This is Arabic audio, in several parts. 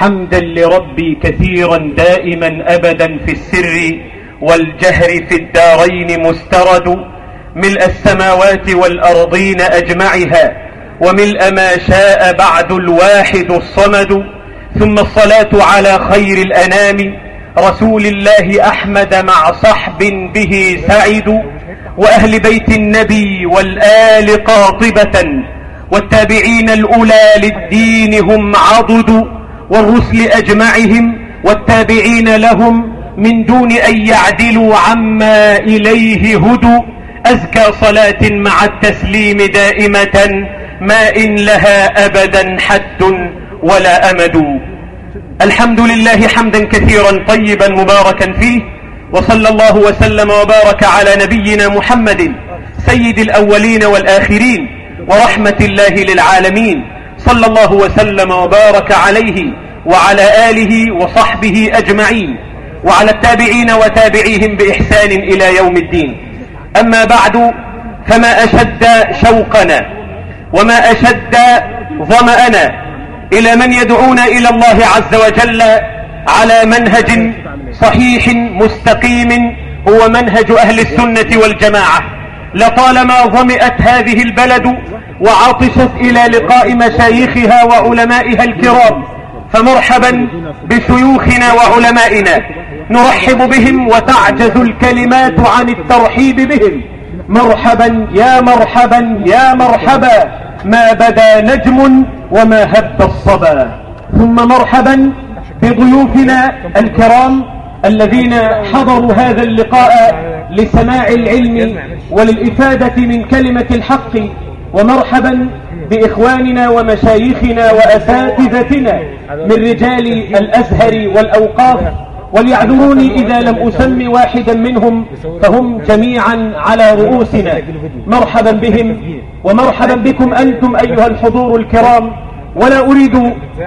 حمدا لربي كثيرا دائما أبدا في السر والجهر في الدارين مسترد ملء السماوات والأرضين أجمعها وملء ما شاء بعد الواحد الصمد ثم الصلاة على خير الأنام رسول الله أحمد مع صحب به سعد وأهل بيت النبي والآل قاطبة والتابعين الأولى للدين هم عضد والرسل أجمعهم والتابعين لهم من دون أن يعدلوا عما إليه هدوا. أزكى صلاة مع التسليم دائمة ما إن لها أبدا حد ولا أمد. الحمد لله حمدا كثيرا طيبا مباركا فيه وصلى الله وسلم وبارك على نبينا محمد سيد الأولين والآخرين ورحمة الله للعالمين. صلى الله وسلم وبارك عليه وعلى آله وصحبه أجمعين وعلى التابعين وتابعيهم بإحسان إلى يوم الدين. أما بعد فما أشد شوقنا وما أشد ظمأنا إلى من يدعون إلى الله عز وجل على منهج صحيح مستقيم هو منهج أهل السنة والجماعة. لطالما ظمئت هذه البلد وعطشت إلى لقاء مشايخها وعلمائها الكرام فمرحبا بشيوخنا وعلمائنا. نرحب بهم وتعجز الكلمات عن الترحيب بهم. مرحبا يا مرحبا يا مرحبا ما بدا نجم وما هب الصبا. ثم مرحبا بضيوفنا الكرام الذين حضروا هذا اللقاء لسماع العلم وللإفادة من كلمة الحق ومرحبا بإخواننا ومشايخنا وأساتذتنا من رجال الأزهر والأوقاف. وليعذروني إذا لم أسمي واحدا منهم فهم جميعا على رؤوسنا. مرحبا بهم ومرحبا بكم أنتم أيها الحضور الكرام. ولا أريد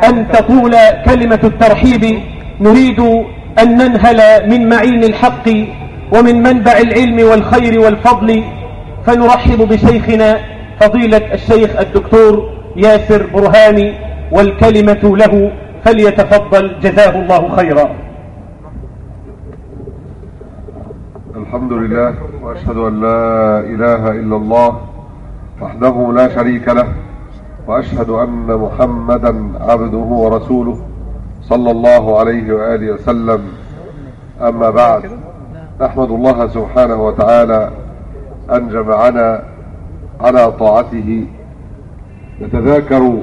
أن تطول كلمة الترحيب نريد أن ننهل من معين الحق ومن منبع العلم والخير والفضل فنرحب بشيخنا فضيلة الشيخ الدكتور ياسر برهاني والكلمة له فليتفضل جزاه الله خيرا. الحمد لله وأشهد أن لا إله إلا الله وحده لا شريك له وأشهد أن محمدا عبده ورسوله. صلى الله عليه وآله وسلم. أما بعد نحمد الله سبحانه وتعالى أن جمعنا على طاعته. نتذاكر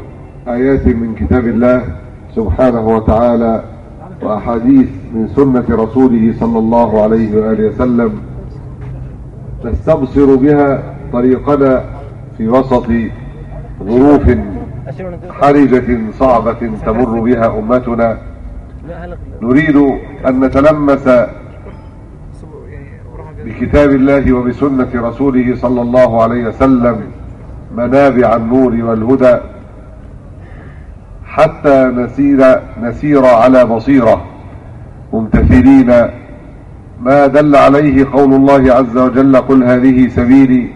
آيات من كتاب الله سبحانه وتعالى وأحاديث من سنة رسوله صلى الله عليه وآله وسلم. نستبصر بها طريقنا في وسط ظروف حرجة صعبة تمر بها أمتنا. نريد أن نتلمس بكتاب الله وبسنة رسوله صلى الله عليه وسلم منابع النور والهدى حتى نسير, نسير على بصيرة. ممتثلين ما دل عليه قول الله عز وجل قل هذه سبيلي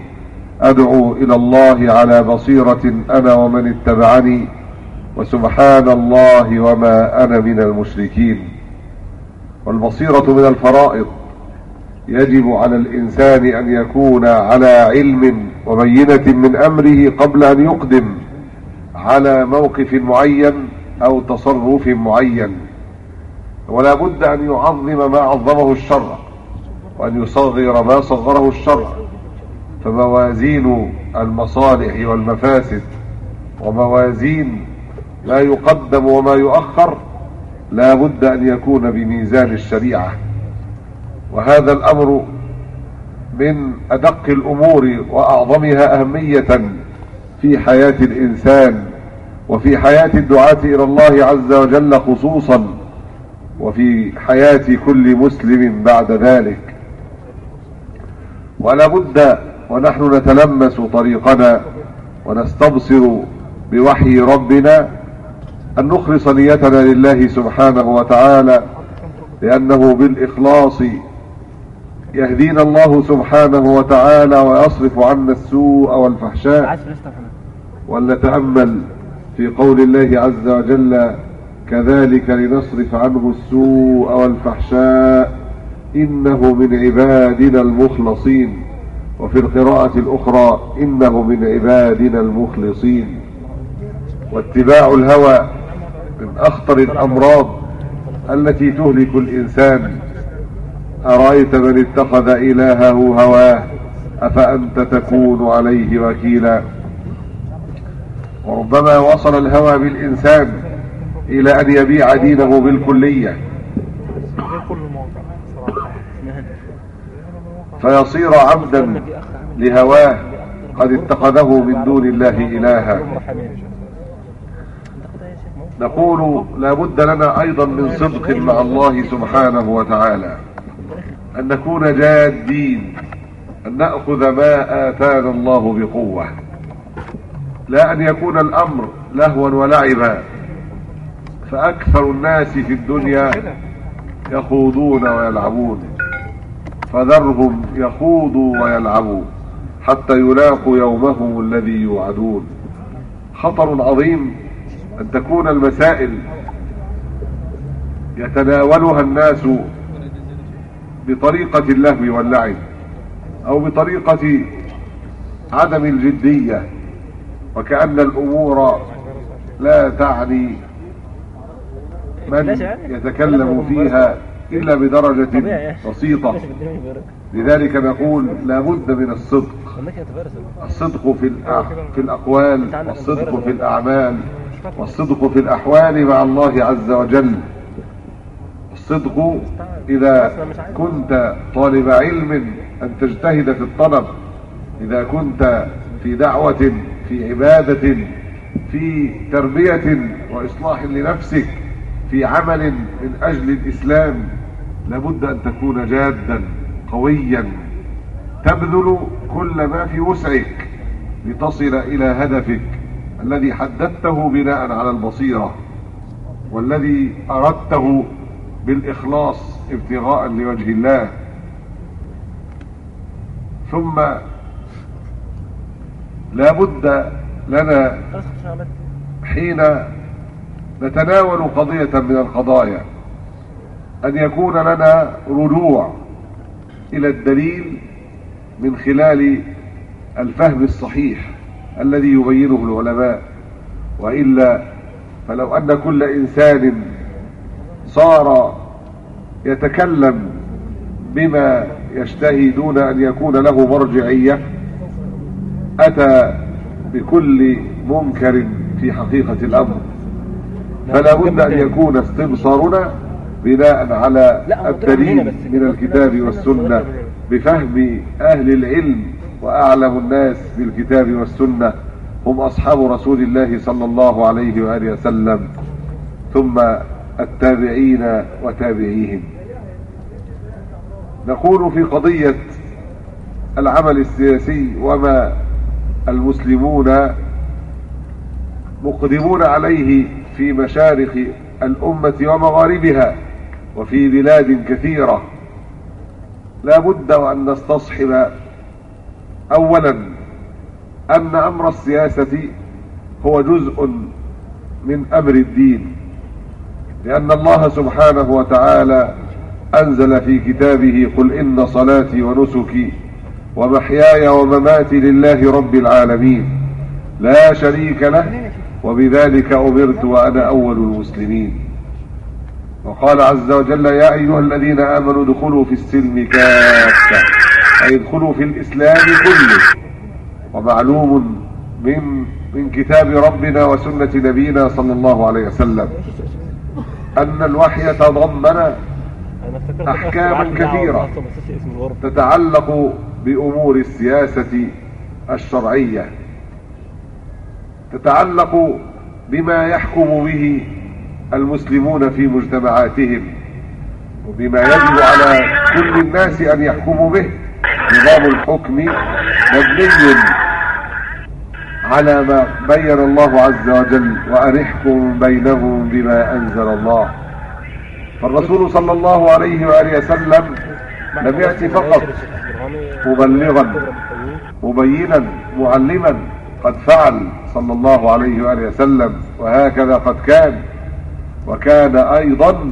أدعو إلى الله على بصيرة أنا ومن اتبعني وسبحان الله وما أنا من المشركين. والبصيرة من الفرائض يجب على الإنسان أن يكون على علم وبينة من أمره قبل أن يقدم على موقف معين أو تصرف معين. ولا بد أن يعظم ما عظمه الشرع وأن يصغر ما صغره الشرع. فموازين المصالح والمفاسد وموازين ما يقدم وما يؤخر لا بد أن يكون بميزان الشريعة. وهذا الأمر من أدق الأمور وأعظمها أهمية في حياة الإنسان وفي حياة الدعاة إلى الله عز وجل خصوصا وفي حياة كل مسلم بعد ذلك. ولا بد ونحن نتلمس طريقنا ونستبصر بوحي ربنا أن نخلص نيتنا لله سبحانه وتعالى لأنه بالإخلاص يهدينا الله سبحانه وتعالى ويصرف عنا السوء والفحشاء ولنتأمل في قول الله عز وجل كذلك لنصرف عنه السوء والفحشاء إنه من عبادنا المخلصين. وفي القراءة الأخرى إنه من عبادنا المخلصين. واتباع الهوى من أخطر الأمراض التي تهلك الإنسان. أرأيت من اتخذ إلهه هواه؟ أفأنت تكون عليه وكيلا؟ وربما وصل الهوى بالإنسان إلى أن يبيع دينه بالكلية. فيصير عبدا لهواه قد اتخذه من دون الله إلها. نقول لا بد لنا أيضا من صدق مع الله سبحانه وتعالى أن نكون جادين أن نأخذ ما آتانا الله بقوة لا أن يكون الأمر لهوا ولعبا. فأكثر الناس في الدنيا يخوضون ويلعبون. فذرهم يخوضوا ويلعبوا حتى يلاقوا يومهم الذي يوعدون. خطر عظيم أن تكون المسائل يتناولها الناس بطريقة اللهو واللعب أو بطريقة عدم الجدية وكأن الأمور لا تعني من يتكلم فيها. إلا بدرجة بسيطة. لذلك نقول لا بد من الصدق. الصدق في في الأقوال والصدق في الأعمال والصدق في الأحوال مع الله عز وجل. الصدق إذا كنت طالب علم أن تجتهد في الطلب. إذا كنت في دعوة في عبادة في تربية وإصلاح لنفسك. في عمل من أجل الإسلام لابد أن تكون جادا قويا. تبذل كل ما في وسعك لتصل إلى هدفك الذي حددته بناء على البصيرة والذي أردته بالإخلاص ابتغاء لوجه الله. ثم لا بد لنا حين نتناول قضية من القضايا أن يكون لنا رجوع إلى الدليل من خلال الفهم الصحيح الذي يبينه العلماء وإلا فلو أن كل إنسان صار يتكلم بما يشتهي دون أن يكون له مرجعية أتى بكل منكر في حقيقة الأمر. فلا بد أن يكون استبصارنا بناء على الدليل من الكتاب والسنة بفهم أهل العلم وأعلم الناس بالكتاب والسنة. هم أصحاب رسول الله صلى الله عليه وآله وسلم ثم التابعين وتابعيهم. نقول في قضية العمل السياسي وما المسلمون مقدمون عليه في مشارق الأمة ومغاربها وفي بلاد كثيرة. لا بد وأن نستصحب أولا أن أمر السياسة هو جزء من أمر الدين لأن الله سبحانه وتعالى أنزل في كتابه قل إن صلاتي ونسكي ومحياي ومماتي لله رب العالمين. لا شريك له وبذلك أمرت وأنا أول المسلمين. وقال عز وجل يا أيها الذين آمنوا ادخلوا في السلم كافة أي ادخلوا في الإسلام كله. ومعلوم من من كتاب ربنا وسنة نبينا صلى الله عليه وسلم أن الوحي تضمن أحكاما كثيرة تتعلق بأمور السياسة الشرعية. تتعلق بما يحكم به المسلمون في مجتمعاتهم وبما يجب على كل الناس أن يحكموا به. نظام الحكم مبني على ما بين الله عز وجل وأن احكم بينهم بما أنزل الله. فالرسول صلى الله عليه وآله وسلم لم يأتي فقط مبلغا مبينا معلما قد فعل صلى الله عليه وآله وسلم وهكذا قد كان وكان أيضا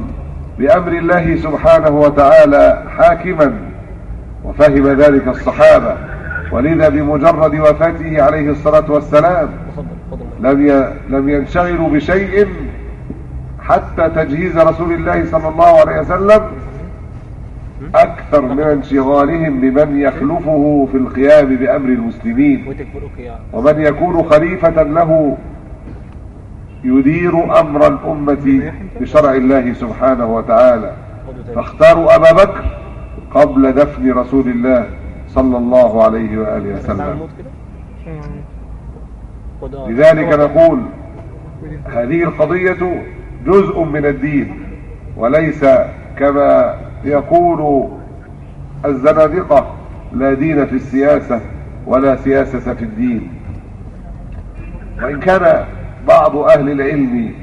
بأمر الله سبحانه وتعالى حاكما وفهم ذلك الصحابة ولذا بمجرد وفاته عليه الصلاة والسلام لم لم ينشغلوا بشيء حتى تجهيز رسول الله صلى الله عليه وسلم أكثر من انشغالهم بمن يخلفه في القيام بأمر المسلمين. ومن يكون خليفة له يدير أمر الأمة بشرع الله سبحانه وتعالى. فاختاروا أبا بكر قبل دفن رسول الله صلى الله عليه وآله وسلم. لذلك نقول هذه القضية جزء من الدين وليس كما يقول الزنادقة لا دين في السياسة ولا سياسة في الدين. وإن كان بعض أهل العلم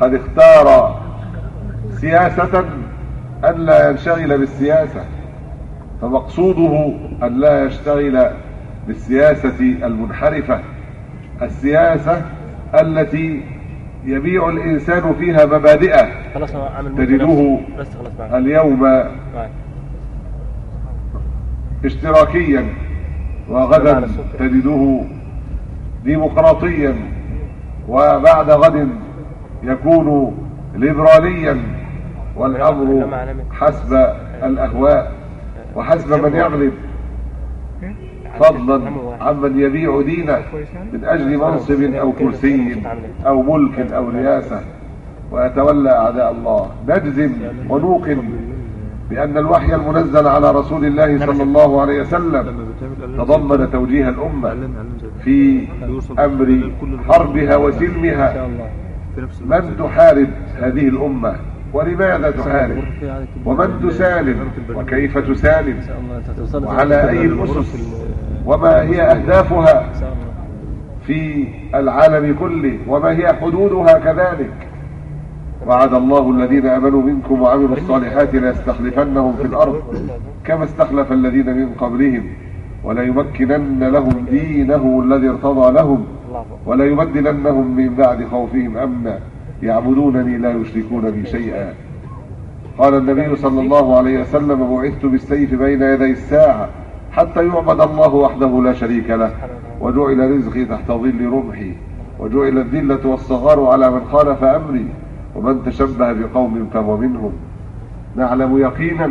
قد اختار سياسة أن لا ينشغل بالسياسة فمقصوده أن لا يشتغل بالسياسة المنحرفة السياسة التي يبيع الإنسان فيها مبادئه تجده اليوم اشتراكيا وغدا تجده ديمقراطيا وبعد غد يكون ليبراليا والأمر حسب الأهواء وحسب من يغلب فضلا عمن يبيع دينه من أجل منصب أو كرسي أو ملك أو رياسة ويتولى أعداء الله نجزم ونوقن بأن الوحي المنزل على رسول الله صلى الله عليه وسلم تضمن توجيه الأمة في أمر حربها وسلمها. من تحارب هذه الأمة ولماذا تحارب؟ ومن تسالم؟ وكيف تسالم؟ وعلى أي الأسس؟ وما هي أهدافها في العالم كله وما هي حدودها كذلك. وعد الله الذين آمنوا منكم وعملوا الصالحات ليستخلفنهم في الأرض كما استخلف الذين من قبلهم وليمكنن لهم دينه الذي ارتضى لهم وليبدلنهم من بعد خوفهم أمنا. يعبدونني لا يشركون بي شيئا. قال النبي صلى الله عليه وسلم بعثت بالسيف بين يدي الساعة حتى يعبد الله وحده لا شريك له. وجعل رزقي تحت ظل رمحي. وجعل الذلة والصغار على من خالف أمري. ومن تشبه بقوم فهو منهم. نعلم يقينا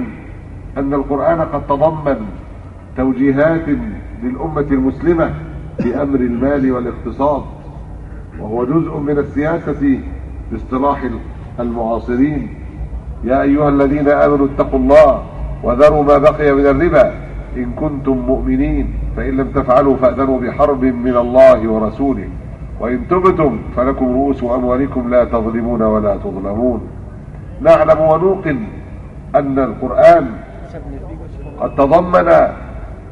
أن القرآن قد تضمن توجيهات للأمة المسلمة في أمر المال والاقتصاد. وهو جزء من السياسة باصطلاح المعاصرين. يا أيها الذين آمنوا اتقوا الله وذروا ما بقي من الربا. إن كنتم مؤمنين فإن لم تفعلوا فأذنوا بحرب من الله ورسوله. وإن تبتم فلكم رؤوس أموالكم لا تظلمون ولا تظلمون. نعلم ونوقن أن القرآن قد تضمن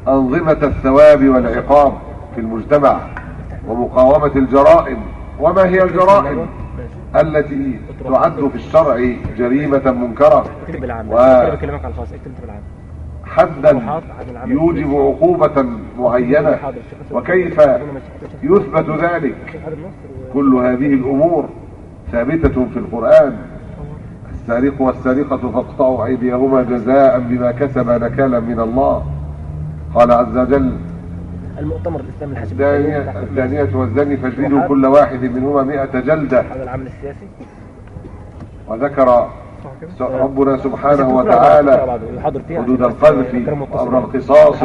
أنظمة الثواب والعقاب في المجتمع ومقاومة الجرائم. وما هي الجرائم؟ التي تعد في الشرع جريمة منكرة. حدا يوجب عقوبة معينة وكيف يثبت ذلك؟ كل هذه الأمور ثابتة في القرآن. السارق والسارقة فاقطعوا أيديهما جزاء بما كسب نكالا من الله. قال عز وجل المؤتمر الإسلامي الحشد الثانية والزاني فاجلدوا كل واحد منهما مئة جلدة. هذا العمل السياسي. وذكر ربنا سبحانه وتعالى حدود القذف وأمر القصاص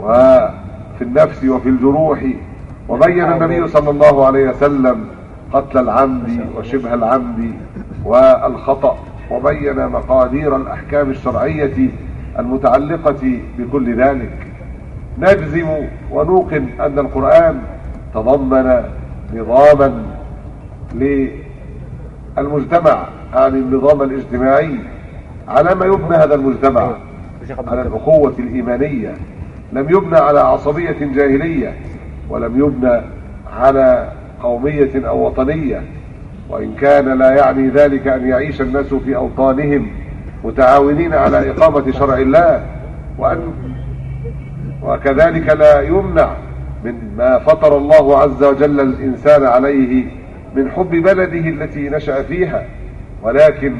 وفي النفس وفي الجروح. وبين النبي صلى الله عليه وسلم قتل العمد وشبه العمد والخطأ. وبين مقادير الأحكام الشرعية المتعلقة بكل ذلك. نجزم ونوقن أن القرآن تضمن نظاما للمجتمع عن النظام الاجتماعي على ما يبنى هذا المجتمع على الأخوة الإيمانية. لم يبنى على عصبية جاهلية ولم يبنى على قومية أو وطنية. وإن كان لا يعني ذلك أن يعيش الناس في أوطانهم متعاونين على إقامة شرع الله وأن وكذلك لا يمنع من ما فطر الله عز وجل الإنسان عليه من حب بلده التي نشأ فيها ولكن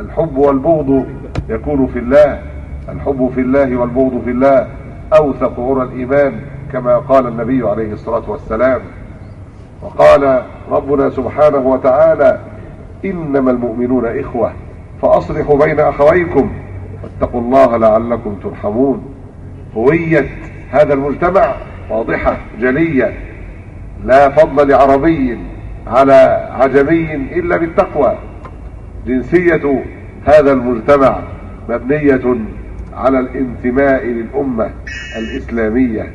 الحب والبغض يكون في الله. الحب في الله والبغض في الله أوثق عرى الإيمان كما قال النبي عليه الصلاة والسلام. وقال ربنا سبحانه وتعالى إنما المؤمنون إخوة فأصلحوا بين أخويكم واتقوا الله لعلكم ترحمون. هوية هذا المجتمع واضحة جلية لا فضل لعربي. على عجمي إلا بالتقوى. جنسية هذا المجتمع مبنية على الانتماء للأمة الإسلامية.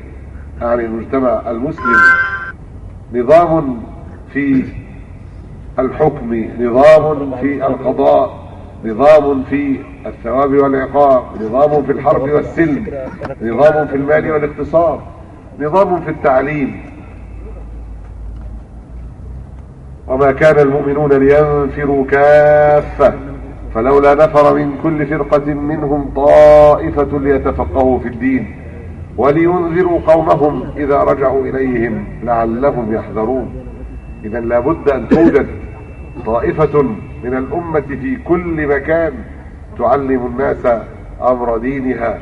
يعني المجتمع المسلم نظام في الحكم نظام في القضاء نظام في الثواب والعقاب نظام في الحرب والسلم نظام في المال والاقتصاد نظام في التعليم. وما كان المؤمنون لينفروا كافة فلولا نفر من كل فرقة منهم طائفة ليتفقهوا في الدين ولينذروا قومهم إذا رجعوا إليهم لعلهم يحذرون. إذا لابد أن توجد طائفة من الأمة في كل مكان تعلم الناس أمر دينها.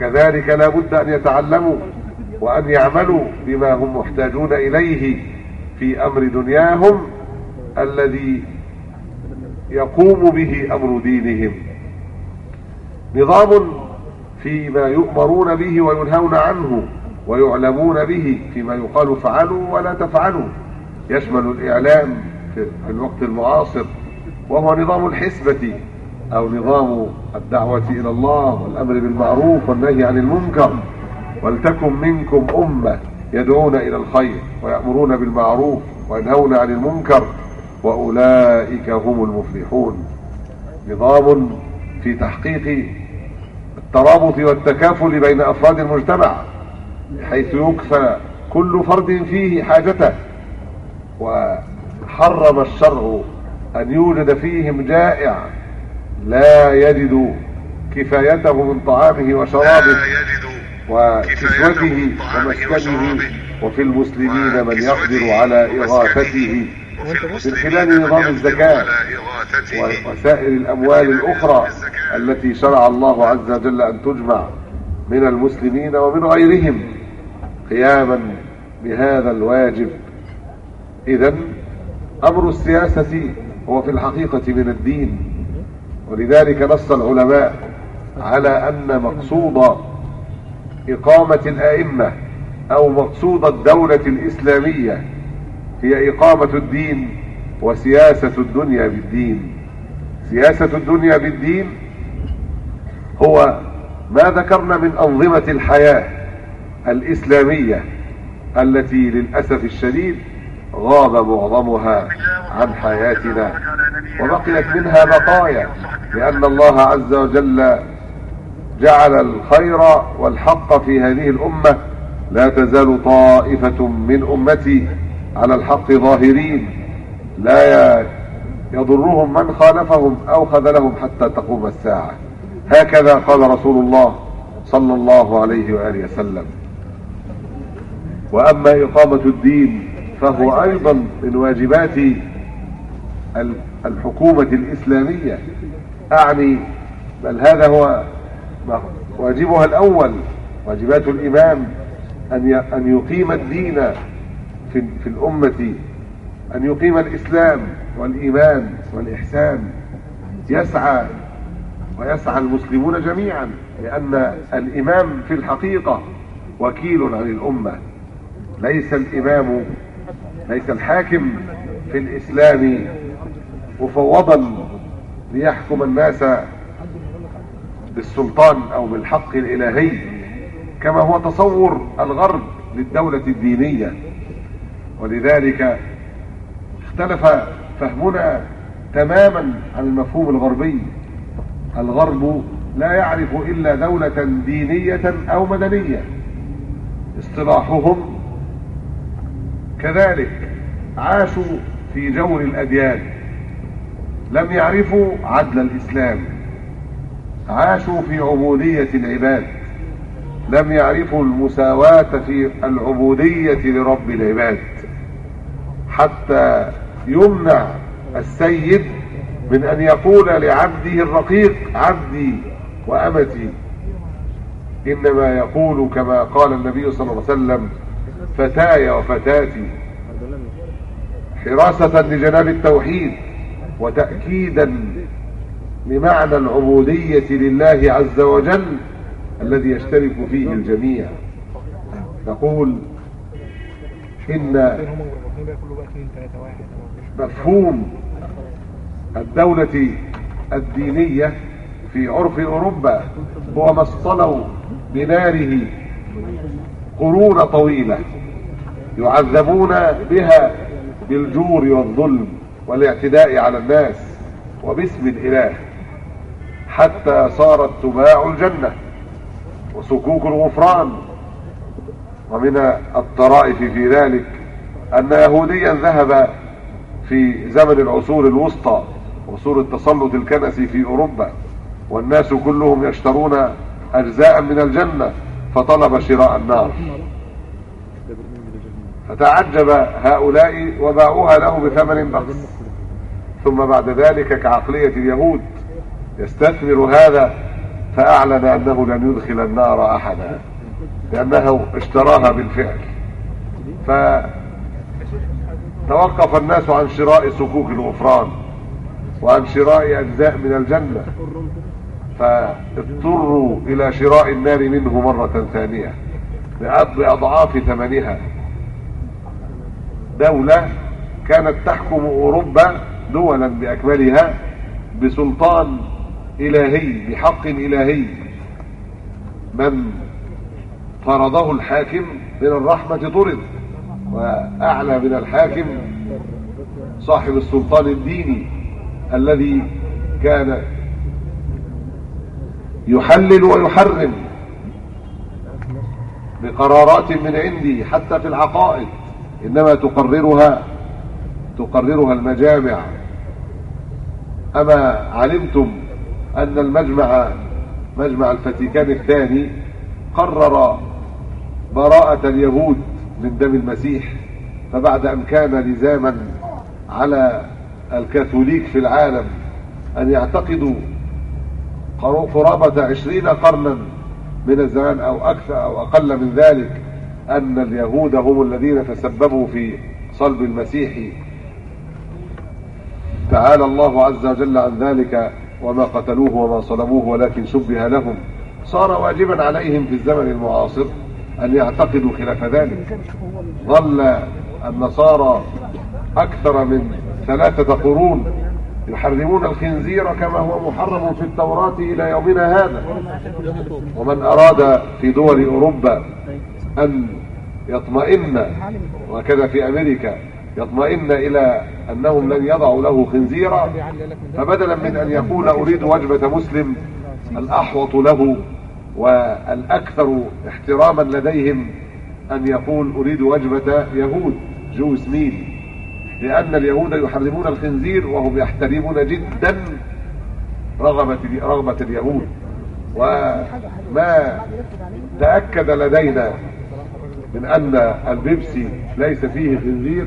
كذلك لابد أن يتعلموا وأن يعملوا بما هم محتاجون إليه. في أمر دنياهم الذي يقوم به أمر دينهم. نظام فيما يؤمرون به وينهون عنه ويعلمون به فيما يقال فعلوا ولا تفعلوا. يشمل الإعلام في الوقت المعاصر وهو نظام الحسبة أو نظام الدعوة إلى الله والأمر بالمعروف والنهي عن المنكر. ولتكن منكم أمة يدعون إلى الخير ويأمرون بالمعروف وينهون عن المنكر وأولئك هم المفلحون. نظام في تحقيق الترابط والتكافل بين أفراد المجتمع حيث يكفى كل فرد فيه حاجته. وحرم الشرع أن يوجد فيهم جائع لا يجد كفايته من طعامه وشرابه. وكسوته ومسكنه وفي المسلمين من يقدر على إغاثته. من خلال نظام الزكاة وسائر الأموال الأخرى التي شرع الله عز وجل أن تجمع من المسلمين ومن غيرهم قياما بهذا الواجب. إذا أمر السياسة هو في الحقيقة من الدين. ولذلك نص العلماء على أن مقصود إقامة الأئمة أو مقصود الدولة الإسلامية هي إقامة الدين وسياسة الدنيا بالدين. سياسة الدنيا بالدين هو ما ذكرنا من أنظمة الحياة الإسلامية التي للأسف الشديد غاب معظمها عن حياتنا وبقيت منها بقايا لأن الله عز وجل جعل الخير والحق في هذه الأمة لا تزال طائفة من أمتي على الحق ظاهرين. لا يضرهم من خالفهم أو خذلهم حتى تقوم الساعة. هكذا قال رسول الله صلى الله عليه وآله وسلم. وأما إقامة الدين فهو أيضا من واجبات الحكومة الإسلامية. أعني بل هذا هو واجبها الأول واجبات الإمام أن أن يقيم الدين في في الأمة أن يقيم الإسلام والإيمان والإحسان. يسعى ويسعى المسلمون جميعا لأن الإمام في الحقيقة وكيل عن الأمة. ليس الإمام ليس الحاكم في الإسلام مفوضا ليحكم الناس بالسلطان أو بالحق الإلهي كما هو تصور الغرب للدولة الدينية. ولذلك اختلف فهمنا تماما عن المفهوم الغربي. الغرب لا يعرف إلا دولة دينية أو مدنية. اصطلاحهم كذلك عاشوا في جور الأديان لم يعرفوا عدل الإسلام. عاشوا في عبودية العباد. لم يعرفوا المساواة في العبودية لرب العباد. حتى يمنع السيد من أن يقول لعبده الرقيق عبدي وأمتي إنما يقول كما قال النبي صلى الله عليه وسلم فتاي وفتاتي. حراسة لجناب التوحيد وتأكيدا لمعنى العبودية لله عز وجل الذي يشترك فيه الجميع. نقول إن مفهوم الدولة الدينية في عرف أوروبا هو ما اصطلوا بناره قرون طويلة يعذبون بها بالجور والظلم والاعتداء على الناس وباسم الإله. حتى صارت تباع الجنة وسكوك الغفران. ومن الطرائف في ذلك أن يهوديا ذهب في زمن العصور الوسطى عصور التسلط الكنسي في أوروبا والناس كلهم يشترون أجزاء من الجنة فطلب شراء النار. فتعجب هؤلاء وباعوها له بثمن بخس. ثم بعد ذلك كعقلية اليهود يستثمر هذا فأعلن أنه لن يدخل النار أحدا لأنه اشتراها بالفعل. فتوقف الناس عن شراء صكوك الغفران وعن شراء أجزاء من الجنة فاضطروا إلى شراء النار منه مرة ثانية بأضعاف ثمنها. دولة كانت تحكم أوروبا دولا بأكملها بسلطان إلهي بحق إلهي. من فرضه الحاكم من الرحمة طرد وأعلى من الحاكم صاحب السلطان الديني الذي كان يحلل ويحرم بقرارات من عندي حتى في العقائد. إنما تقررها تقررها المجامع. أما علمتم أن المجمع مجمع الفاتيكان الثاني قرر براءة اليهود من دم المسيح فبعد أن كان لزاما على الكاثوليك في العالم أن يعتقدوا قرابة عشرين قرنا من الزمان أو أكثر أو أقل من ذلك أن اليهود هم الذين تسببوا في صلب المسيح. تعالى الله عز وجل عن ذلك وما قتلوه وما صلبوه ولكن شبه لهم. صار واجبا عليهم في الزمن المعاصر أن يعتقدوا خلاف ذلك. ظل النصارى أكثر من ثلاثة قرون يحرمون الخنزير كما هو محرم في التوراة إلى يومنا هذا. ومن أراد في دول أوروبا أن يطمئن وكذا في أمريكا يطمئن إلى أنهم لن يضعوا له خنزيرا فبدلا من أن يقول أريد وجبة مسلم الأحوط له والأكثر احتراما لديهم أن يقول أريد وجبة يهود جوز ميل لأن اليهود يحرمون الخنزير وهم يحترمون جدا رغبة رغبة اليهود. وما تأكد لدينا من أن البيبسي ليس فيه خنزير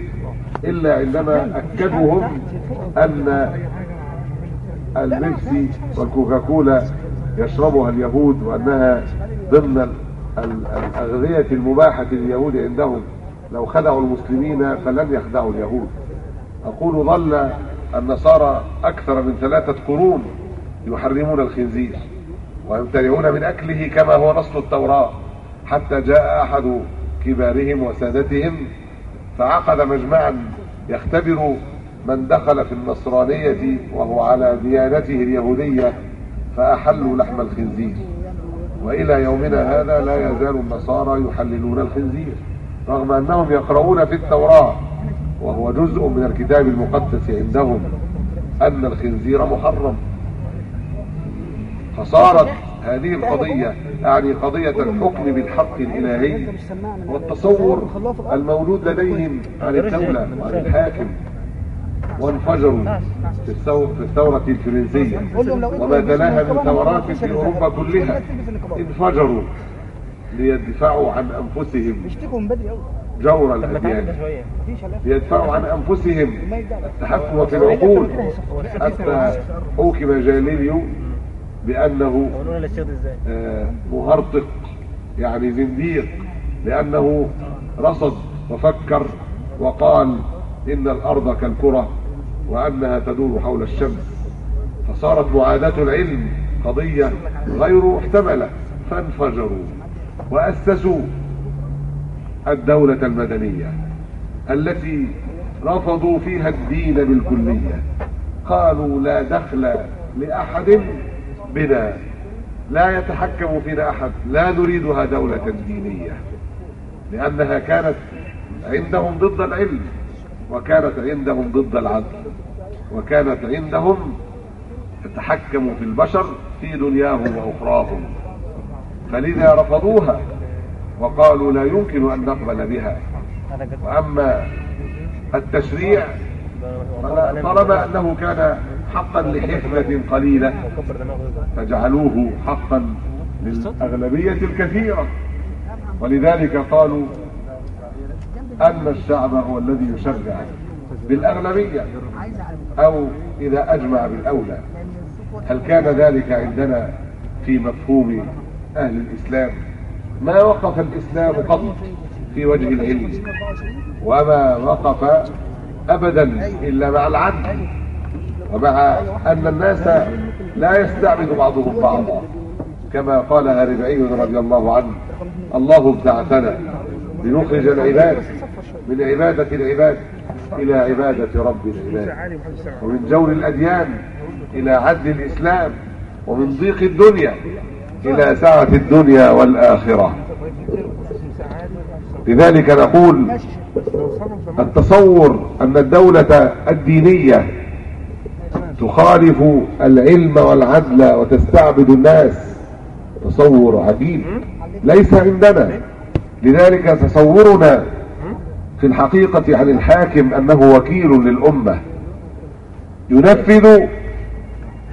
إلا عندما أكدوا هم أن البيبسي والكوكاكولا يشربها اليهود وأنها ضمن الأغذية المباحة لليهود عندهم. لو خدعوا المسلمين فلن يخدعوا اليهود. أقول ظل النصارى أكثر من ثلاثة قرون يحرمون الخنزير ويمتنعون من أكله كما هو نص التوراة. حتى جاء أحد كبارهم وسادتهم فعقد مجمعا يختبر من دخل في النصرانية وهو على ديانته اليهودية فأحلوا لحم الخنزير. وإلى يومنا هذا لا يزال النصارى يحللون الخنزير رغم أنهم يقرؤون في التوراة وهو جزء من الكتاب المقدس عندهم أن الخنزير محرم. فصارت هذه القضية يعني قضية الحكم بالحق الإلهي والتصور المولود لديهم عن الدولة وعن الحاكم وانفجروا في الثورة, الفرنسية وما تلاها من ثورات في أوروبا كلها انفجروا ليدفعوا عن أنفسهم جور الأديان ليدفعوا عن أنفسهم التحكم في العقول حتى حكم جاليليو بأنه آه، مهرطق يعني زنديق لأنه رصد وفكر وقال إن الأرض كالكرة وأنها تدور حول الشمس. فصارت معاداة العلم قضية غير محتملة. فانفجروا وأسسوا الدولة المدنية التي رفضوا فيها الدين بالكلية. قالوا لا دخل لأحد بنا. لا يتحكم فينا أحد. لا نريدها دولة دينية. لأنها كانت عندهم ضد العلم وكانت عندهم ضد العدل وكانت عندهم تتحكم في البشر في دنياهم وأخراهم. فلذا رفضوها وقالوا لا يمكن أن نقبل بها. وأما التشريع طالما أنه كان حقا لحكمة قليلة. فجعلوه حقا للأغلبية الكثيرة. ولذلك قالوا أن الشعب هو الذي يشرع بالأغلبية أو إذا أجمع بالأولى. هل كان ذلك عندنا في مفهوم أهل الإسلام؟ ما وقف الإسلام قط في وجه العلم وما وقف أبدا إلا مع العدل. ومع أن الناس لا يستعبد بعضهم بعضا. كما قالها ربعي رضي الله عنه الله ابتعثنا لنخرج العباد من عبادة العباد إلى عبادة رب العباد. ومن جور الأديان إلى عدل الإسلام. ومن ضيق الدنيا إلى سعة الدنيا والآخرة. لذلك نقول التصور أن الدولة الدينية تخالف العلم والعدل وتستعبد الناس تصور عجيب. ليس عندنا. لذلك تصورنا في الحقيقة عن الحاكم أنه وكيل للأمة ينفذ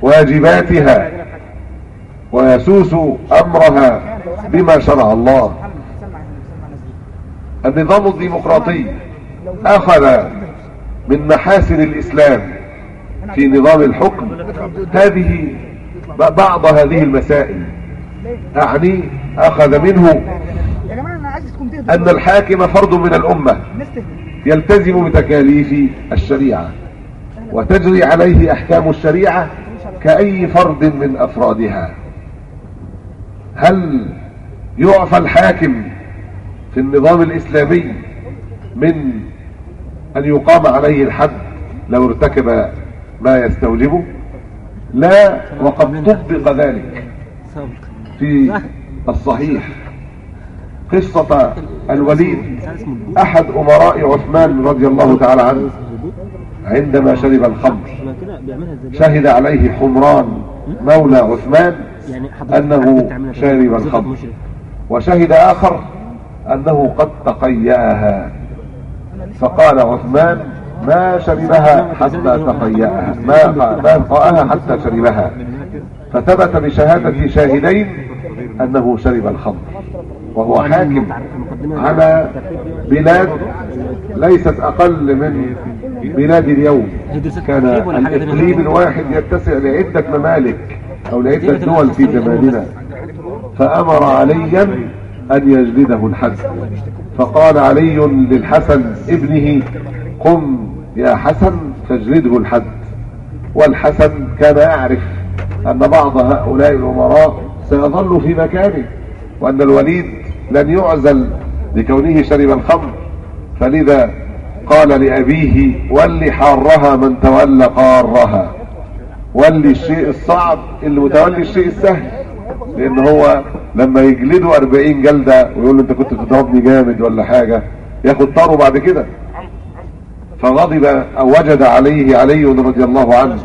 واجباتها ويسوس أمرها بما شرع الله. النظام الديمقراطي أخذ من محاسن الإسلام في نظام الحكم هذه بعض هذه المسائل. أعني أخذ منه أن الحاكم فرد من تهدى يلتزم بتكاليف الشريعة وتجري عليه أحكام الشريعة كأي فرد من أفرادها. هل يعفى الحاكم النظام الإسلامي من أن يقام عليه الحد لو ارتكب ما يستوجبه لا وقد طبق ذلك في الصحيح قصة الوليد أحد أمراء عثمان رضي الله تعالى عنه عندما شرب الخمر شهد عليه حمران مولى عثمان يعني أنه. شارب الخمر. وشهد آخر أنه قد تقيأها. فقال عثمان ما شربها حتى تقيأها. ما ما قاها حتى شربها. فثبت بشهادة شاهدين أنه شرب الخمر. وهو حاكم على بلاد ليست أقل من بلاد اليوم. كان الإقليم الواحد يتسع لعدة ممالك أو لعدة دول في زماننا. فأمر عليا أن يجلده الحد فقال علي للحسن ابنه قم يا حسن فاجلده الحد. والحسن كان يعرف أن بعض هؤلاء الأمراء سيظل في مكانه وأن الوليد لن يعزل لكونه شرب الخمر. فلذا قال لأبيه ولي حارها من تولى قارها ولي الشيء الصعب اللي متولي الشيء السهل. لأن هو لما يجلده 40 جلدة ويقول له انت كنت بتضربني جامد ولا حاجة ياخد طاره بعد كده. فغضب أو وجد عليه علي رضي الله عنه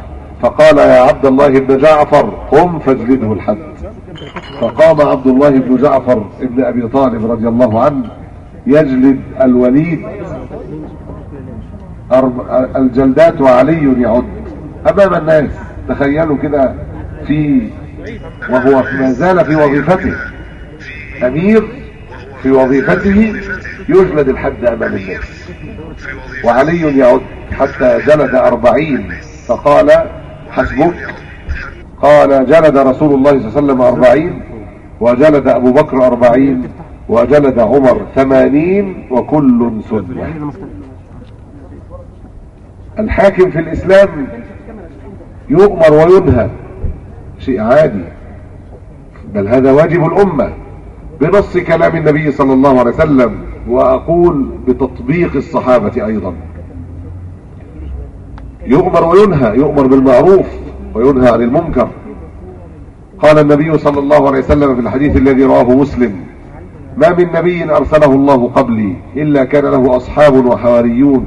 فقال يا عبد الله بن جعفر قم فاجلده الحد. فقام عبد الله بن جعفر ابن أبي طالب رضي الله عنه يجلد الوليد. الجلدات وعلي يعد. أمام الناس تخيلوا كده في وهو ما زال في وظيفته. أمير في وظيفته يجلد الحد أمام الناس. وعلي يعد حتى جلد أربعين فقال حسبك. قال جلد رسول الله صلى الله عليه وسلم أربعين وجلد أبو بكر أربعين وجلد عمر ثمانين وكل سنة. الحاكم في الإسلام يؤمر وينهى شيء عادي. بل هذا واجب الأمة. بنص كلام النبي صلى الله عليه وسلم وأقول بتطبيق الصحابة أيضا. يؤمر وينهى يؤمر بالمعروف وينهى عن المنكر. قال النبي صلى الله عليه وسلم في الحديث الذي رواه مسلم ما من نبي أرسله الله قبلي إلا كان له أصحاب وحواريون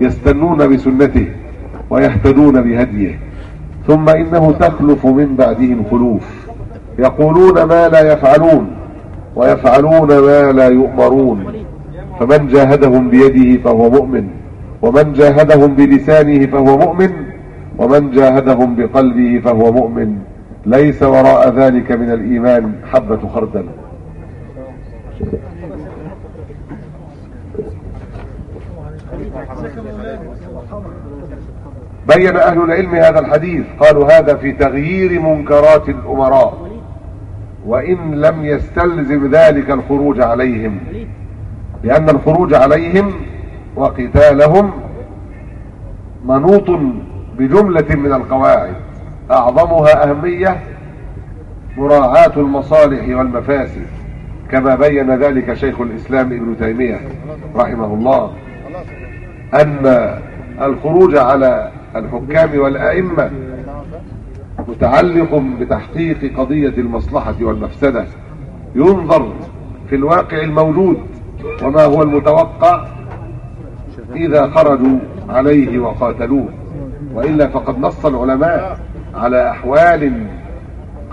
يستنون بسنته ويهتدون بهديه. ثم إنه تخلف من بعدهم خلوف. يقولون ما لا يفعلون ويفعلون ما لا يؤمرون. فمن جاهدهم بيده فهو مؤمن ومن جاهدهم بلسانه فهو مؤمن ومن جاهدهم بقلبه فهو مؤمن. ليس وراء ذلك من الإيمان حبة خردل. بين أهل العلم هذا الحديث قالوا هذا في تغيير منكرات الأمراء وإن لم يستلزم ذلك الخروج عليهم لأن الخروج عليهم وقتالهم منوط بجملة من القواعد أعظمها أهمية مراعاة المصالح والمفاسد كما بين ذلك شيخ الإسلام ابن تيمية رحمه الله أن الخروج على الحكام والأئمة متعلق بتحقيق قضية المصلحة والمفسدة. ينظر في الواقع الموجود وما هو المتوقع إذا خرجوا عليه وقاتلوه. وإلا فقد نص العلماء على أحوال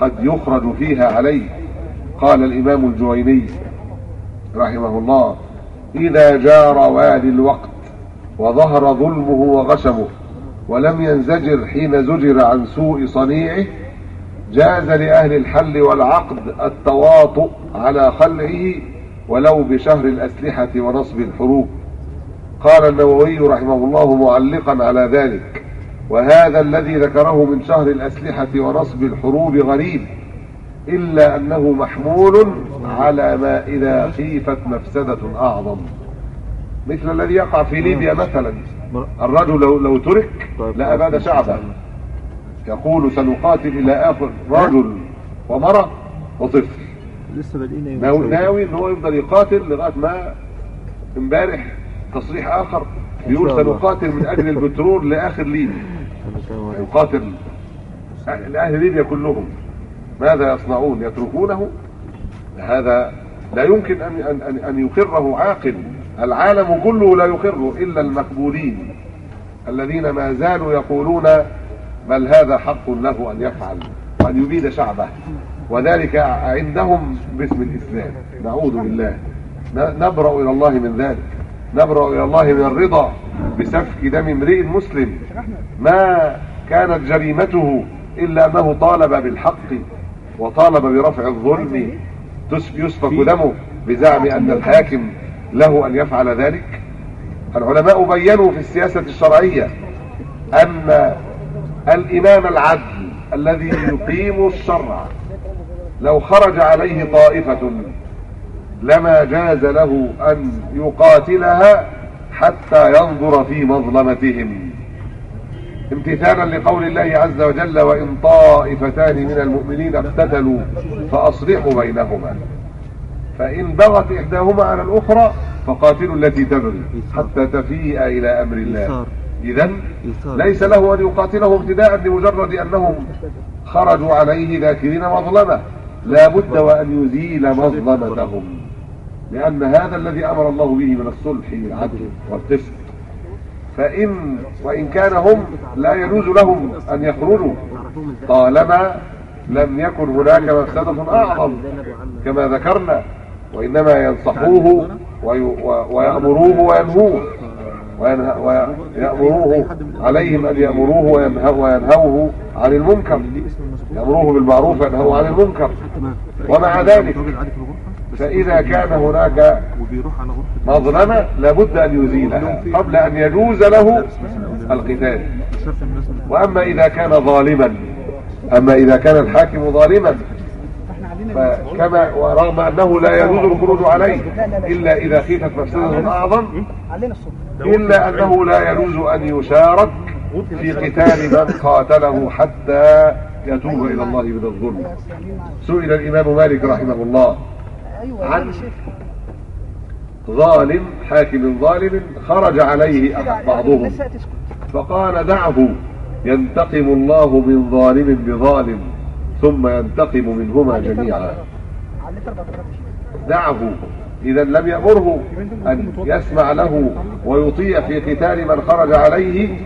قد يخرج فيها عليه. قال الإمام الجويني رحمه الله إذا جار والي الوقت وظهر ظلمه وغشمه ولم ينزجر حين زجر عن سوء صنيعه جاز لأهل الحل والعقد التواطؤ على خلعه ولو بشهر الأسلحة ونصب الحروب. قال النووي رحمه الله معلقا على ذلك وهذا الذي ذكره من شهر الأسلحة ونصب الحروب غريب إلا أنه محمول على ما إذا خيفت مفسدة أعظم. مثل الذي يقع في ليبيا مثلا. الرجل لو, لو ترك لأباد شعبه. يقول سنقاتل إلى آخر رجل ومرأة وطفل. لسه بادئين ناوي, ناوي إن هو يفضل يقاتل لغاية ما امبارح تصريح آخر بيقول سنقاتل من أجل البترول لآخر ليبيا. يقاتل. لأهل ليبيا كلهم. ماذا يصنعون؟ يتركونه؟ هذا لا يمكن ان ان أن يقره عاقل. العالم كله لا يقره إلا المقبولين الذين ما زالوا يقولون بل هذا حق له أن يفعل وأن يبيد شعبه. وذلك عندهم باسم الإسلام. نعوذ بالله. نبرأ إلى الله من ذلك. نبرأ إلى الله من الرضا بسفك دم امرئ مسلم. ما كانت جريمته إلا أنه طالب بالحق وطالب برفع الظلم. يسفك دمه بزعم أن الحاكم له أن يفعل ذلك. العلماء بينوا في السياسة الشرعية أن الإمام العدل الذي يقيم الشرع لو خرج عليه طائفة لما جاز له أن يقاتلها حتى ينظر في مظلمتهم. امتثالا لقول الله عز وجل وإن طائفتان من المؤمنين اقتتلوا فأصلحوا بينهما. فإن بغت إحداهما على الأخرى فقاتلوا التي تبغي حتى تفيء إلى أمر الله. إذا ليس له أن يقاتله ابتداء لمجرد أنهم خرجوا عليه ذاكرين مظلمة لا بد وأن يزيل مظلمتهم. لأن هذا الذي أمر الله به من الصلح والعدل والقسط فإن وإن كان هم لا يجوز لهم أن يخرجوا طالما لم يكن هناك مفسدة أعظم كما ذكرنا. وإنما ينصحوه ويأمروه وينهوه. ويأمروه عليهم أن يأمروه وينهوه عن المنكر. يأمره بالمعروف وينهاه عن المنكر. ومع ذلك فإذا كان هناك مظلمة لابد أن يزيلها قبل أن يجوز له القتال. وأما إذا كان ظالما أما إذا كان الحاكم ظالما فكما ورغم أنه لا يجوز الخروج عليه إلا إذا خيفت علينا الصبح إلا أنه لا يجوز أن يشارك في قتال من قاتله حتى يتوب إلى الله من الظلم. سئل الإمام مالك رحمه الله أيوه عن ظالم حاكم ظالم خرج عليه أحد بعضهم. فقال دعه ينتقم الله من ظالم بظالم. ثم ينتقم منهما جميعا. دعه. إذا لم يأمره أن يسمع له ويطيع في قتال من خرج عليه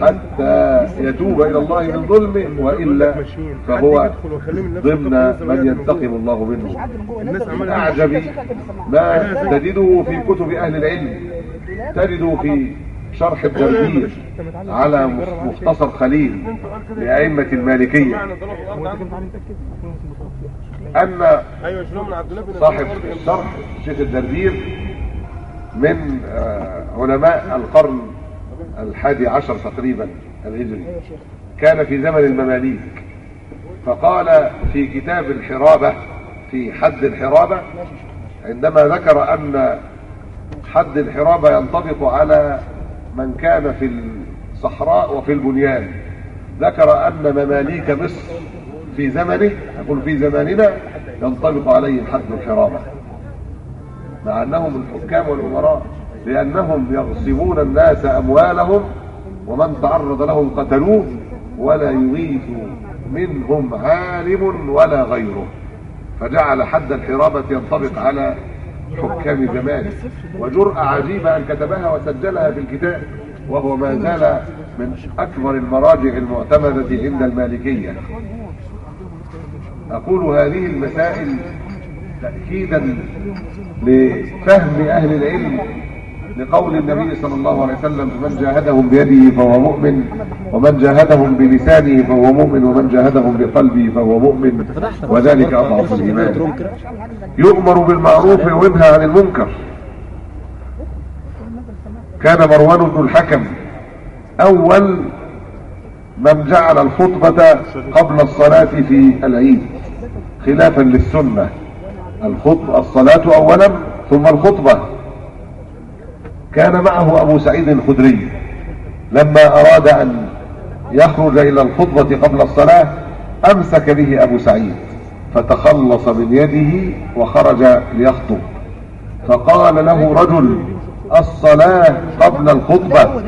حتى يتوب إلى الله من ظلمه وإلا فهو ضمن من ينتقم الله منه. من أعجب ما تجده في كتب أهل العلم. تجده في شرح الدردير على مختصر خليل لأئمة المالكية. أن صاحب الشرح شيخ الدردير من آه، علماء القرن الحادي عشر تقريبا الهجري. كان في زمن المماليك. فقال في كتاب الحرابة في حد الحرابة عندما ذكر أن حد الحرابة ينطبق على من كان في الصحراء وفي البنيان. ذكر أن مماليك مصر في زمنه يقول في زماننا ينطبق عليهم حد الحرابة. مع أنهم الحكام والأمراء لأنهم يغصبون الناس أموالهم ومن تعرض لهم قتلوه ولا يغيث منهم عالم ولا غيره. فجعل حد الحرابة ينطبق على حكام زمانه وجرأة عجيبة أن كتبها وسجلها في الكتاب وهو ما زال من أكبر المراجع المعتمدة عند المالكية. أقول هذه المسائل تأكيدا لفهم أهل العلم لقول النبي صلى الله عليه وسلم من جاهدهم بيده فهو مؤمن ومن جاهدهم بلسانه فهو مؤمن ومن جاهدهم بقلبه فهو مؤمن. وذلك أضعف الإيمان. يؤمر بالمعروف وينهى عن المنكر. كان مروان بن الحكم أول من جعل الخطبة قبل الصلاة في العيد خلافا للسنة. الخطبة الصلاة أولا ثم الخطبة. كان معه أبو سعيد الخدري. لما أراد أن يخرج إلى الخطبة قبل الصلاة أمسك به أبو سعيد فتخلص من يده وخرج ليخطب. فقال له رجل الصلاة قبل الخطبة.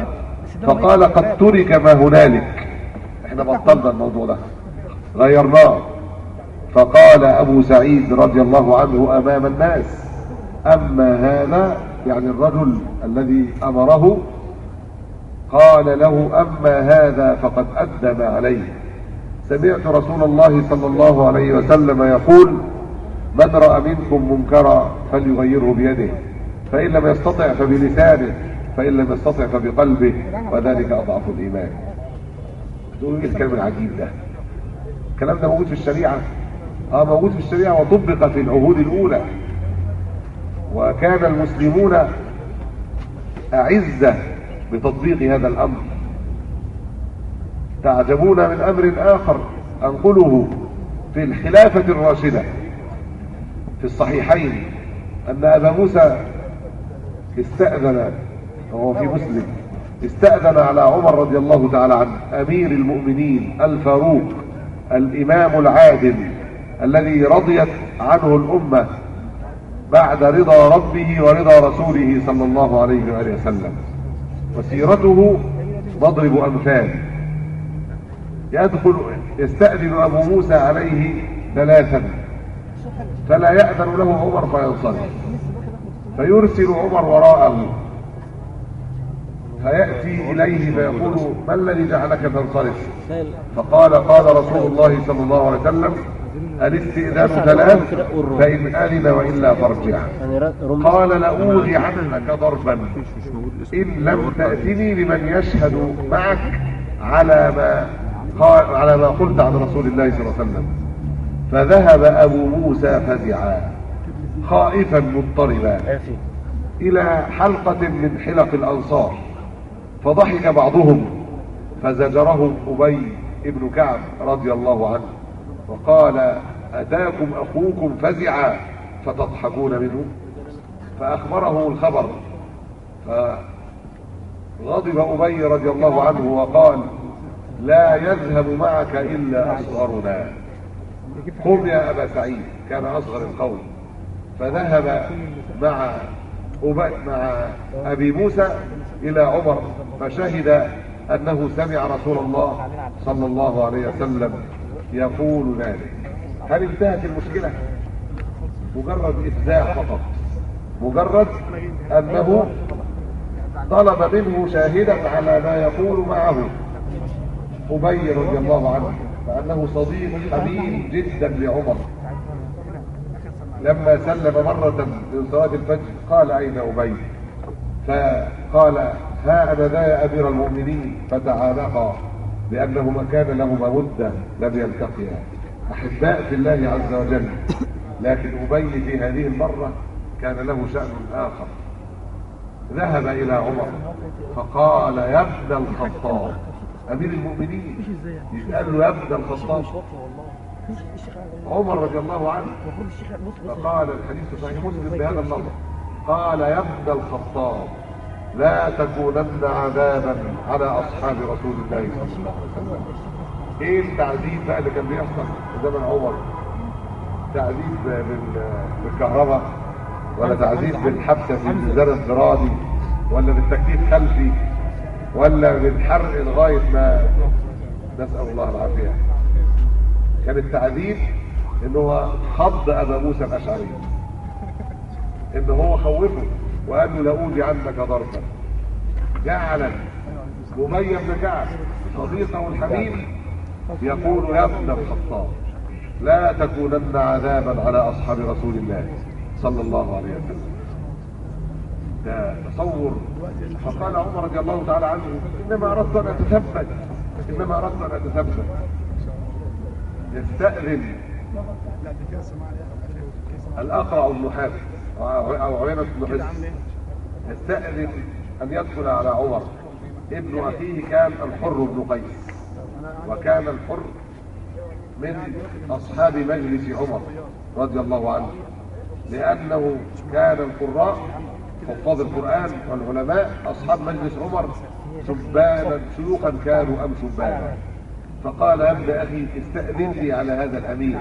فقال قد ترك ما هنالك. إحنا بطلنا الموضوع ده. غيرناه. فقال أبو سعيد رضي الله عنه أمام الناس أما هذا يعني الرجل الذي أمره قال له أما هذا فقد أدى ما عليه. سمعت رسول الله صلى الله عليه وسلم يقول من رأى منكم منكرا فليغيره بيده فإن لم يستطع فبلسانه فإن لم يستطع فبقلبه وذلك أضعف الإيمان. تقول إيه الكلام العجيب ده؟ الكلام ده موجود في الشريعة. آه موجود في الشريعة وطبق في العهود الأولى. وكان المسلمون أعزة بتطبيق هذا الأمر. تعجبون من أمر آخر أنقله في الخلافة الراشدة في الصحيحين أن أبا موسى استأذن وهو في مسلم استأذن على عمر رضي الله تعالى عنه أمير المؤمنين الفاروق الإمام العادل الذي رضيت عنه الأمة بعد رضا ربه ورضا رسوله صلى الله عليه وآله وسلم. وسيرته مضرب أمثال. يدخل يستأذن أبو موسى عليه ثلاثا. فلا يأذن له عمر فينصرف. فيرسل عمر وراءه. فيأتي إليه فيقول ما الذي جعلك تنصرف؟ فقال قال رسول الله صلى الله عليه وسلم الاستئذان ثلاث فإن أذن وإلا فارجع. قال لأوغي عنك ضربا. إن لم تأتني لمن يشهد معك على ما قال على ما قلت عن رسول الله صلى الله عليه وسلم. فذهب أبو موسى فزعا. خائفا مضطربا. إلى حلقة من حلق الأنصار. فضحك بعضهم. فزجرهم أبي بن كعب رضي الله عنه. وقال أتاكم أخوكم فزعا فتضحكون منه. فأخبره الخبر. فغضب أبي رضي الله عنه وقال لا يذهب معك إلا أصغرنا. قم يا أبا سعيد كان أصغر القوم. فذهب مع مع أبي موسى إلى عمر فشهد أنه سمع رسول الله صلى الله عليه وسلم يقول ذلك. هل انتهت المشكلة؟ مجرد إفزاع فقط. مجرد أنه طلب منه شاهدا على ما يقول معه أبي رضي الله عنه فأنه صديق حبيب جدا لعمر. لما سلم مرة من صلاة الفجر قال أين أبي؟ فقال ها أنا ذا يا أمير المؤمنين فتعانقا لأنهما كان لهما مدة لم يلتقيا. أحباء في الله عز وجل. لكن أبي في هذه المرة كان له شأن آخر. ذهب إلى عمر فقال يا ابن الخطاب. أمير المؤمنين يسأل له يا ابن الخطاب. عمر رضي الله عنه فقال الحديث صحيح مسلم بهذا اللفظ قال يا ابن الخطاب. لا تكونن عذابا على أصحاب رسول الله صلى الله عليه وسلم. إيه التعذيب بقى اللي كان بيحصل زمن عمر؟ تعذيب بال- بالكهرباء ولا تعذيب بالحبسه في الميزان الفرادي ولا بالتكتيف خلفي ولا بالحرق لغاية ما نسأل الله العافية. كان التعذيب إن هو خض أبا موسى الأشعري إن هو خوفه. وقال له لاوذي عنك ضربا جعل ابي بن كعب صديقه الحبيب يقول يا ابن الخطاب لا تكونن عذابا على أصحاب رسول الله صلى الله عليه وسلم. ده تصور. فقال عمر رضي الله تعالى عنه إنما اردت ان اتثبت إنما اردت ان اتثبت يستأذن. الأقرع بن أو عيينة بن حزم يستأذن أن يدخل على عمر. ابن أخيه كان الحر بن قيس. وكان الحر من أصحاب مجلس عمر رضي الله عنه. لأنه كان القراء حفاظ القرآن والعلماء أصحاب مجلس عمر شبانا شيوخا كانوا أم شبانا فقال يا ابن أخي استأذن لي على هذا الأمير.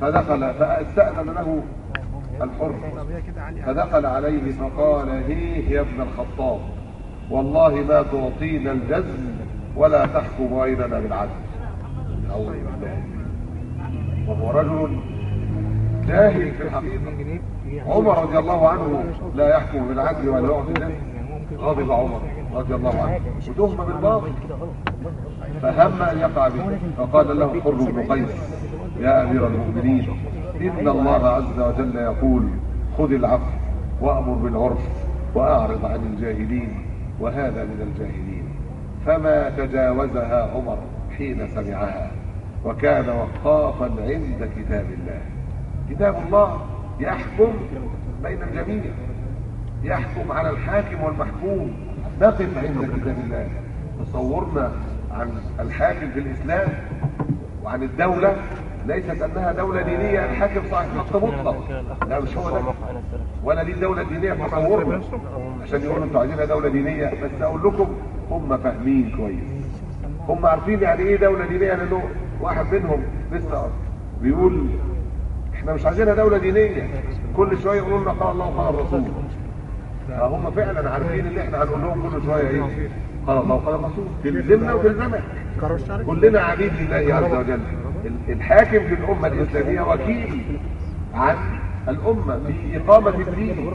فدخل فاستأذن له الحر. فدخل عليه فقال هيه يا ابن الخطاب والله ما تعطينا الجزم ولا تحكم بيننا بالعدل. وهو رجل جاهل في الحقيقة. عمر رضي الله عنه لا يحكم بالعدل ولا يعطي غضب عمر رضي الله عنه. وتهم بالباطل. فهم أن يقع به. فقال له حر بن قيس يا أمير المؤمنين. إن الله عز وجل يقول خذ العفو وأمر بالعرف وأعرض عن الجاهلين وهذا من الجاهلين. فما تجاوزها عمر حين سمعها وكان وقافا عند كتاب الله. كتاب الله يحكم بين الجميع يحكم على الحاكم والمحكوم. نقف عند كتاب الله. تصورنا عن الحاكم في الإسلام وعن الدولة ليست أنها دولة دينية. الحاكم صاحب حق مطلق لا مش هو ده. ولا دي دولة دينية؟ في عشان يقولوا إنتوا عايزينها دولة دينية. بس أقول لكم هم فاهمين كويس. هم عارفين يعني إيه دولة دينية؟ لأنه واحد منهم لسه بيقول إحنا مش عايزينها دولة دينية. كل شوية يقولوا لنا قال الله وقال الرسول. فهم فعلا عارفين ان إحنا هنقول لهم كل شوية إيه. قال الله وقال الرسول تلزمنا وتلزمك كلنا عبيد لله عز وجل. ال- الحاكم في الأمة الإسلامية وكيل عن الأمة في إقامة الدين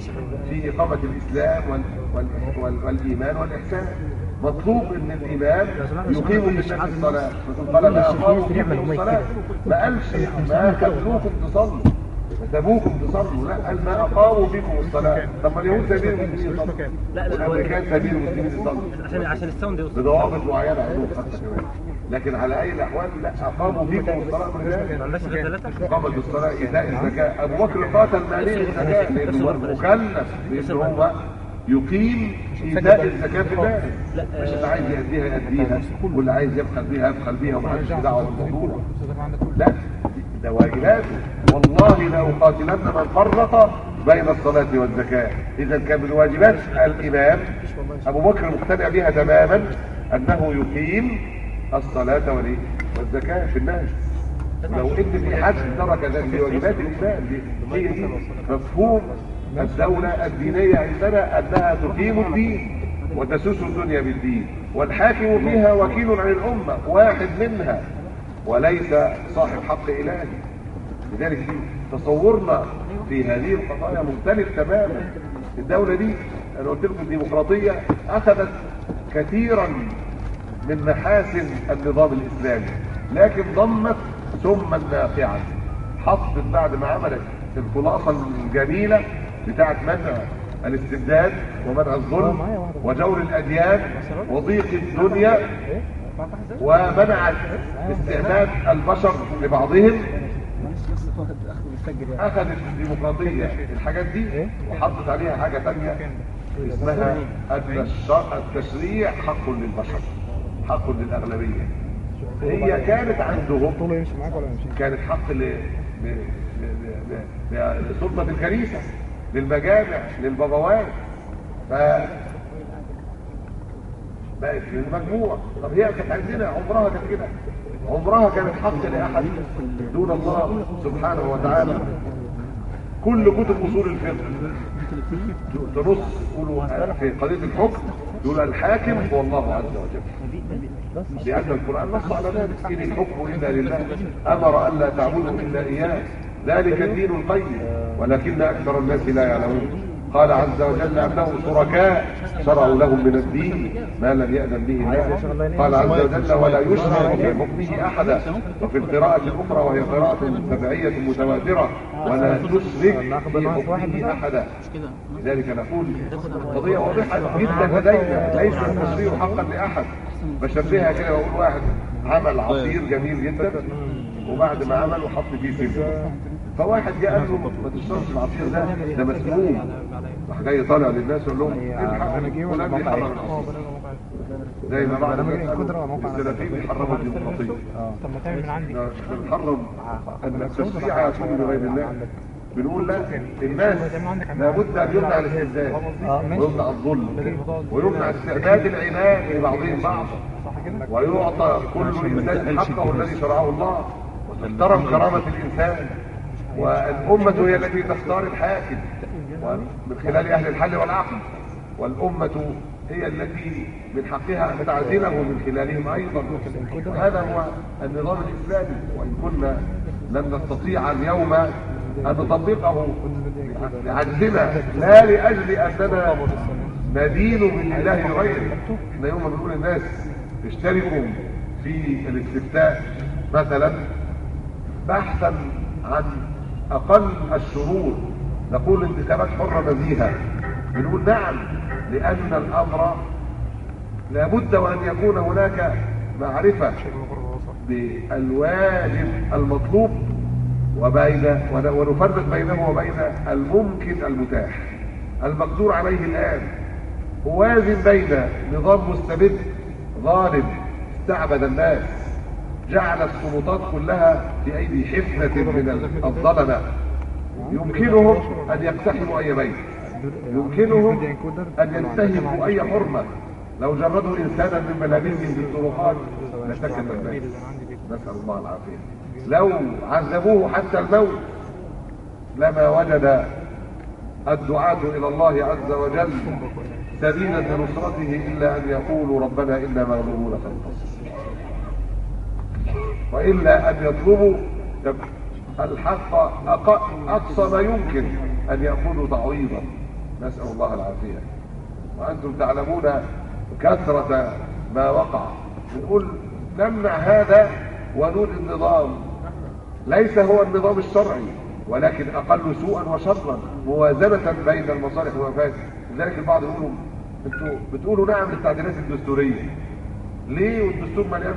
في إقامة الإسلام وال وال وال والإيمان والإحسان. مطلوب إن الامام يقيم للناس الصلاة. ما اقاموا الصلاة؟ ما قالش ما خلوكم تصلوا. سابوكم تصلوا لا قال ما اقاموا بكم الصلاه طب ما اليهود سابين المسلمين يصلوا لا والامريكان سابين المسلمين يصلوا عشان عشان الساوند يوصل بضوابط معينه عندهم حتى كمان لكن على اي الاحوال لا اقاموا فيكم الصلاه قامت بالصلاة إيتاء الزكاة أبو بكر قاتل ماليه الزكاة لأنه مكلف بأنه هو يقيم إيتاء الزكاة في المال مش اللي عايز يأديها يأديها واللي عايز يبخل بيها يبخل بيها ومحدش له دعوة بالموضوع لا واجباته والله لأقاتلن من فرق بين الصلاة والزكاة إذا كان من واجبات الإمام أبو بكر مقتنع بها تماما أنه يقيم الصلاة؟ والزكاة في الناس لو إن في حد ترك ذلك بواجبات الإسلام دي هي دي مفهوم الدولة الدينية عندنا أنها تقيم الدين وتسوس الدنيا بالدين والحاكم فيها وكيل عن الأمة واحد منها وليس صاحب حق إلهي. لذلك تصورنا في هذه القضايا مختلف تماما. الدولة دي أنا قلت لكم الديمقراطية أخذت كثيرا من محاسن النظام الإسلامي لكن ضمت ثم نافعا حطت بعد ما عملت الخلاصه الجميله بتاعت منع الاستبداد ومنع الظلم وجور الأديان وضيق الدنيا. ومنعت استعباد البشر لبعضهم أخذت الديمقراطية الحاجات دي وحطت عليها حاجة ثانية اسمها ان التشريع حق للبشر حق للأغلبية هي كانت عندهم كانت حق. لسلطة الكنيسة للمجامع للبابوات بقت للمجموع طب هي كانت عندنا عمرها كانت كده. عمرها كانت حق لأحد دون الله سبحانه وتعالى. كل كتب أصول الفقه تنص في قضية الحكم. يقول الحاكم هو الله عز وجل. لأن القرآن نص على ذلك. إن الحكم إلا لله. أمر أن لا تعبدوا إلا إياه. ذلك الدين القيم. ولكن أكثر الناس لا يعلمون. قال عز وجل أنه شركاء شرعوا لهم من الدين ما لم يأذن به الله. قال عز وجل ولا يشرع في حكمه أحدا. وفي القراءة الأخرى وهي قراءة تبعية متواترة. ولا تشرك في حكمه أحدا. لذلك نقول القضية واضحة. جدا لدينا. ليس التشريع حقا لأحد. بشبهها كده واحد عمل عصير جميل جدا. وبعد ما عمله حط فيه سم. فواحد جاء قال له ما العصير ده؟ ده مسموم. راح جاي طالع للناس يقول لهم فلان بيحرم العصير. زي ما قالوا السلفيين بيحرموا الديمقراطية. طب ما تعمل من عندي. بنحرم ان التشريع يكون لغير الله بنقول. لا الناس لابد أن يمنع الاستبداد ويمنع الظلم. ويمنع استعباد العناد لبعضهم. بعض ويعطى كل انسان حقه الذي شرعه الله. وتحترم كرامة الإنسان. والأمة هي التي تختار الحاكم ومن خلال أهل الحل والعقل. والأمة هي التي من حقها أن تعزله من خلالهم أيضا. وهذا هو النظام الإسلامي. وإن كنا لن نستطيع اليوم أن نطبقه لعجزنا لا لأجل أننا ندين بالله غيره إحنا يوم بنقول الناس اشتركوا في الاستفتاء مثلا بحثا عن أقل الشروط نقول انتخابات حرة نزيهة بنقول نعم لأن الأمر لابد وأن يكون هناك معرفة بالواجب المطلوب وبين ونفرق بينه وبين الممكن المتاح. المقدور عليه الآن. ووازن بين نظام مستبد ظالم استعبد الناس. جعل السلطات كلها في أيدي حفنة من الظلمة يمكنهم أن يقتحموا أي بيت. يمكنهم أن ينتهكوا أي حرمة. لو جردوا إنسانا من ملابسهم بالطرقات لسكت الناس نسأل الله العافية. لو عذبوه حتى الموت لما وجد الدعاة إلى الله عز وجل سبيلا لنصرته إلا أن يقولوا ربنا إنا مغلوبون فانتصر وإلا أن يطلبوا الحق أقصى ما يمكن أن يأخذوا تعويضا. نسأل الله العافية. وأنتم تعلمون كثرة ما وقع. نقول نمنع هذا ونود النظام. ليس هو النظام الشرعي ولكن أقل سوءا وشرا موازنة بين المصالح والمفاسد. لذلك البعض يقولوا أنتوا بتقولوا نعم للتعديلات الدستورية. ليه والدستور مليان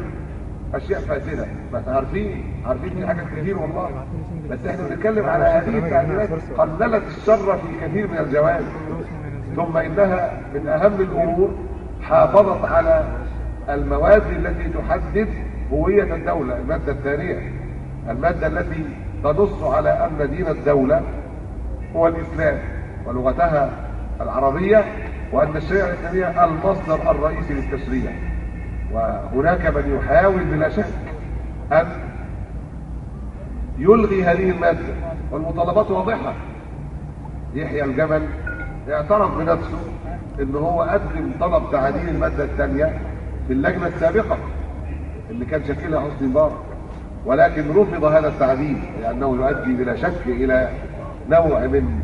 أشياء فاسدة. ما إحنا عارفين عارفين في حاجات كتير والله. بس إحنا بنتكلم على هذه التعديلات. قللت الشر في كثير من الجوانب. ثم إنها من أهم الأمور حافظت على المواد التي تحدد هوية الدولة المادة الثانية المادة التي تنص على أن دين الدولة هو الإسلام ولغتها العربية وأن الشريعة الإسلامية المصدر الرئيسي للتشريع. وهناك من يحاول بلا شك أن يلغي هذه المادة والمطالبات واضحة. يحيى الجمل اعترف بنفسه إن هو قدم طلب تعديل المادة الثانية في اللجنة السابقة اللي كان شكلها حسني مبارك. ولكن رفض هذا التعديل لأنه يؤدي بلا شك إلى نوع من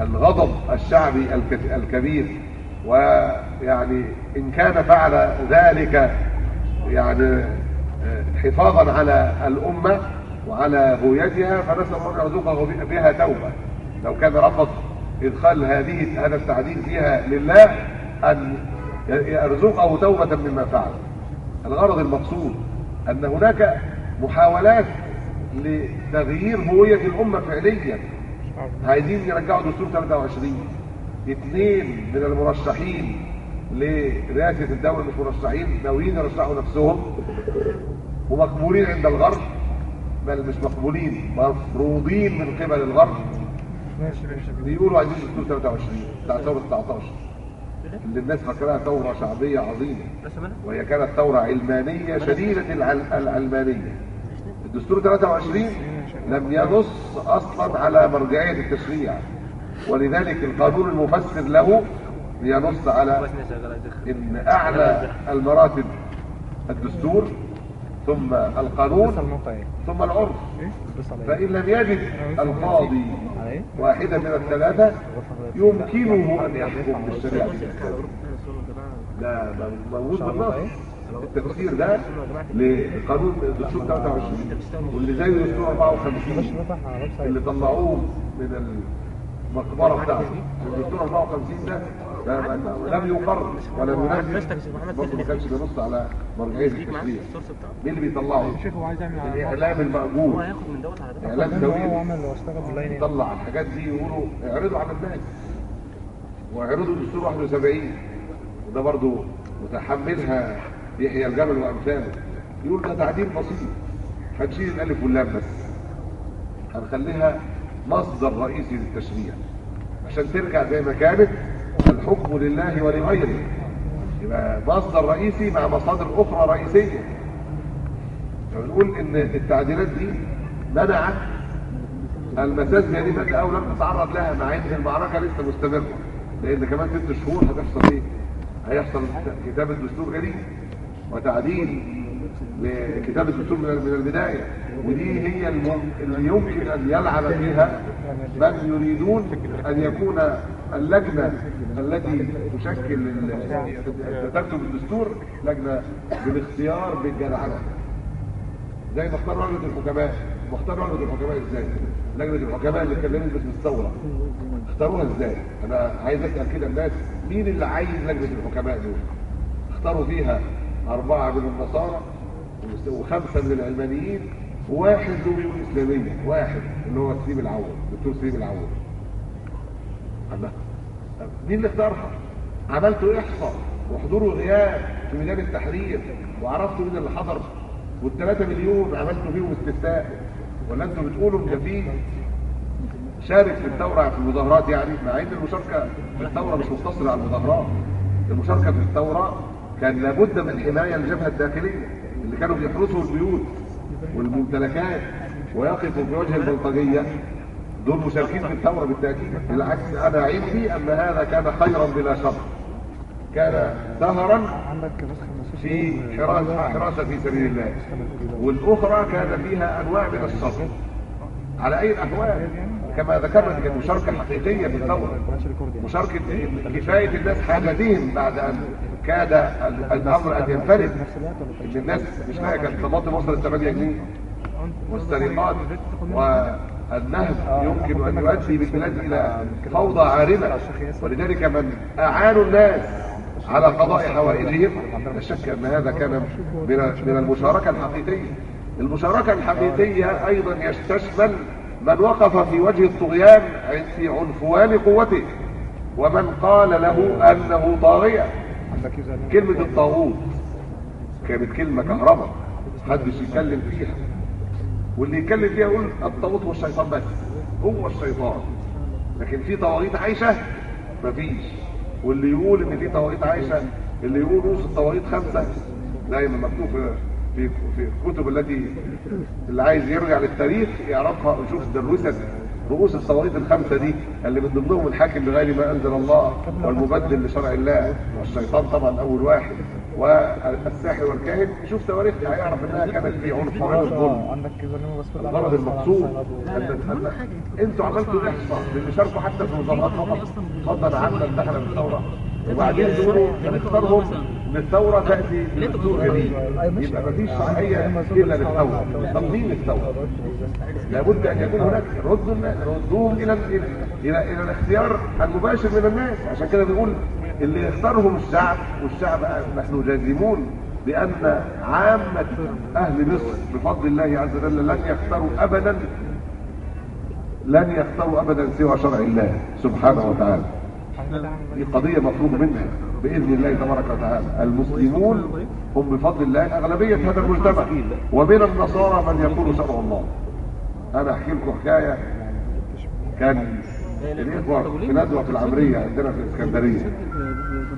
الغضب الشعبي الكبير. ويعني إن كان فعل ذلك يعني آه، حفاظا على الأمة وعلى هويتها فنسأل الله أن يرزقه بها توبة. لو كان رفض إدخال هذه هذا التعديل فيها لله أن يرزقه توبة مما فعل. الغرض المقصود أن هناك محاولات لتغيير هوية الأمة فعليا. عايزين يرجعوا دستور 23 اثنين من المرشحين لرئاسة الدولة مش مرشحين ناويين يرشحوا نفسهم ومقبولين عند الغرب بل مش مقبولين مفروضين من قبل الغرب. بيقولوا عايزين دستور 23 بتاع ثورة 19 اللي الناس فاكراها ثورة شعبية عظيمة. وهي كانت ثورة علمانية شديدة العل... العلمانية. الدستور 23 لم ينص أصلا على مرجعية التشريع. ولذلك القانون المفسر له ينص على إن أعلى المراتب الدستور ثم القانون إيه؟ ثم العرف؟ اتصل إيه؟ فإن لم يجد القاضي؟ واحدا من الثلاثة يمكنه أن يحكم الإسلامية. لا موجود بالنص التفسير ده لقانون الدستور 23 واللي زي الدستور 54 نفتح على ويب سايت اللي طلعوه من المقبرة بتاعته. الدستور 54 ده لم يقر ولم ينفذ برضه ما كانش بينص على مرجعية التشريع مين اللي بيطلعه؟ شيخ هو عايز يعمل على الإعلام المأجور إعلام هو عمل واشتغل أونلاين. يعني. طلع الحاجات دي يقولوا اعرضوا على الناس. واعرضوا دستور 71 وده برضو متحملها يحيى الجبل وأمثاله. يقول ده تعديل بسيط. هنشيل الألف واللام بس. هنخليها مصدر رئيسي للتشريع عشان ترجع زي ما كانت الحكم لله ولغيره. يبقى مصدر رئيسي مع مصادر أخرى رئيسية. فبنقول إن التعديلات دي منعت المساس بهذه المادة أو لم تتعرض لها مع إن المعركة لسه مستمرة. لأن كمان ست شهور هتحصل إيه؟ هيحصل كتابة دستور جديد وتعديل لكتابة الدستور من البداية ودي هي اللي يمكن أن يلعب فيها من يريدون أن يكون اللجنة التي تشكل تكتب الدستور لجنة بالاختيار بالجدعنة. زي ما اختار لجنه الحكماء واختار لجنه الحكماء إزاي؟ لجنة الحكماء اللي اتكلمت باسم الثوره اختاروها إزاي؟ أنا عايز أسأل كده الناس مين اللي عايز لجنة الحكماء دول؟ اختاروا فيها أربعة من النصارى وخمسة من العلمانيين وواحد ميول إسلامية واحد اللي هو سليم العوض دكتور سليم العوض. الله مين اللي اختارها؟ عملتوا إحصاء وحضور وغياب في ميدان التحرير وعرفتوا مين اللي حضر والثلاثة مليون عملتوا فيهم استفتاء. ولا أنتوا بتقولوا ان في شارك في الثورة في المظاهرات يعني مع إن المشاركة في الثورة مش مقتصرة على المظاهرات. المشاركة في الثورة كان لابد من حماية الجبهة الداخلية. كانوا بيحرسوا البيوت والممتلكات ويقفوا في وجه البلطجية دول مشاركين في الثورة بالتأكيد. بالعكس أنا عندي أن هذا كان خيرا بلا شر. كان سهرا في. حراسة حراسة في سبيل الله. والأخرى كان فيها أنواع من الشر على أي الأحوال؟ كما ذكرنا دي كانت مشاركة حقيقية في الثورة. مشاركة كفاية الناس حاجتهم بعد أن كاد ال- الأمر أن ينفرد إن الناس مش لاقية كانت طماطم وصلت 8 جنيه والسرقات والنهب يمكن أن يؤدي بالبلاد إلى فوضى عارمة. ولذلك من أعانوا الناس على قضاء حوائجهم لا شك أن هذا كان من من المشاركة الحقيقية. المشاركة الحقيقية أيضا يستشمل من وقف في وجه الطغيان في عنفوان قوته ومن قال له أنه طاغية. كلمة الطاغوت كانت كلمه كهرباء. محدش يتكلم فيها. واللي يتكلم فيها يقول الطاغوت هو الشيطان بس. هو الشيطان. لكن في طواغيت عايشة مفيش. واللي يقول إن في طواغيت عايشة اللي يقول رؤوس الطواغيت خمسة دايما مكتوب في في الكتب التي اللي عايز يرجع للتاريخ يعرفها ويشوف دروست رؤوس الطواغيت الخمسة دي اللي من ضمنهم الحاكم بغير ما أنزل الله والمبدل لشرع الله والشيطان طبعا أول واحد. والساحر والكاهن يشوف تواريخها هيعرف إنها كانت في عنف كل الغرض المقصود ان ان أنتوا عملتوا إحصاء اللي شاركوا حتى في المظاهرات فقط. فضلا عنا دخل بالثوره وبعدين تقولوا هنختارهم ان الثورة تأتي بدستور جديد. يبقى مفيش صحيه إلا للثوره طب مين الثورة؟ لابد أن يكون هناك الناس ردوهم إلى إلى إلى, إلى الاختيار المباشر من الناس. عشان كده بنقول اللي يختارهم الشعب والشعب نحن جازمون بأن عامة أهل مصر بفضل الله عز وجل لن يختاروا ابدا لن يختاروا ابدا سوى شرع الله سبحانه وتعالى. دي قضية مفروغ منها بإذن الله تبارك وتعالى. المسلمون هم بفضل الله أغلبية هذا المجتمع. ومن النصارى من يقول شرع الله. أنا أحكي لكم حكاية. كان الإخوة في ندوة في العمرية عندنا في الاسكندريه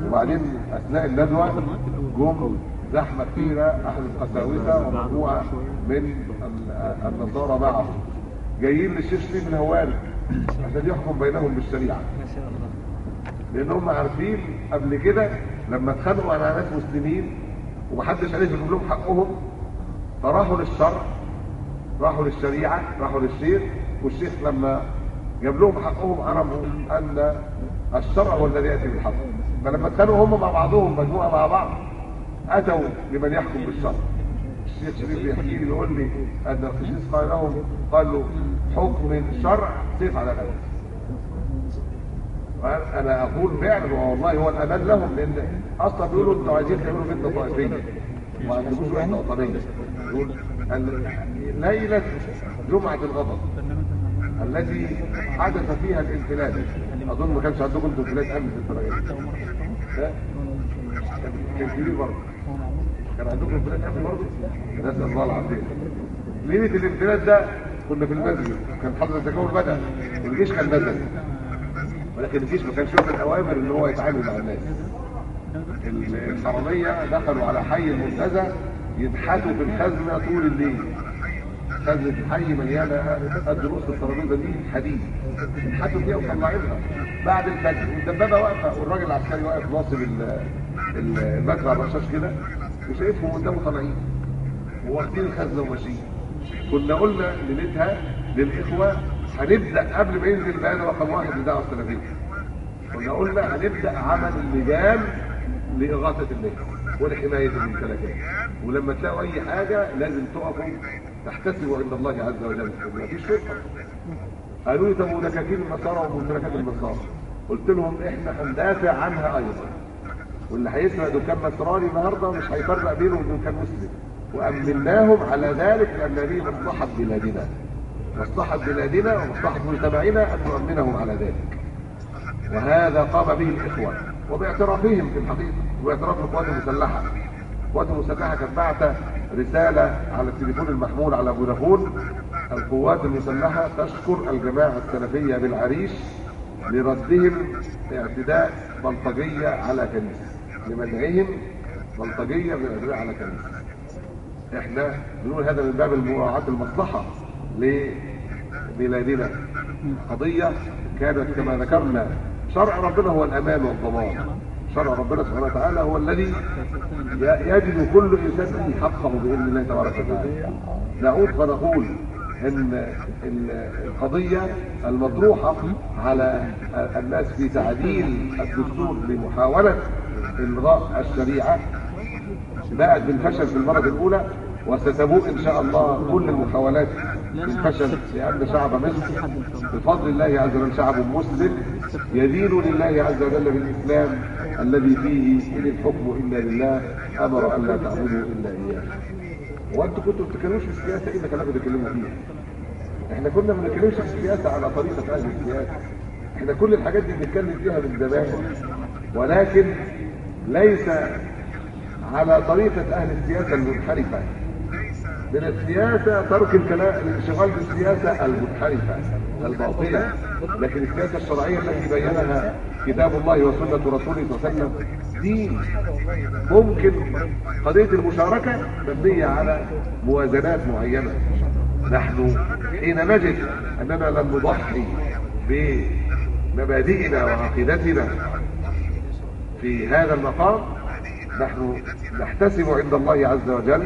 وبعدين أثناء الندوة جم زحمة كبيرة أحد القساوسة ومجموعة من ال- النصارى معهم جايين للشيخ شريف الهواري عشان يحكم بينهم بالشريعة. لأن هم عارفين قبل كده لما اتخانقوا على ناس مسلمين ومحدش عرف يجيب لهم حقهم فراحوا للشرع راحوا للشريعة راحوا للشيخ والشيخ لما جاب لهم حقهم عرفوا أن الشرع هو الذي يأتي بالحق. فلما اتخانقوا هم مع بعضهم مجموعة مع بعض أتوا لمن يحكم بالشرع الشيخ شريف بيحكي لي بيقول لي أن القسيس قال لهم قال له حكم الشرع سيف على الأرض أنا أقول فعلا والله هو الامان لهم لأن أصلا بيقولوا أنتوا عايزين تعملوا فتنه طائفيه وما عندكوش وحده وطنيه يقول ليلة جمعة الغضب التي حدث فيها الانفلات. أظن ما كانش عندكم أنتوا انفلات امن في ها؟ كان كبير برضه. كان عندكم انفلات امن برضه؟ نسال الله العافيه ليلة الانفلات ده كنا في المسجد كان حضر التكون بدأ والجيش كان نزل ولكن الجيش ما كانش واخد أوامر إن هو يتعامل مع الناس. الحراميه دخلوا على حي المنتزه ينحتوا في الخزنة طول الليل. خزنة الحي مليانة قد نص الترابيزه دي حديد. ينحتوا فيها وطلعينها بعد الفجر والدبابة واقفة والراجل العسكري واقف ناصب ال- ال- المدفع الرشاش كده وشايفهم قدامه طالعين. وواخدين الخزنة وماشيين. كنا قلنا ليلتها للإخوة هنبدأ قبل ما ينزل بيان رقم واحد لدعوه السلفيه كنا قلنا هنبدأ عمل اللجان لإغاثة الناس ولحمايه الممتلكات ولما تلاقوا أي حاجة لازم تقفوا تحتسبوا عند الله عز وجل. ما فيش فرقه قالوا لي طب ودكاكين النصارى وممتلكات النصارى. قلت لهم إحنا هندافع عنها أيضا. واللي هيسرق دكان نصراني النهارده مش هيفرق بينه وبين دكان مسلم. وأمناهم على ذلك لأن هذه مصلحه بلادنا مصلحة بلادنا ومصلحة مجتمعنا أن نؤمنهم على ذلك. وهذا قام به الإخوة. وباعترافهم في الحقيقة وباعتراف القوات المسلحة. القوات المسلحة كانت بعت رسالة على التليفون المحمول على فودافون. القوات المسلحة تشكر الجماعة السلفية بالعريش لردهم اعتداء بلطجية على كنيسة. لمنعهم بلطجية من الاعتداء على كنيسة. إحنا بنقول هذا من باب مراعاه المصلحة. لبلادنا. قضية كانت كما ذكرنا. شرع ربنا هو الأمان والضمان. شرع ربنا سبحانه وتعالى هو الذي يجد كل إنسان فيه حقه بإذن الله تبارك وتعالى. نعود فنقول إن ال- القضية المطروحة على الناس في تعديل الدستور لمحاولة إلغاء الشريعة. بقت بالفشل في المرة الأولى وستبوء إن شاء الله كل المحاولات بالفشل لأن شعب مصر. بفضل الله عز وجل شعب مسلم يدين لله عز وجل بالإسلام الذي فيه إن الحكم إلا لله أمر أن لا تعبدوا إلا إياه. وأنتم كنتوا بتتكلموش في السياسة إيه اللي كانوا بيتكلموا فيها؟ إحنا كنا ما بنتكلمش في السياسة على طريقة أهل السياسة. إحنا كل الحاجات دي بنتكلم فيها من زمان. ولكن ليس على طريقة أهل السياسة المنحرفة. من السياسة ترك الكلام الانشغال بالسياسة المنحرفة الباطلة. لكن السياسة الشرعية التي بينها كتاب الله وسنة رسوله صلى الله عليه وسلم دين. ممكن قضية المشاركة مبنية على موازنات معينة. نحن حين نجد أننا لم نضحي بمبادئنا وعقيدتنا في هذا المقام نحن نحتسب عند الله عز وجل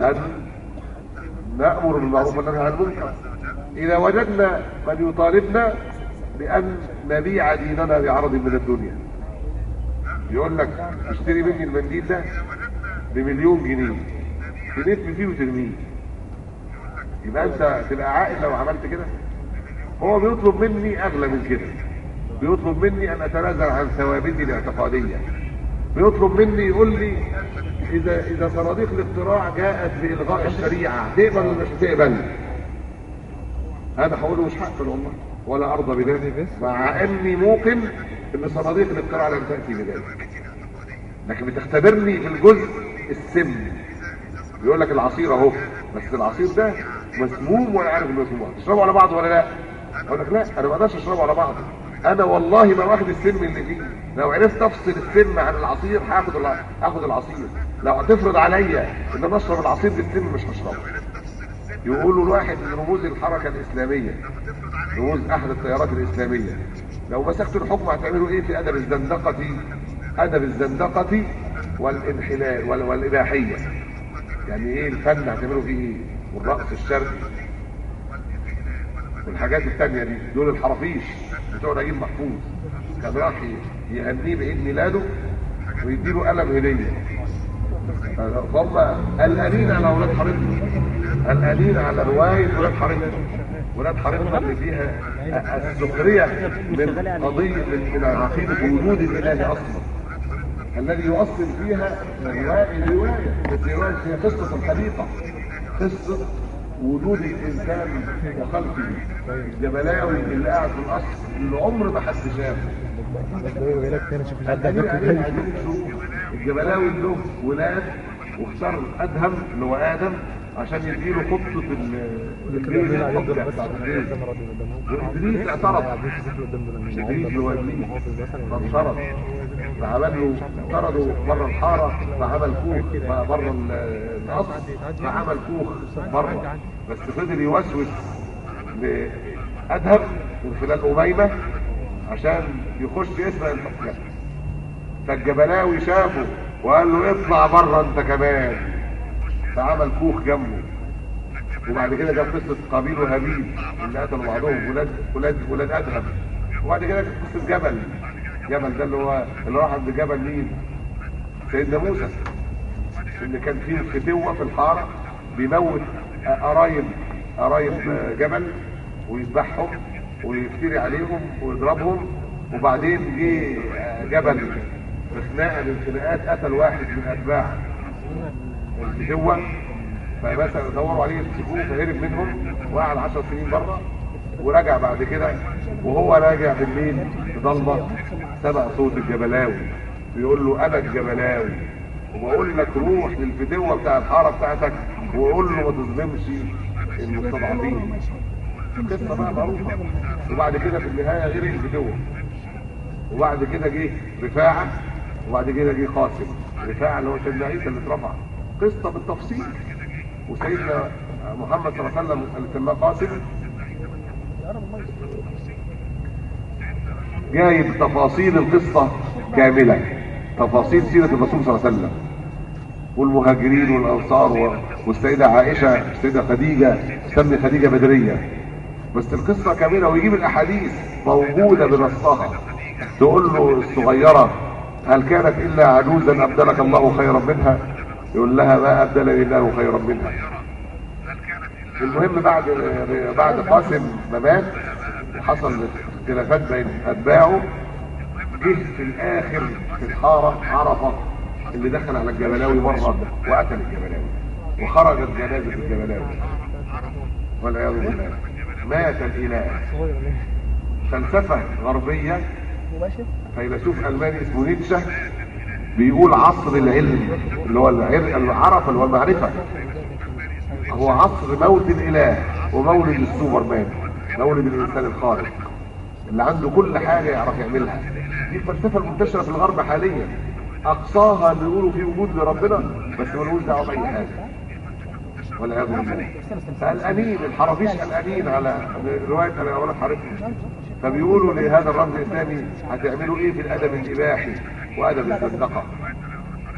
أن نأمر بالمعروف وننهى عن المنكر. إذا وجدنا من يطالبنا بأن نبيع ديننا بعرض من الدنيا. يقول لك اشتري مني المنديل ده بمليون جنيه تلف فيه وترميه. يبقى أنت تبقى عاقل لو عملت كده؟ هو بيطلب مني أغلى من كده. بيطلب مني أن أتنازل عن ثوابتي الاعتقادية. بيطلب مني يقول لي إذا إذا صناديق الاقتراع جاءت بإلغاء الشريعة تقبل ولا مش تقبل؟ أنا هقول له مش هقبل والله ولا ارضى بذلك مع إني موقن إن صناديق الاقتراع لم تأتي بذلك. لكن بتختبرني في الجزء السم. بيقول لك العصير أهو بس العصير ده مسموم ولا عارف إنه مسموم. تشربه على بعض ولا لا؟ أقول لك لا أنا ما أقدرش أشربه على بعض. أنا والله ما واخد السم اللي فيه لو عرفت أفصل السم عن العصير هاخد هاخد العصير. لو هتفرض عليا إن أنا أشرب العصير بالسم مش هشربه. يقولوا الواحد من رموز الحركة الإسلامية رموز أحد التيارات الإسلامية. لو مسكتوا الحكم هتعملوا إيه في أدب الزندقة؟ أدب الزندقة والإنحلال وال- والإباحية. يعني إيه الفن هتعملوا فيه إيه؟ والرقص الشرقي والحاجات التانية دي. دول الحرافيش. بتوع نجيب محفوظ. كان راح يهنيه بعيد ميلاده ويديله قلم هدية. فهم قلقانين على أولاد حارتنا. قلقانين على روايه ولاد حارتنا. ولاد حارتنا اللي فيها السخرية من قضية من عقيده وجود الإله أصلا. الذي يؤصل فيها روايه روايه روايه هي قصة الحديقة. قصة وجود الإنسان وخلقه. الجبلاوي اللي قاعد في القصر اللي عمر ما حد شافه الجبلاوي له ولاد واختار أدهم اللي هو آدم عشان يديله خطة ال- البيت الحجه بتاعت البيت وابليس اعترض مش اللي هو إبليس. فانشرط فعمل له طرده بره الحارة فعمل كوخ بره القصر فعمل كوخ بره. بس فضل يوسوس لأدهم من خلال أميمة عشان يخش يسرق الحكام فالجبلاوي شافه وقال له اطلع بره انت كمان. فعمل كوخ جنبه. وبعد كده جاب قصة قابيل وهابيل اللي قتلوا بعضهم ولاد ولاد ولاد أدهم. وبعد كده قصة جبل. جبل ده اللي هو اللي راح عند جبل مين؟ سيدنا موسى اللي كان فيه فتوه في الحارة بيموت قرايب قرايب جبل ويذبحهم ويفتري عليهم ويضربهم وبعدين جه جبل في خناقه من الخناقات قتل واحد من اتباع الفتوه فمثلا دوروا عليه يمسكوه فهرب منهم وقعد 10 سنين بره. ورجع بعد كده وهو راجع بالليل في ضلمة سمع صوت الجبلاوي. بيقول له أنا الجبلاوي وبقول لك روح للفتوه بتاع الحارة بتاعتك وقول له ما تظلمش المستضعفين. قصة بقى معروفة. وبعد كده في النهاية غير الفتوه وبعد كده جه رفاعة وبعد كده جه قاسم. رفاعة اللي هو سيدنا عيسى اللي اترفع. قصة بالتفصيل. وسيدنا محمد صلى الله عليه وسلم اللي سماه قاسم جايب تفاصيل القصة كاملة. تفاصيل سيرة الرسول صلى الله عليه وسلم. والمهاجرين والأنصار والسيدة عائشة السيدة خديجة تسمي خديجة بدرية. بس القصة كاملة ويجيب الأحاديث موجودة بنصها. تقول له الصغيرة هل كانت إلا عجوزا أبدلك الله خيرا منها؟ يقول لها ما أبدلني الله خيرا منها. المهم بعد بعد قاسم ما مات وحصل اختلافات بين أتباعه جه في الآخر في الحارة عرفة اللي دخل على الجبلاوي مرة وقتل الجبلاوي وخرجت جنازه الجبلاوي. والعياذ بالله. مات الإله؟ فلسفه غربية. فيلسوف ألماني اسمه نيتشه بيقول عصر العلم اللي هو العر- العرف اللي هو عصر موت الإله ومولد السوبرمان مولد الإنسان الخارق اللي عنده كل حاجة يعرف يعملها. دي الفلسفة المنتشرة في الغرب حاليا. أقصاها اللي يقولوا فيه وجود لربنا بس ملوش دعوة بأي حاجة. والعياذ بالله. فالانين الحرافيش الانين على رواية أنا أقول حضرتك فبيقولوا لهذا الرمز الاسلامي هتعملوا إيه في الأدب الإباحي وأدب الزندقة؟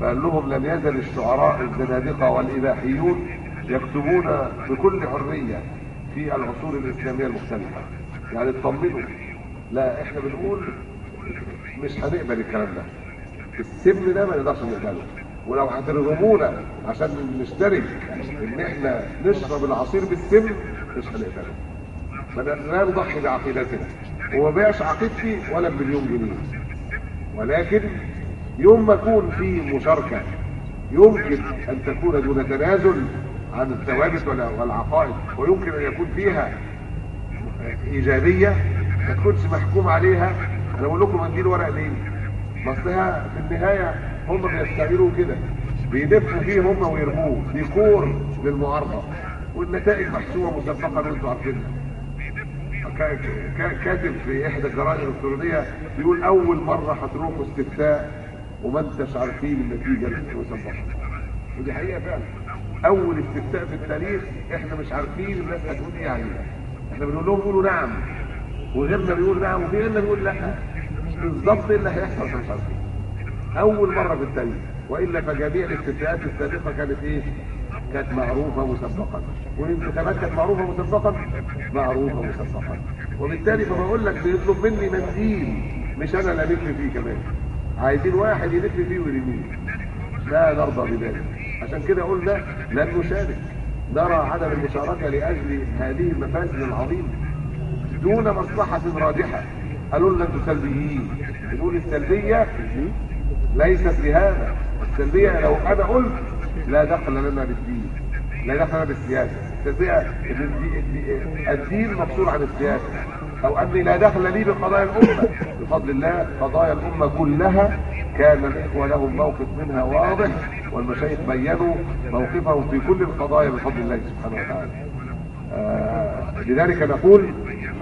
فقال لهم لم يزل الشعراء الزنادقة والإباحيون يكتبون بكل حرية في العصور الإسلامية المختلفة. يعني اطمنوا لا إحنا بنقول مش هنقبل الكلام ده. السم ده ما نقدرش نقبله. ولو هترغمونا عشان نشترك إن إحنا نشرب العصير بالسم مش هنقبله. ما ن- لا نضحي بعقيدتنا. وما بيعش عقيدتي ولا بمليون جنيه. ولكن يوم ما يكون في مشاركة يمكن أن تكون دون تنازل عن الثوابت والعقائد. ويمكن أن يكون فيها إيجابية ما تكونش محكوم عليها. أنا بقول لكم منديل ورق ليه؟ ما أصلها في النهاية هم بيستعملوا كده. بيلفوا فيه هم ويرموه. ديكور للمعارضة. والنتائج محسوبة مسبقا وانتوا عارفينها. كا- كا- كاتب في إحدى الجرائد الإلكترونية بيقول أول مرة هتروحوا استفتاء وما أنتش عارفين النتيجة المسبقه ودي حقيقة فعلا. أول استفتاء في التاريخ إحنا مش عارفين الناس هتقول إيه عليها إحنا بنقول لهم قولوا نعم. وغيرنا بيقول نعم وفي غيرنا بيقول لأ. بالظبط إيه اللي هيحصل؟ مش عارفين. أول مرة في التاريخ. وإلا فجميع الاستفتاءات السابقه كانت إيه؟ كانت معروفة مسبقا والانتخابات كانت معروفة مسبقا معروفة مسبقا وبالتالي فبقول لك بيطلب مني منديل مش أنا اللي ألف فيه كمان. عايزين واحد يلف فيه ويرميه. لا نرضى بذلك. عشان كده قلنا لن نشارك. نرى عدم المشاركة لأجل هذه المفاسد العظيمة. دون مصلحة راجحة. قالوا لنا أنتوا سلبيين. نقول السلبية ليست لهذا السلبية لو أنا قلت لا دخل لنا بالدين. لا دخل لنا بالسياسة. السلبية الدين مفصول عن السياسة. أو أني لا دخل لي بقضايا الأمة. بفضل الله قضايا الأمة كلها كان الاخوة لهم موقف منها واضح والمشايخ بينوا موقفهم في كل القضايا بفضل الله سبحانه وتعالى. آه، لذلك نقول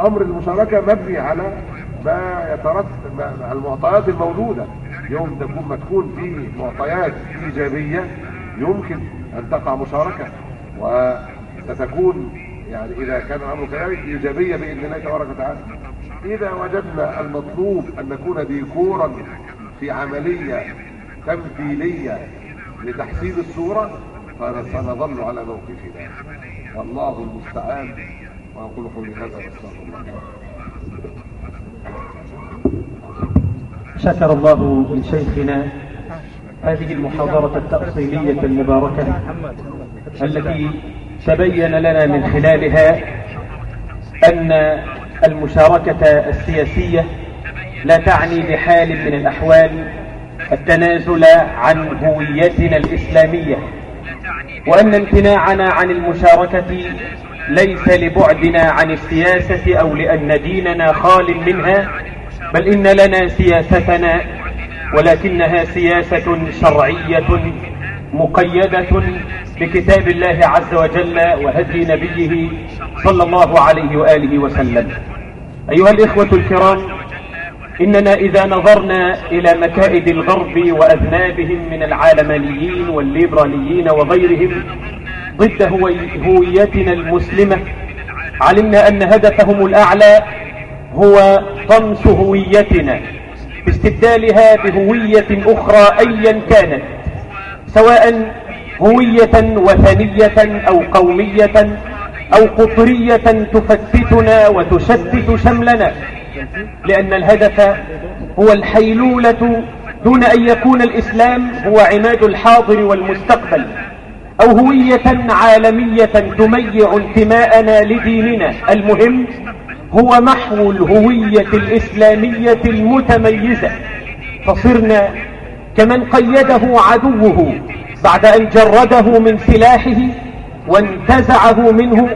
أمر المشاركة مبني على ما يترتب على المعطيات الموجوده يوم تكون ما تكون في معطيات إيجابية يمكن أن تقع مشاركة. وستكون يعني إذا كان الأمر كذلك إيجابية بإذن الله تبارك وتعالى. إذا وجدنا المطلوب أن نكون ديكورا في عملية تمثيليه لتحسين الصورة فسنظل على موقفنا. والله المستعان وأقول قولي هذا وأستغفر الله. شكر الله لشيخنا هذه المحاضرة التأصيلية المباركة التي تبين لنا من خلالها أن المشاركة السياسية لا تعني بحال من الأحوال التنازل عن هويتنا الإسلامية وأن امتناعنا عن المشاركة ليس لبعدنا عن السياسة أو لأن ديننا خال منها بل إن لنا سياستنا ولكنها سياسة شرعية مقيدة بكتاب الله عز وجل وهدي نبيه صلى الله عليه وآله وسلم. أيها الإخوة الكرام إننا إذا نظرنا إلى مكائد الغرب وأذنابهم من العالمانيين والليبراليين وغيرهم ضد هوي- هويتنا المسلمة علمنا أن هدفهم الأعلى هو طمس هويتنا باستبدالها بهوية أخرى أيا كانت سواء هوية وثنية أو قومية أو قطرية تفتتنا وتشتت شملنا. لأن الهدف هو الحيلولة دون أن يكون الإسلام هو عماد الحاضر والمستقبل أو هوية عالمية تميع انتماءنا لديننا. المهم هو محو الهوية الإسلامية المتميزة. فصرنا كمن قيده عدوه بعد أن جرده من سلاحه وانتزعه منه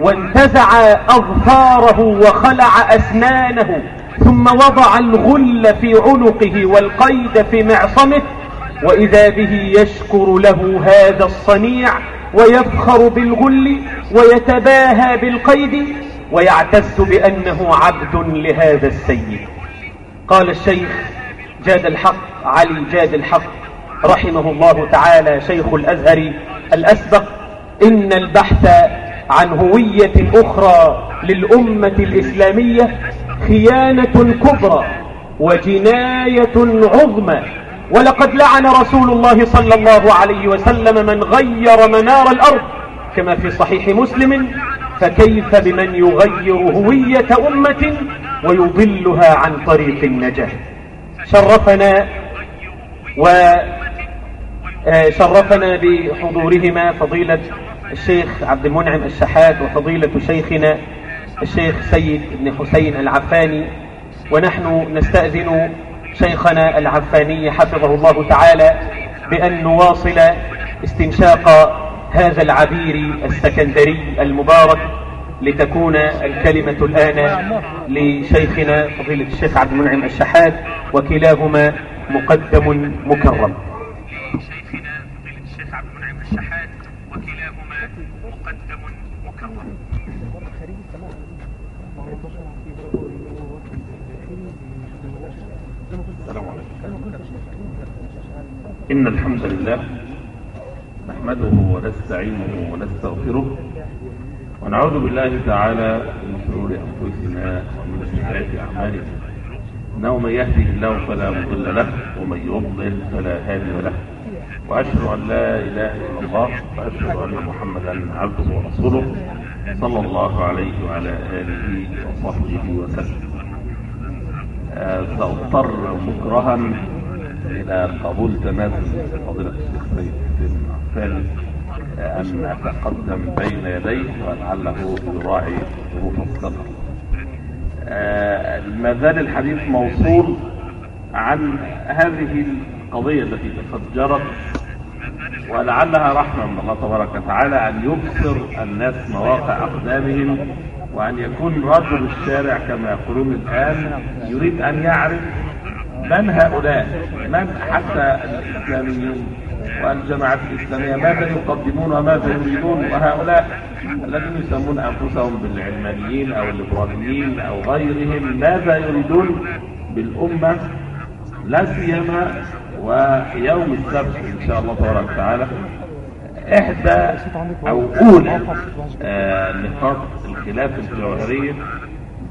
وانتزع أظفاره وخلع أسنانه ثم وضع الغل في عنقه والقيد في معصمه وإذا به يشكر له هذا الصنيع ويفخر بالغل ويتباهى بالقيد ويعتز بأنه عبد لهذا السيد. قال الشيخ جاد الحق علي جاد الحق رحمه الله تعالى شيخ الأزهر الأسبق إن البحث عن هوية أخرى للأمة الإسلامية خيانة كبرى وجناية عظمى. ولقد لعن رسول الله صلى الله عليه وسلم من غير منار الأرض كما في صحيح مسلم فكيف بمن يغير هوية أمة ويضلها عن طريق النجاة؟ شرفنا وشرفنا بحضورهما فضيلة الشيخ عبد المنعم الشحات وفضيلة شيخنا الشيخ سيد بن حسين العفاني ونحن نستأذن شيخنا العفاني حفظه الله تعالى بأن نواصل استنشاق هذا العبير السكندري المبارك لتكون الكلمة الآن لشيخنا فضيلة الشيخ عبد المنعم الشحات وكلاهما مقدم مكرم. إن الحمد لله نحمده ونستعينه ونستغفره ونعوذ بالله تعالى من شرور أنفسنا ومن سيئات أعمالنا. إنه من يهده الله فلا مضل له ومن يضلل فلا هادي له. وأشهد أن لا إله إلا الله وأشهد أن محمدا عبده ورسوله صلى الله عليه وعلى آله وصحبه وسلم. آه، سأضطر مكرها إلى قبول تنازل فضيلة الشيخ سيد حسين عفان أن أتقدم بين يديه ولعله يراعي ظروف السفر. آه، ما زال الحديث موصول عن هذه القضية التي تفجرت ولعلها رحمة من الله تبارك وتعالى أن يبصر الناس مواقع أقدامهم وأن يكون رجل الشارع كما يقولون الآن يريد أن يعرف من هؤلاء؟ من حتى الإسلاميين والجماعات الإسلامية؟ ماذا يقدمون وماذا يريدون؟ وهؤلاء الذين يسمون أنفسهم بالعلمانيين أو الليبراليين أو غيرهم ماذا يريدون؟ بالأمة لا سيما ويوم السبت إن شاء الله تبارك وتعالى إحدى أو أولى آه، نقاط الخلاف الجوهرية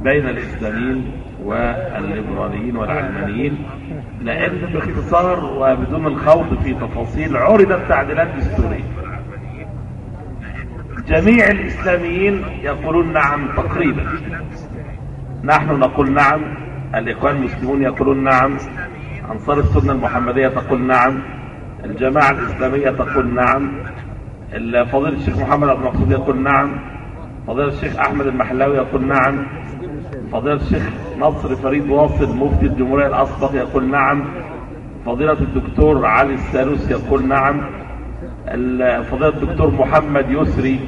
بين الإسلاميين والليبراليين والعلمانيين لأن باختصار وبدون الخوض في تفاصيل عرضت تعديلات دستورية. جميع الإسلاميين يقولون نعم تقريبا. نحن نقول نعم الإخوان المسلمون يقولون نعم أنصار السنة المحمدية تقول نعم الجماعة الإسلامية تقول نعم فضيلة الشيخ محمد عبد المقصود يقول نعم فضيلة الشيخ أحمد المحلاوي يقول نعم فضيلة الشيخ نصر فريد واصل مفتي الجمهورية الأسبق يقول نعم. فضيلة الدكتور علي السالوس يقول نعم. فضيلة الدكتور محمد يسري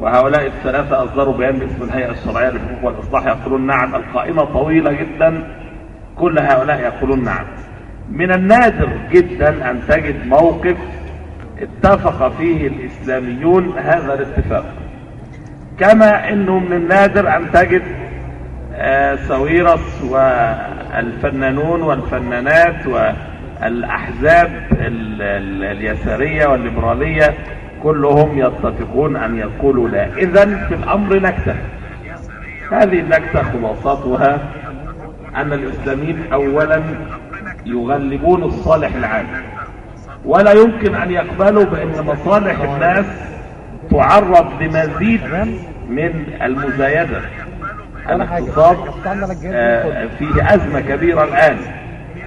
وهؤلاء الثلاثة أصدروا بيان باسم الهيئة الشرعية للحقوق والإصلاح يقولون نعم. القائمة طويلة جدا. كل هؤلاء يقولون نعم. من النادر جدا أن تجد موقف اتفق فيه الإسلاميون هذا الاتفاق. كما أنه من النادر أن تجد ساويرس والفنانون والفنانات والأحزاب ال- ال- اليسارية والليبرالية كلهم يتفقون أن يقولوا لا. إذا في الأمر نكتة. هذه النكتة خلاصتها أن الإسلاميين أولا يغلبون الصالح العام. ولا يمكن أن يقبلوا بأن مصالح الناس تعرض لمزيد من المزايدة. الاقتصاد آه، فيه أزمة كبيرة الآن.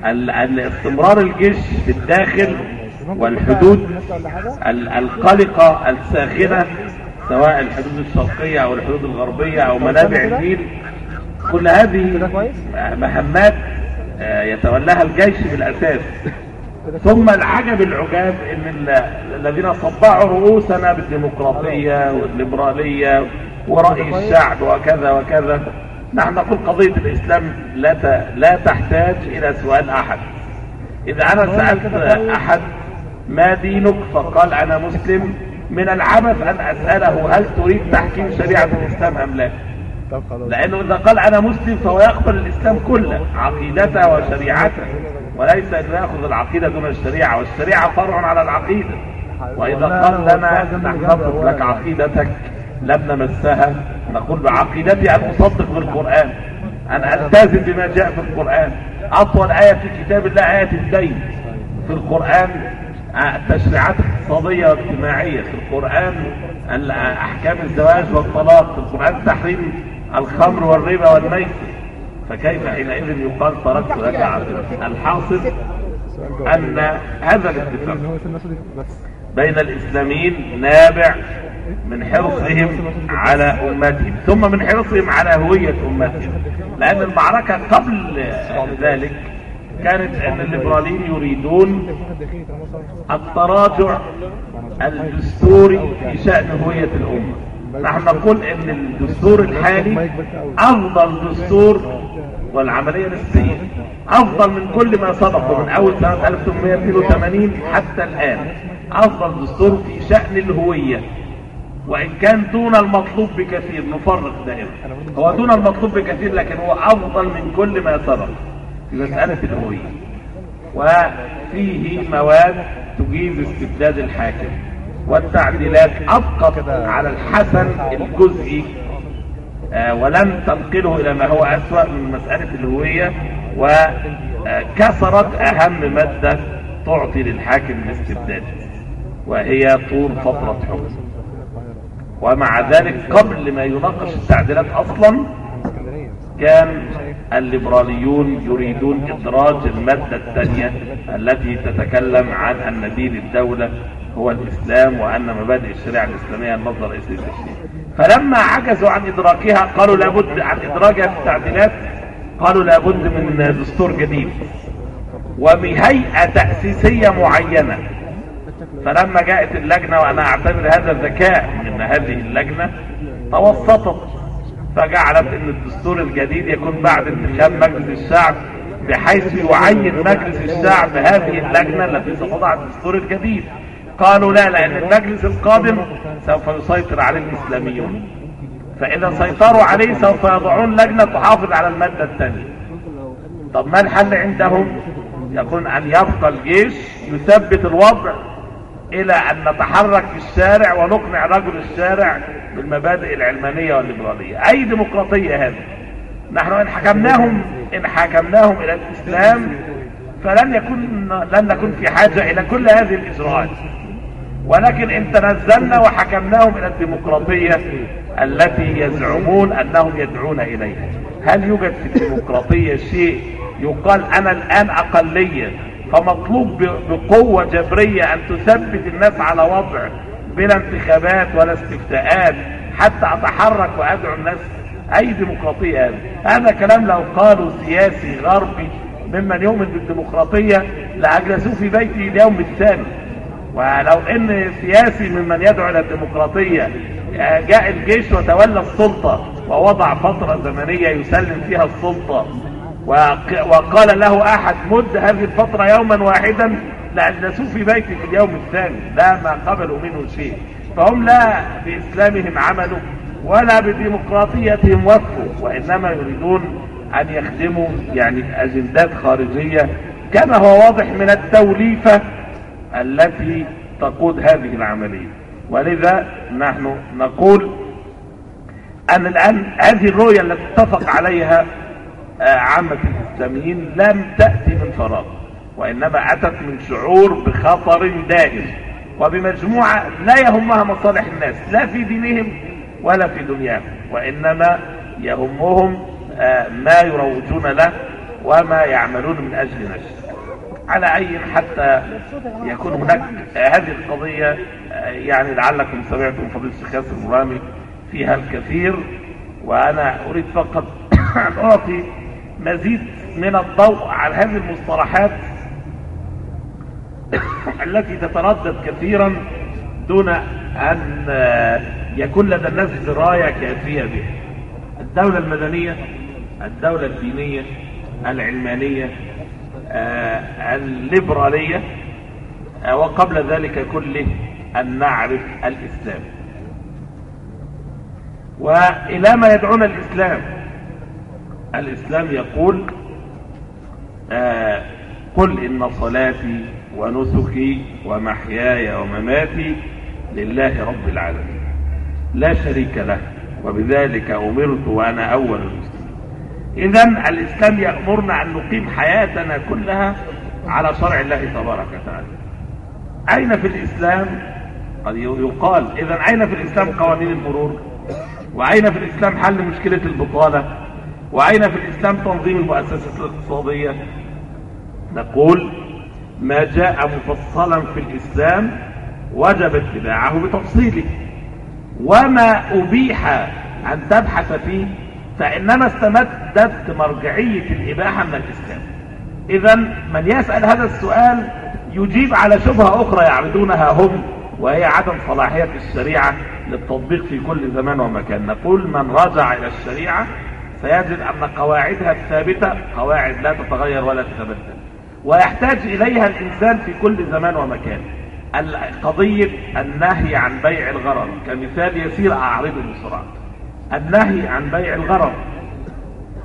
ال- ال- استمرار الجيش في الداخل والحدود ال- القلقة الساخنة سواء الحدود الشرقية أو الحدود الغربية أو منابع النيل. كل هذه مهمات آه، يتولاها الجيش بالأساس. ثم العجب العجاب إن ال- الذين صبعوا رؤوسنا بالديمقراطية والليبرالية ورأي الشعب وكذا وكذا. نحن نقول قضية الإسلام لا لا تحتاج إلى سؤال أحد. إذا أنا سألت أحد ما دينك؟ فقال أنا مسلم. من العبث أن أسأله هل تريد تحكيم شريعة الإسلام أم لا؟ لأنه إذا قال أنا مسلم فهو يقبل الإسلام كله عقيدته وشريعته وليس انه يأخذ العقيدة دون الشريعة والشريعة فرع على العقيدة. وإذا قال لنا نحن نترك لك عقيدتك. لم نمسها نقول بعقيدتي ان اصدق بالقران ان التزم بما جاء في القرآن. أطول آية في كتاب الله آية الدين. في القرآن التشريعات الاقتصادية والاجتماعية في القرآن ال- أحكام الزواج والطلاق في القرآن تحريم الخمر والربا والميسر فكيف حينئذ يقال تركت لك عقيدتك الحاصل أن هذا الاتفاق بين الإسلاميين نابع من حرصهم على أمتهم ثم من حرصهم على هوية أمتهم. لأن المعركة قبل ذلك كانت أن الليبراليين يريدون التراجع الدستوري في شأن هوية الأمة. نحن نقول أن الدستور الحالي أفضل دستور والعملية نسبية أفضل من كل ما سبق من أول سنة 1882 حتى الآن. أفضل دستور في شأن الهوية. وإن كان دون المطلوب بكثير نفرق دائما. هو دون المطلوب بكثير لكن هو أفضل من كل ما سبق في مسألة الهوية وفيه مواد تجيز استبداد الحاكم والتعديلات أبقت على الحسن الجزئي. آه، ولم تنقله إلى ما هو أسوأ من مسألة الهوية وكسرت أهم مادة تعطي للحاكم الاستبداد وهي طول فترة حكم. ومع ذلك قبل ما يناقش التعديلات أصلا كان الليبراليون يريدون إدراج المادة الثانية التي تتكلم عن أن دين الدولة هو الإسلام وأن مبادئ الشريعة الإسلامية المصدر الرئيسي للتشريع فلما عجزوا عن إدراكها قالوا لابد عن إدراجها في التعديلات قالوا لابد من دستور جديد. وبهيئة تأسيسية معينة. فلما جاءت اللجنة وأنا أعتبر هذا ذكاء من هذه اللجنة توسطت. فجعلت أن الدستور الجديد يكون بعد انتخاب مجلس الشعب بحيث يعين مجلس الشعب هذه اللجنة التي ستضع الدستور الجديد. قالوا لا لأن المجلس القادم سوف يسيطر عليه الإسلاميون. فإذا سيطروا عليه سوف يضعون لجنة تحافظ على المادة الثانية. طب ما الحل عندهم؟ يكون أن يبقى الجيش يثبت الوضع إلى أن نتحرك في الشارع ونقنع رجل الشارع بالمبادئ العلمانية والليبرالية. أي ديمقراطية هذه؟ نحن إن حكمناهم إن حكمناهم إلى الإسلام فلن يكون لن نكون في حاجة إلى كل هذه الإجراءات. ولكن إن تنزلنا وحكمناهم إلى الديمقراطية التي يزعمون أنهم يدعون إليها. هل يوجد في الديمقراطية شيء يقال أنا الآن أقلية فمطلوب بقوة جبرية أن تثبت الناس على وضع بلا انتخابات ولا استفتاءات حتى أتحرك وأدعو الناس. أي ديمقراطية هذا هذا كلام لو قالوا سياسي غربي ممن يؤمن بالديمقراطية لأجلسوه في بيته اليوم الثاني. ولو إن سياسي ممن يدعو إلى الديمقراطية آه، جاء الجيش وتولى السلطة ووضع فترة زمنية يسلم فيها السلطة. وق- وقال له أحد مد هذه الفترة يوما واحدا لأجلسوه في بيته في اليوم الثاني لا ما قبلوا منه شيء. فهم لا بإسلامهم عملوا ولا بديمقراطيتهم وفوا وإنما يريدون أن يخدموا يعني أجندات خارجية كما هو واضح من التوليفة التي تقود هذه العملية. ولذا نحن نقول أن الآن هذه الرؤية التي اتفق عليها عامة الإسلاميين لم تأتي من فراغ وإنما أتت من شعور بخطر دائم وبمجموعة لا يهمها مصالح الناس لا في دينهم ولا في دنياهم وإنما يهمهم آه، ما يروجون له وما يعملون من أجل نشره على أي حتى يكون هناك آه، هذه القضية آه، يعني لعلكم سمعتم فضيلة الشيخ ياسر فيها الكثير وأنا أريد فقط أن أعطي مزيد من الضوء على هذه المصطلحات التي تتردد كثيرا دون أن يكون لدى الناس دراية كافية بها. الدولة المدنية الدولة الدينية العلمانية آه، الليبرالية آه، وقبل ذلك كله أن نعرف الإسلام. وإلى ما يدعونا الإسلام الإسلام يقول آه، قل إن صلاتي ونسكي ومحياي ومماتي لله رب العالمين. لا شريك له وبذلك أمرت وأنا أول المسلمين. إذا الإسلام يأمرنا أن نقيم حياتنا كلها على شرع الله تبارك وتعالى. أين في الإسلام؟ قد يقال. إذا أين في الإسلام قوانين المرور وأين في الإسلام حل مشكلة البطالة؟ وأين في الإسلام تنظيم المؤسسات الاقتصادية؟ نقول ما جاء مفصلا في الإسلام وجب اتباعه بتفصيله. وما أبيح أن تبحث فيه فإنما استمدت مرجعية الإباحة من الإسلام. إذا من يسأل هذا السؤال يجيب على شبهة أخرى يعبدونها هم وهي عدم صلاحية الشريعة للتطبيق في كل زمان ومكان. نقول من رجع إلى الشريعة سيجد أن قواعدها الثابتة قواعد لا تتغير ولا تتبدل. ويحتاج إليها الإنسان في كل زمان ومكان. قضية النهي عن بيع الغرض كمثال يسير أعرضه بسرعة النهي عن بيع الغرض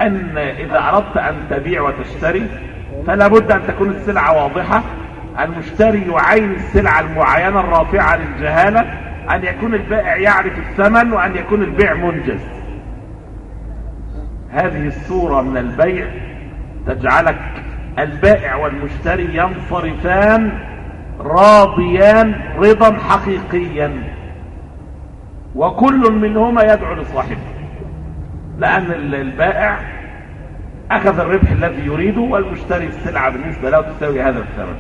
أن إذا أردت أن تبيع وتشتري فلا بد أن تكون السلعة واضحة. المشتري يعين السلعة المعينة الرافعة للجهالة أن يكون البائع يعرف الثمن وأن يكون البيع منجز. هذه الصورة من البيع تجعلك البائع والمشتري ينصرفان راضيان رضا حقيقيا. وكل منهما يدعو لصاحبه. لأن البائع أخذ الربح الذي يريده والمشتري السلعة بالنسبة له تساوي هذا الثمن.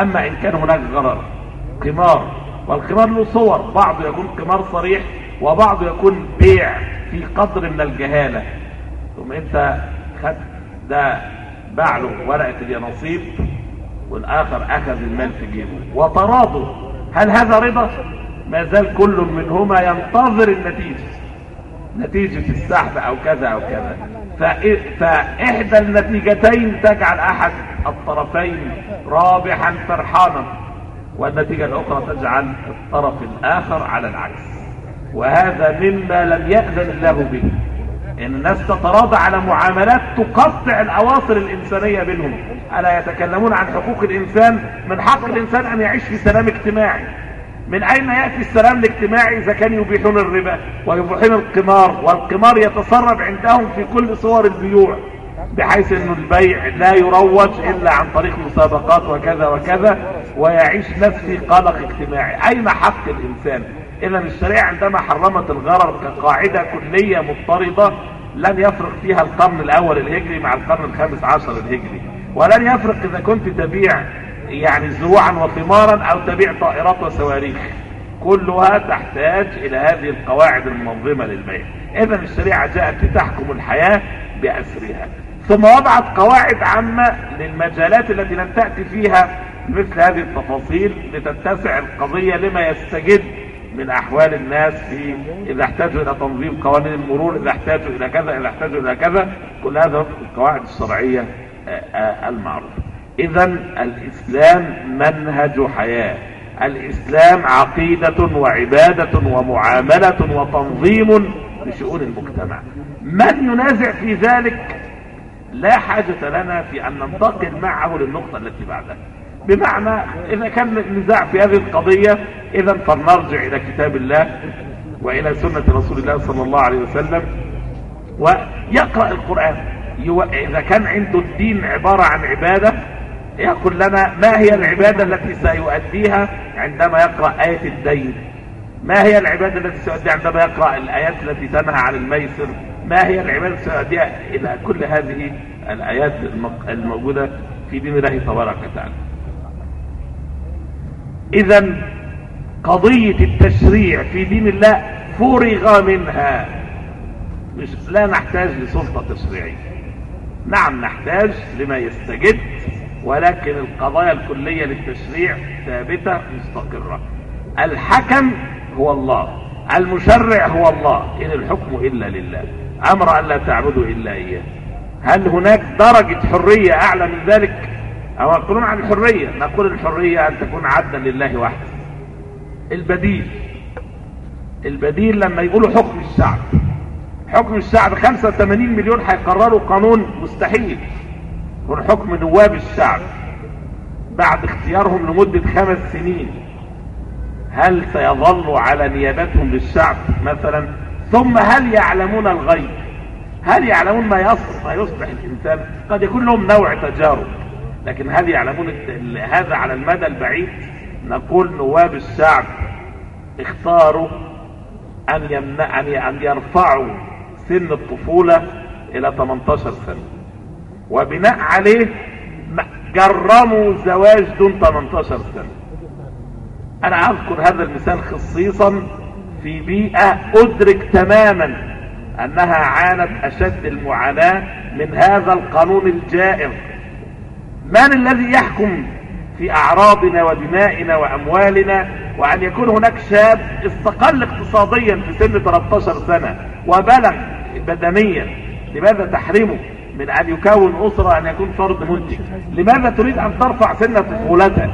أما إن كان هناك غرر قمار والقمار له صور بعض يكون قمار صريح وبعض يكون بيع في قدر من الجهالة. ثم أنت خد ده باع له ورقة اليانصيب والآخر أخذ المال في جيبه. وتراضوا. هل هذا رضا؟ ما زال كل منهما ينتظر النتيجة. نتيجة السحب أو كذا أو كذا. فإحدى النتيجتين تجعل أحد الطرفين رابحا فرحانا والنتيجة الأخرى تجعل الطرف الآخر على العكس. وهذا مما لم يأذن الله به. إن الناس تتراضى على معاملات تقطع الأواصر الإنسانية بينهم. ألا يتكلمون عن حقوق الإنسان؟ من حق الإنسان أن يعيش في سلام اجتماعي. من أين يأتي السلام الاجتماعي إذا كانوا يبيحون الربا ويبيحون القمار؟ والقمار يتسرب عندهم في كل صور البيوع بحيث أن البيع لا يروج إلا عن طريق مسابقات وكذا وكذا ويعيش ناس في قلق اجتماعي. أين حق إذا الشريعة عندما حرمت الغرر كقاعدة كلية مضطردة لن يفرق فيها القرن الأول الهجري مع القرن الخامس عشر الهجري. ولن يفرق إذا كنت تبيع يعني زروعا وثمارا أو تبيع طائرات وصواريخ. كلها تحتاج إلى هذه القواعد المنظمة للبيع. إذا الشريعة جاءت لتحكم الحياة بأسرها. ثم وضعت قواعد عامة للمجالات التي لم تأتي فيها مثل هذه التفاصيل لتتسع القضية لما يستجد من أحوال الناس في إذا احتاجوا إلى تنظيم قوانين المرور إذا احتاجوا إلى كذا إذا احتاجوا إلى كذا كل هذا القواعد الشرعية المعروفة. إذا الإسلام منهج حياة. الإسلام عقيدة وعبادة ومعاملة وتنظيم لشؤون المجتمع. من ينازع في ذلك؟ لا حاجة لنا في أن ننتقل معه للنقطة التي بعدها. بمعنى إذا كان النزاع في هذه القضية إذا فلنرجع إلى كتاب الله وإلى سنة رسول الله صلى الله عليه وسلم ويقرأ القرآن. إذا كان عنده الدين عبارة عن عبادة يقول لنا ما هي العبادة التي سيؤديها عندما يقرأ آية الدين؟ ما هي العبادة التي سيؤديها عندما يقرأ الآيات التي تنهى عن الميسر؟ ما هي العبادة التي سيؤديها إلى كل هذه الآيات الموجودة في دين الله تبارك وتعالى؟ إذا قضية التشريع في دين الله فرغ منها. مش لا نحتاج لسلطة تشريعية. نعم نحتاج لما يستجد ولكن القضايا الكلية للتشريع ثابتة مستقرة. الحكم هو الله المشرع هو الله إن الحكم إلا لله. أمر أن لا تعبدوا إلا إياه. هل هناك درجة حرية أعلى من ذلك؟ أو يقولون عن الحرية؟ نقول الحرية أن تكون عبدا لله وحده. البديل. البديل لما يقولوا حكم الشعب. حكم الشعب 85 مليون هيقرروا قانون مستحيل. يكون حكم نواب الشعب. بعد اختيارهم لمدة خمس سنين. هل سيظلوا على نيابتهم للشعب مثلا؟ ثم هل يعلمون الغيب؟ هل يعلمون ما يصلح الإنسان؟ قد يكون لهم نوع تجارب. لكن هل يعلمون هذا على المدى البعيد؟ نقول نواب الشعب اختاروا أن يمنع أن يرفعوا سن الطفولة إلى 18 سنة. وبناء عليه جرموا زواج دون 18 سنة. أنا أذكر هذا المثال خصيصا في بيئة أدرك تماما أنها عانت أشد المعاناة من هذا القانون الجائر. من الذي يحكم في أعراضنا ودمائنا وأموالنا وأن يكون هناك شاب استقل اقتصاديا في سن 13 سنة وبلغ بدنيا؟ لماذا تحرمه من أن يكون أسرة أن يكون فرد منتج؟ لماذا تريد أن ترفع سن طفولته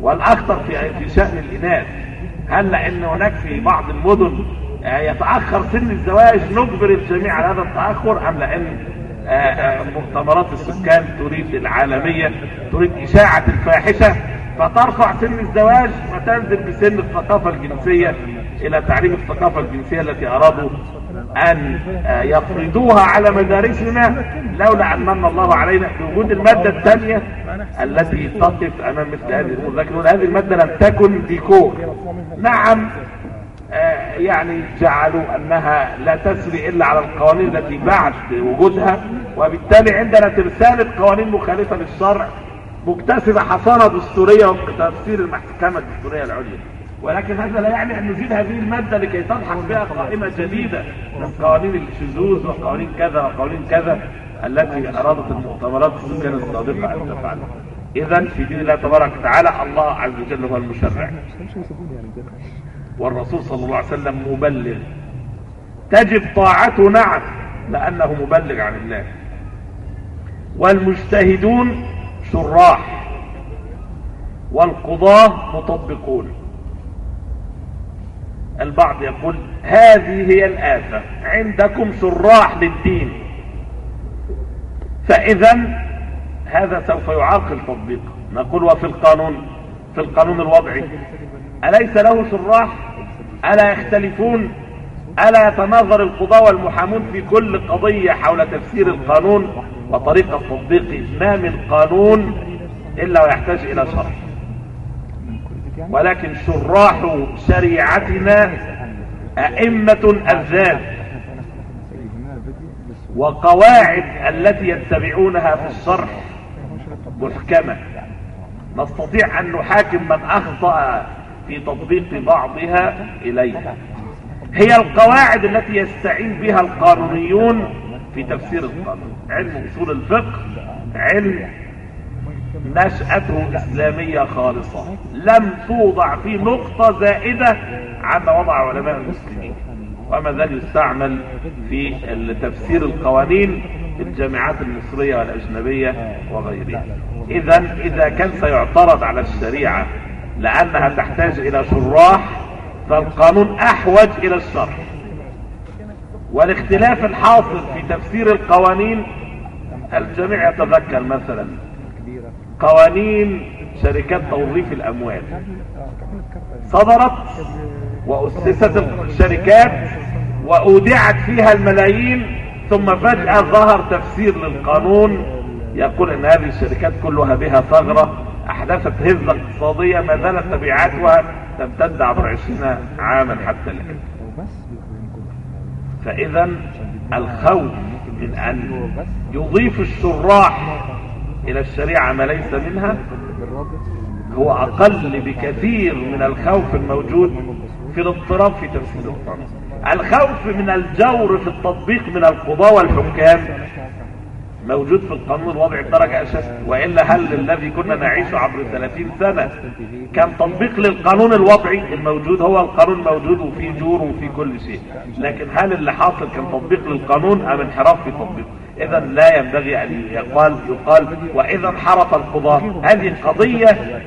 والأخطر في شأن الإناث هل لأن هناك في بعض المدن آه، يتأخر سن الزواج نجبر الجميع على هذا لأن آه، آه، مؤتمرات السكان تريد العالمية تريد إشاعة الفاحشة فترفع سن الزواج وتنزل بسن الثقافة الجنسية إلى تعريف الثقافة الجنسية التي أرادوا أن آه، يفرضوها على مدارسنا لولا أن من الله علينا بوجود المادة الثانية التي تقف أمام مثل هذه الأمور. لكن هذه المادة لم تكن ديكور نعم يعني جعلوا أنها لا تسري إلا على القوانين التي بعد وجودها وبالتالي عندنا ترسانة قوانين مخالفة للشرع مكتسبة حصانة دستورية وتفسير المحكمة الدستورية العليا. ولكن هذا لا يعني أن نزيد هذه المادة لكي تلحق بها قائمة جديدة من قوانين الشذوذ وقوانين كذا وقوانين كذا التي أرادت المؤتمرات السكان السابقة أن تفعلها اذا في دين الله تبارك وتعالى الله عز وجل هو المشرع. والرسول صلى الله عليه وسلم مبلغ. تجب طاعته نعم لأنه مبلغ عن الله. والمجتهدون شراح. والقضاة مطبقون. البعض يقول هذه هي الآفة. عندكم شراح للدين. فإذا هذا سوف يعاقل تطبيقه نقول وفي القانون في القانون الوضعي. أليس له شراح؟ ألا يختلفون؟ ألا يتناظر القضاة والمحامون في كل قضية حول تفسير القانون وطريقة تطبيقه ما من قانون إلا ويحتاج إلى شرح. ولكن شراح شريعتنا أئمة أذان وقواعد التي يتبعونها في الشرح محكمة. نستطيع أن نحاكم من أخطأ في تطبيق بعضها إليها هي القواعد التي يستعين بها القانونيون في تفسير القانون. علم أصول الفقه علم نشأته إسلامية خالصة. لم توضع فيه نقطة زائدة عما وضع علماء المسلمين. وما زال يستعمل في تفسير القوانين في الجامعات المصرية والأجنبية وغيرها. إذا إذا كان سيعترض على الشريعة لأنها تحتاج إلى شراح فالقانون أحوج إلى الشرح. والاختلاف الحاصل في تفسير القوانين الجميع يتذكر مثلا قوانين شركات توظيف الأموال. صدرت وأسست الشركات وأودعت فيها الملايين ثم فجأة ظهر تفسير للقانون يقول إن هذه الشركات كلها بها ثغرة أحدثت هزة اقتصادية ما زالت تبعاتها تمتد عبر عشرين عاما حتى الآن. فاذا الخوف من أن يضيف الشراح إلى الشريعة ما ليس منها هو أقل بكثير من الخوف الموجود في الاضطراب في تفسير القانون الخوف من الجور في التطبيق من القضاة والحكام موجود في القانون الوضعي بدرجة أساسية وإلا هل الذي كنا نعيشه عبر 30 سنة كان تطبيق للقانون الوضعي الموجود هو القانون موجود وفيه جور وفيه كل شيء. لكن هل اللي حاصل كان تطبيق للقانون؟ أم انحراف في تطبيقه إذا لا ينبغي أن يقال يقال. وإذا انحرف القضاة. هذه قضية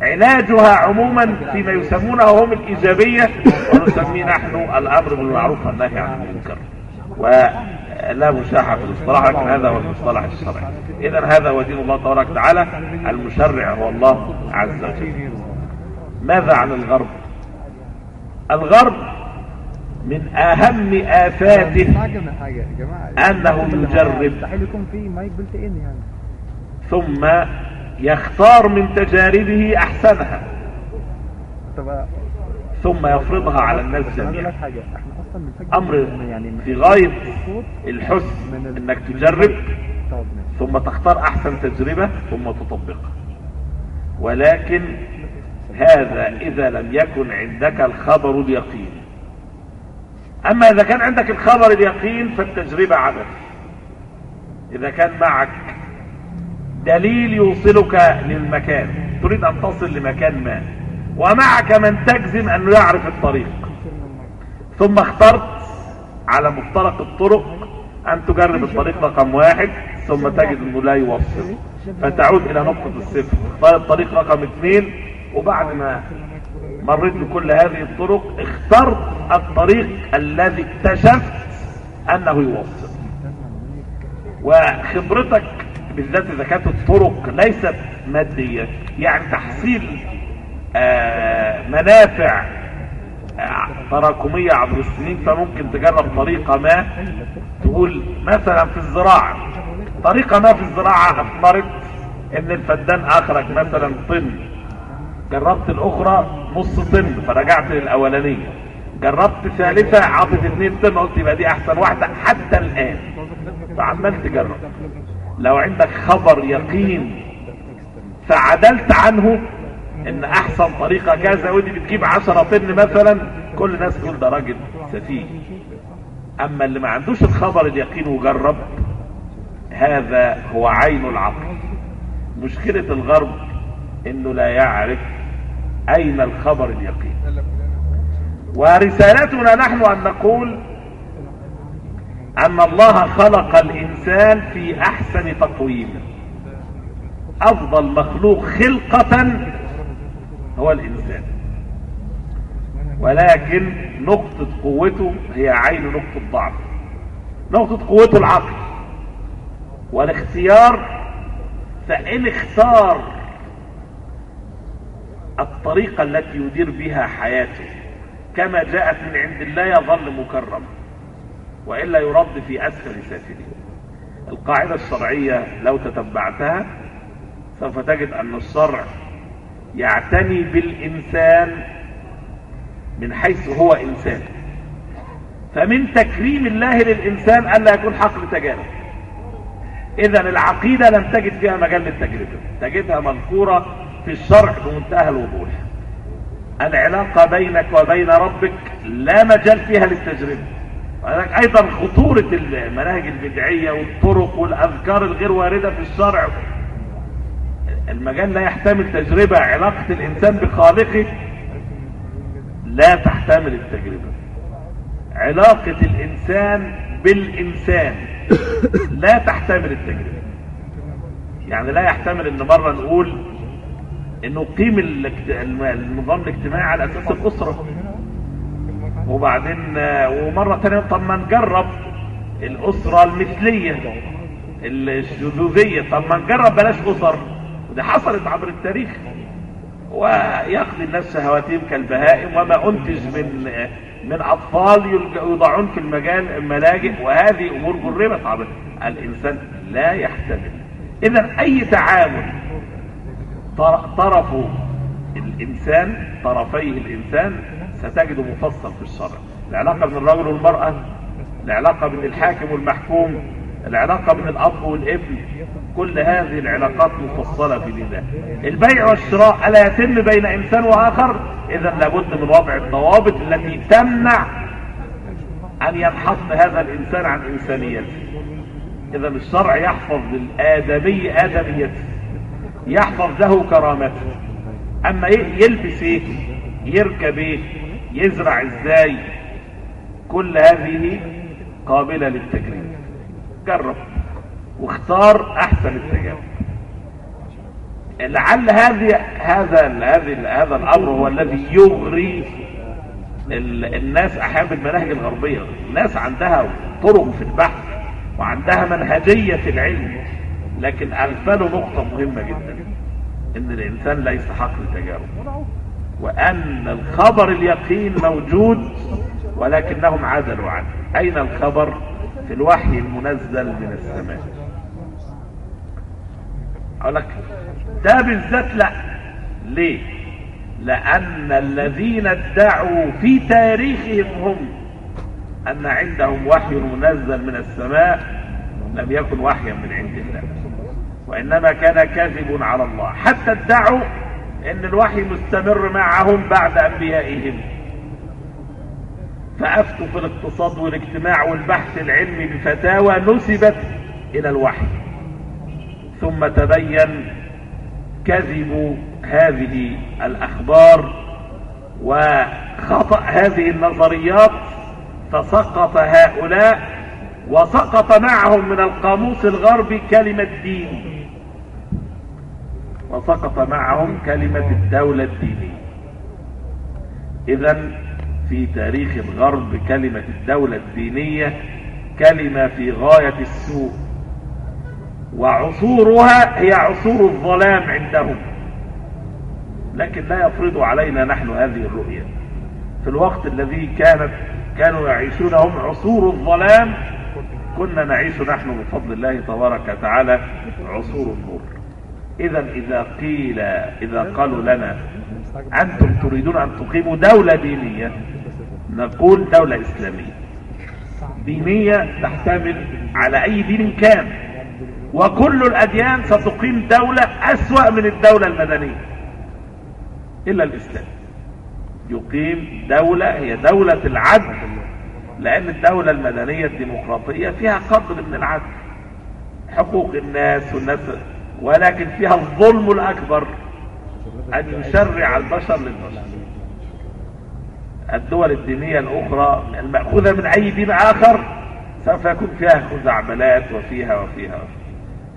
علاجها عموما فيما يسمونه هم الإيجابية ونسميه نحن الأمر بالمعروف والنهي عن المنكر. ولا مشاحة في الاصطلاح لكن هذا هو المصطلح الشرعي. إذا هذا هو دين الله تبارك وتعالى المشرع هو الله عز وجل. ماذا عن الغرب؟ الغرب من أهم آفاته أنه يجرب. ثم يختار من تجاربه أحسنها. ثم يفرضها على الناس جميعا. أمر يعني في غاية الحسن إنك تجرب ثم تختار أحسن تجربة ثم تطبقها ولكن هذا إذا لم يكن عندك الخبر اليقين. أما إذا كان عندك الخبر اليقين فالتجربة عبث. إذا كان معك دليل يوصلك للمكان تريد أن تصل لمكان ما ومعك من تجزم أنه يعرف الطريق. ثم اخترت على مفترق الطرق أن تجرب الطريق رقم واحد ثم تجد إنه لا يوصل فتعود إلى نقطة الصفر. تختار الطريق رقم اثنين. وبعد ما مريت بكل هذه الطرق اخترت الطريق الذي اكتشفت أنه يوصل وخبرتك بالذات إذا كانت الطرق ليست مادية يعني تحصيل آه، منافع تراكمية عبر السنين فممكن تجرب طريقة ما تقول مثلا في الزراعة. طريقة ما في الزراعة أثمرت إن الفدان اخرج مثلا طن. جربت الأخرى نص طن فرجعت للأولانية. جربت ثالثة عطت اتنين طن قلت يبقى دي أحسن واحدة حتى الآن. فعمال تجرب. لو عندك خبر يقين فعدلت عنه إن أحسن طريقة كذا ودي بتجيب عشرة طن مثلا كل الناس تقول ده راجل سفيه. أما اللي ما عندوش الخبر اليقين وجرب هذا هو عين العقل. مشكلة الغرب إنه لا يعرف أين الخبر اليقين. ورسالتنا نحن أن نقول أن الله خلق الإنسان في أحسن تقويم. أفضل مخلوق خلقة هو الإنسان. ولكن نقطة قوته هي عين نقطة ضعف. نقطة قوته العقل. والاختيار فإن اختار الطريقة التي يدير بها حياته كما جاءت من عند الله يظل مكرم وإلا يرد في أسفل سافلين. القاعدة الشرعية لو تتبعتها سوف تجد أن الشرع يعتني بالإنسان من حيث هو إنسان. فمن تكريم الله للإنسان ألا يكون حقل تجارب إذا العقيدة لم تجد فيها مجال للتجربة. تجدها مذكورة في الشرع بمنتهى الوضوح. العلاقة بينك وبين ربك لا مجال فيها للتجربة. ولكن أيضا خطورة المناهج البدعية والطرق والأذكار الغير واردة في الشرع المجال لا يحتمل تجربة علاقة الإنسان بخالقه لا تحتمل التجربة. علاقة الإنسان بالإنسان لا تحتمل التجربة. يعني لا يحتمل إن مرة نقول إنه قيم النظام الاجتماعي على أساس الأسرة. وبعدين ومرة تانية طب ما نجرب الأسرة المثلية الشذوذية طب ما نجرب بلاش أسر. ودي حصلت عبر التاريخ. ويقضي الناس شهواتهم كالبهائم وما أنتج من من أطفال يلج- يوضعون في المجال الملاجئ. وهذه أمور جربت عبر الإنسان لا يحتمل. إذا أي تعامل طر- طرفه الإنسان طرفيه الإنسان ستجده مفصل في الشرع. العلاقة بين الرجل والمرأة العلاقة بين الحاكم والمحكوم العلاقة بين الأب والابن كل هذه العلاقات مفصلة في الله البيع والشراء ألا يتم بين إنسان وآخر؟ إذا لابد من وضع الضوابط التي تمنع أن ينحط هذا الإنسان عن إنسانيته إذا الشرع يحفظ للآدمي آدميته يحفظ له كرامته. أما إيه يلبس إيه؟ يركب إيه؟ يزرع إزاي؟ كل هذه قابلة للتجريب جرب واختار أحسن التجارب لعل هذه هذا هذا هذا الأمر هو الذي يغري ال- الناس أحيانا بالمناهج الغربية. الناس عندها طرق في البحث وعندها منهجية في العلم لكن اغفلوا نقطة مهمة جدا إن الإنسان لا يستحق التجارب وأن الخبر اليقين موجود ولكنهم عدلوا عنه. أين الخبر؟ الوحي المنزل من السماء. أقول لك ده بالذات لا. ليه؟ لأن الذين ادعوا في تاريخهم هم أن عندهم وحي منزل من السماء لم يكن وحيا من عند الله. وإنما كان كذب على الله. حتى ادعوا إن الوحي مستمر معهم بعد أنبيائهم. فأفتوا في الاقتصاد والاجتماع والبحث العلمي بفتاوى نسبت إلى الوحي. ثم تبين كذب هذه الأخبار وخطأ هذه النظريات فسقط هؤلاء وسقط معهم من القاموس الغربي كلمة دين وسقط معهم كلمة الدولة الدينية. اذا في تاريخ الغرب كلمة الدولة الدينية كلمة في غاية السوء. وعصورها هي عصور الظلام عندهم. لكن لا يفرض علينا نحن هذه الرؤية. في الوقت الذي كانت كانوا يعيشون هم عصور الظلام كنا نعيش نحن بفضل الله تبارك وتعالى عصور النور. اذا إذا قيل إذا قالوا لنا أنتم تريدون أن تقيموا دولة دينية نقول دولة إسلامية. دينية تحتمل على أي دين كان. وكل الأديان ستقيم دولة أسوأ من الدولة المدنية. إلا الإسلام. يقيم دولة هي دولة العدل. لأن الدولة المدنية الديمقراطية فيها قدر من العدل. حقوق الناس والناس ولكن فيها الظلم الأكبر. أن يشرع البشر للبشر. الدول الدينية الأخرى المأخوذة من أي دين آخر سوف يكون فيها خزعبلات وفيها وفيها.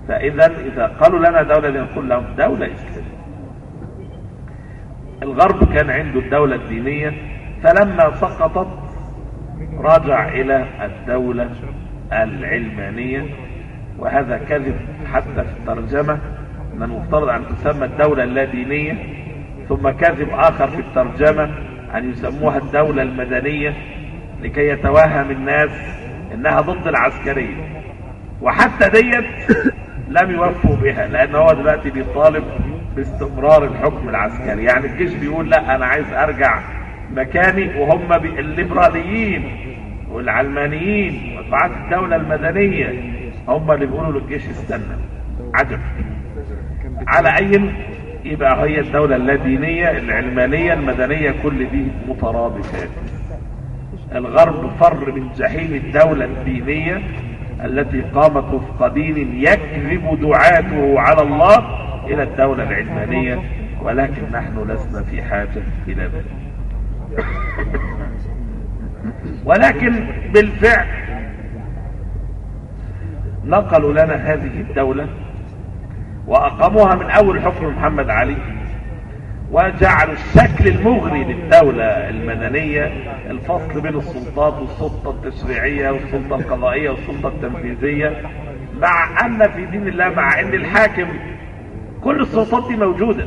فاذا إذا قالوا لنا دولة نقول لهم دولة إسلامية. الغرب كان عنده الدولة الدينية فلما سقطت رجع إلى الدولة العلمانية. وهذا كذب حتى في الترجمة من المفترض أن تسمى الدولة اللادينية ثم كذب آخر في الترجمة. أن يسموها الدولة المدنية لكي يتوهم الناس إنها ضد العسكرية. وحتى ديت لم يوفوا بها لأن هو دلوقتي بيطالب باستمرار الحكم العسكري. يعني الجيش بيقول لا أنا عايز أرجع مكاني وهم. الليبراليين والعلمانيين وطبعات الدولة المدنية. هم اللي بيقولوا للجيش استنى. عجب. على أي يبقى هي الدولة اللادينية العلمانية المدنية كل دي مترادفات الغرب فر من جحيم الدولة الدينية التي قامت وفق دين يكذب دعاته على الله إلى الدولة العلمانية ولكن نحن لسنا في حاجة إلى ذلك. ولكن بالفعل نقلوا لنا هذه الدولة وأقاموها من أول حكم محمد علي وجعلوا الشكل المغري للدولة المدنية الفصل بين السلطات والسلطة التشريعية والسلطة القضائية والسلطة التنفيذية مع أن في دين الله مع أن الحاكم كل السلطات دي موجودة.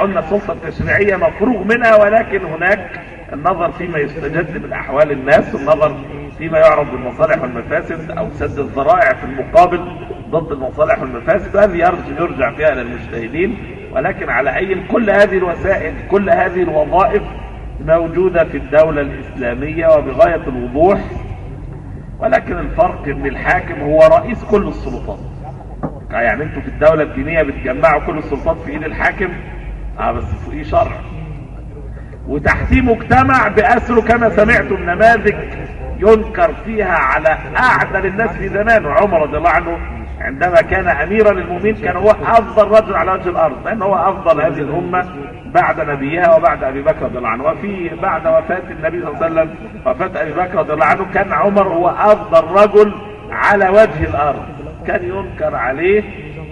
قلنا السلطة التشريعية مفروغ منها ولكن هناك النظر فيما يستجد من أحوال الناس والنظر فيما يعرض بالمصالح والمفاسد أو سد الذرائع في المقابل. ضد المصالح والمفاسد هذه يرجع فيها إلى المجتهدين. ولكن على أي كل هذه الوسائل كل هذه الوظائف موجودة في الدولة الإسلامية وبغاية الوضوح. ولكن الفرق إن الحاكم هو رئيس كل السلطات. يعني أنتوا في الدولة الدينية بتجمعوا كل السلطات في إيد الحاكم؟ آه بس فوقيه شرع وتحتيه مجتمع بأسره كما سمعتم نماذج ينكر فيها على أعدل الناس في زمانه عمر رضي الله عنه عندما كان أميرا للمؤمنين كان هو أفضل رجل على وجه الأرض لأنه هو أفضل هذه الأمة بعد نبيها وبعد أبي بكر رضي الله عنه. وفي بعد وفاة النبي صلى الله عليه وسلم وفاة أبي بكر رضي الله عنه كان عمر هو أفضل رجل على وجه الأرض. كان ينكر عليه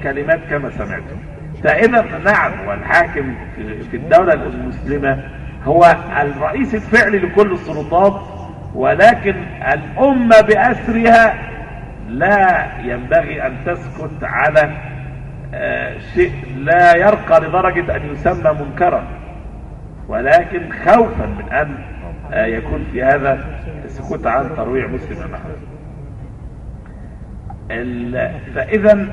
كلمات كما سمعتم فإذا نعم والحاكم في- الدولة المسلمة هو الرئيس الفعلي لكل السلطات ولكن الأمة بأسرها لا ينبغي أن تسكت على آه، شيء لا يرقى لدرجة أن يسمى منكرا. ولكن خوفا من أن آه، يكون في هذا السكوت عن ترويع مسلم أحمد. فإذا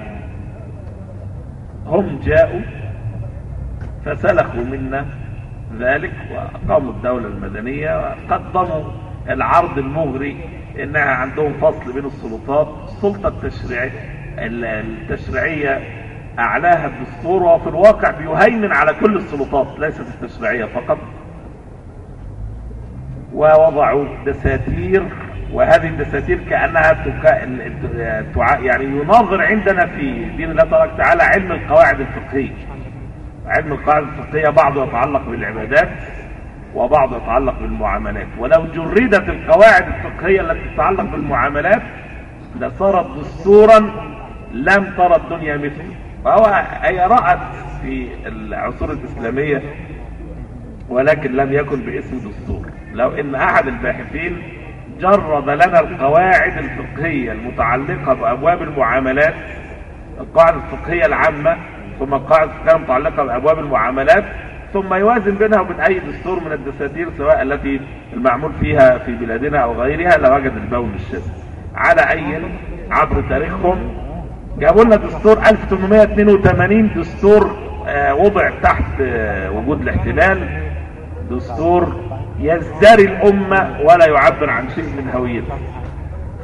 هم جاءوا فسلخوا منا ذلك وأقاموا الدولة المدنية وقدموا العرض المغري إنها عندهم فصل بين السلطات السلطة التشريعية التشريعية أعلاها الدستور وفي الواقع بيهيمن على كل السلطات ليست التشريعية فقط. ووضعوا دساتير وهذه الدساتير كأنها تكا... يعني يناظر عندنا في دين الله تبارك وتعالى علم القواعد الفقهية. علم القواعد الفقهية بعضه يتعلق بالعبادات وبعضه يتعلق بالمعاملات. ولو جردت القواعد الفقهية التي تتعلق بالمعاملات لصارت دستورا لم ترى الدنيا مثله. فهو هي رأت في العصور الإسلامية ولكن لم يكن باسم دستور. لو إن أحد الباحثين جرد لنا القواعد الفقهية المتعلقة بأبواب المعاملات القواعد الفقهية العامة ثم القواعد الفقهية المتعلقة بأبواب المعاملات ثم يوازن بينها وبين أي دستور من الدساتير سواء التي المعمول فيها في بلادنا أو غيرها لوجد البول الشاذ على أي عبر تاريخهم. جابوا لنا دستور 1882 دستور آه، وضع تحت آه، وجود الاحتلال. دستور يزدري الأمة ولا يعبر عن شيء من هويتها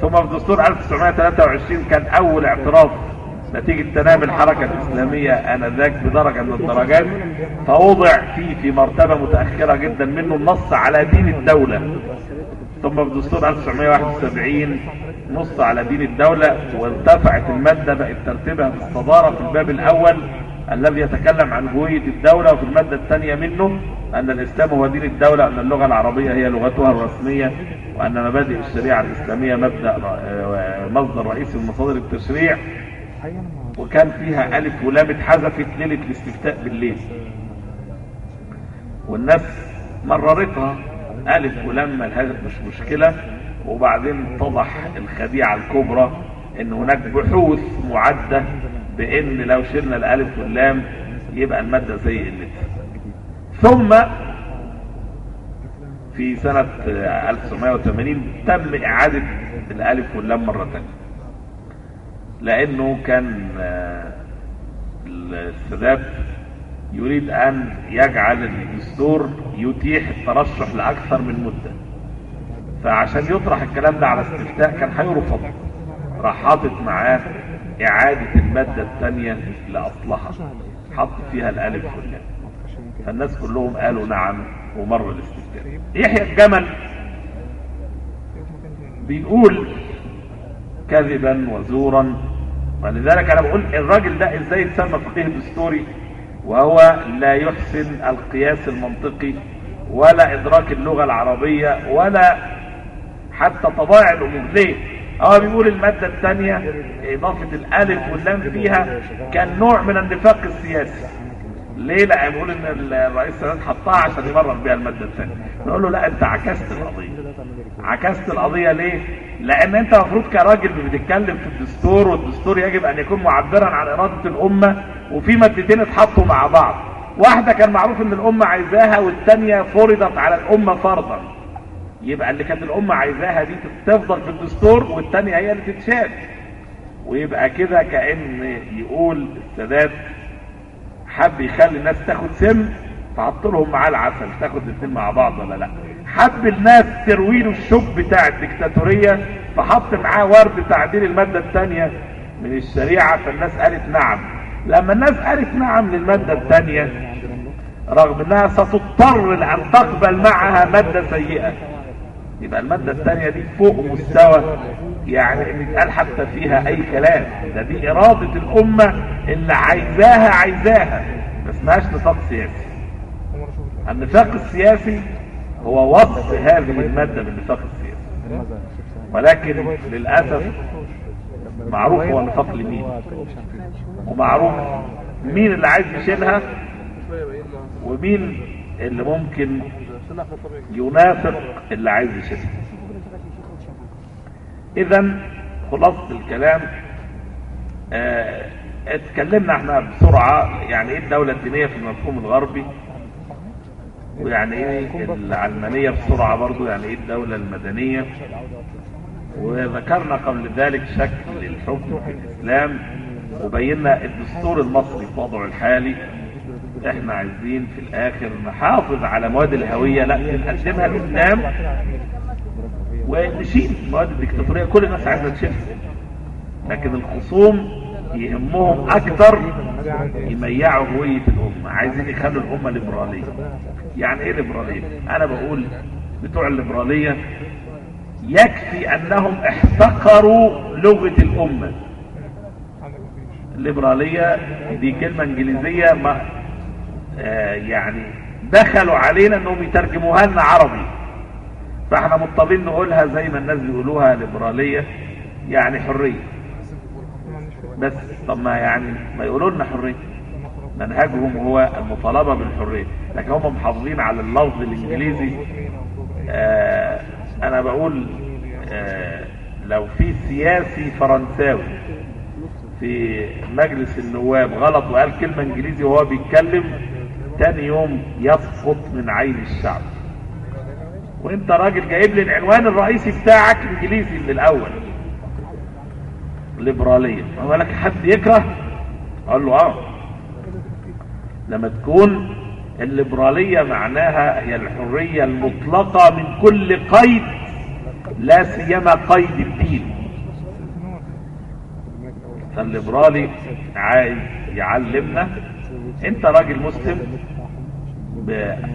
ثم في دستور 1923 كان أول اعتراف نتيجة تنامي الحركة الإسلامية آنذاك بدرجة من الدرجات. فوضع فيه في مرتبة متأخرة جدا منه النص على دين الدولة. ثم في دستور 1971 نص على دين الدولة وارتفعت المادة بقت ترتيبها في الصدارة في الباب الأول الذي يتكلم عن هوية الدولة وفي المادة الثانية منه أن الإسلام هو دين الدولة أن اللغة العربية هي لغتها الرسمية وأن مبادئ الشريعة الإسلامية مبدأ آه، مصدر رئيسي من مصادر التشريع وكان فيها ألف ولام اتحذفت ليلة الاستفتاء بالليل. والناس مررتها. ألف ولام ملهاش مش مشكلة. وبعدين اتضح الخديعة الكبرى إن هناك بحوث معدة بإن لو شلنا الألف واللام يبقى المادة زي قلتها ثم في سنة آه، 1980 تم إعادة الألف واللام مرة تانية. لأنه كان آه، السادات يريد أن يجعل الدستور يتيح الترشح لأكثر من مدة. فعشان يطرح الكلام ده على استفتاء كان هيرفض. راح حاطط معاه إعادة المادة الثانية لأصلها. حط فيها الألف واللام. فالناس كلهم قالوا نعم ومر الاستفتاء. يحيى الجمل بيقول كذبا وزورا. ولذلك أنا بقول الراجل ده إزاي يتسمى فقيه دستوري؟ وهو لا يحسن القياس المنطقي ولا إدراك اللغة العربية ولا حتى طبائع الأمور. ليه؟ هو بيقول المادة الثانية إضافة الألف واللام فيها كان نوع من النفاق السياسي. ليه؟ لا بيقول إن الرئيس السادات حطها عشان يمرر بيها المادة الثانية. نقول له لا أنت عكست القضية. عكست القضية ليه؟ لأن انت المفروض كراجل بتتكلم في الدستور والدستور يجب ان يكون معبرا عن ارادة الامة وفي مادتين اتحطوا مع بعض. واحدة كان معروف إن الأمة عايزاها والتانية فرضت على الأمة فرضا. يبقى اللي كانت الأمة عايزاها دي تفضل في الدستور والتانية هي اللي تتشال. ويبقى كده كأن يقول السادات حب يخلي الناس تاخد سم فحط لهم معاه العسل تاخد الاثنين مع بعض ولا لأ؟ حب الناس ترويله الشوك بتاع الدكتاتورية فحط معاه ورد تعديل المادة الثانية من الشريعة فالناس قالت نعم. لما الناس قالت نعم للمادة الثانية رغم إنها ستضطر لأن تقبل معها مادة سيئة. يبقى المادة الثانية دي فوق مستوى يعني إن يتقال حتى فيها أي كلام. ده دي إرادة الأمة اللي عايزاها عايزاها ما اسمهاش نفاق سياسي. النفاق السياسي هو وصف هذه المادة بالنفاق السياسي. ولكن للأسف معروف هو نفاق لمين؟ ومعروف مين اللي عايز يشيلها؟ ومين اللي ممكن ينافق اللي عايز يشيلها؟ إذا خلاصة الكلام آه، اتكلمنا إحنا بسرعة يعني إيه الدولة الدينية في المفهوم الغربي؟ ويعني إيه العلمانية بسرعة برضو يعني إيه الدولة المدنية. وذكرنا قبل ذلك شكل الحكم في الإسلام وبينا الدستور المصري في وضعه الحالي. إحنا عايزين في الآخر نحافظ على مواد الهوية لا نقدمها للإسلام ونشيل مواد الدكتاتورية كل الناس عايزة تشيلها. لكن الخصوم يهمهم أكتر يميعوا هوية الأمة. عايزين يخلوا الأمة ليبرالية. يعني إيه ليبرالية؟ أنا بقول بتوع الليبرالية يكفي أنهم احتقروا لغة الأمة. الليبرالية دي كلمة إنجليزية ما آه يعني دخلوا علينا إنهم يترجموها لنا عربي. فإحنا مضطرين نقولها زي ما الناس بيقولوها ليبرالية يعني حرية. بس طب ما يعني ما يقولوا لنا حرية. منهجهم هو المطالبة بالحرية. لكن هم محافظين على اللفظ الإنجليزي. آه أنا بقول آه لو في سياسي فرنساوي في مجلس النواب غلط وقال كلمة إنجليزي وهو بيتكلم تاني يوم يسقط من عين الشعب. وأنت راجل جايب لي العنوان الرئيسي بتاعك إنجليزي من الأول. ليبرالية. هو لك حد يكره؟ أقول له آه. لما تكون الليبرالية معناها هي الحرية المطلقة من كل قيد لا سيما قيد الدين. فالليبرالي عايز يعلمنا انت راجل مسلم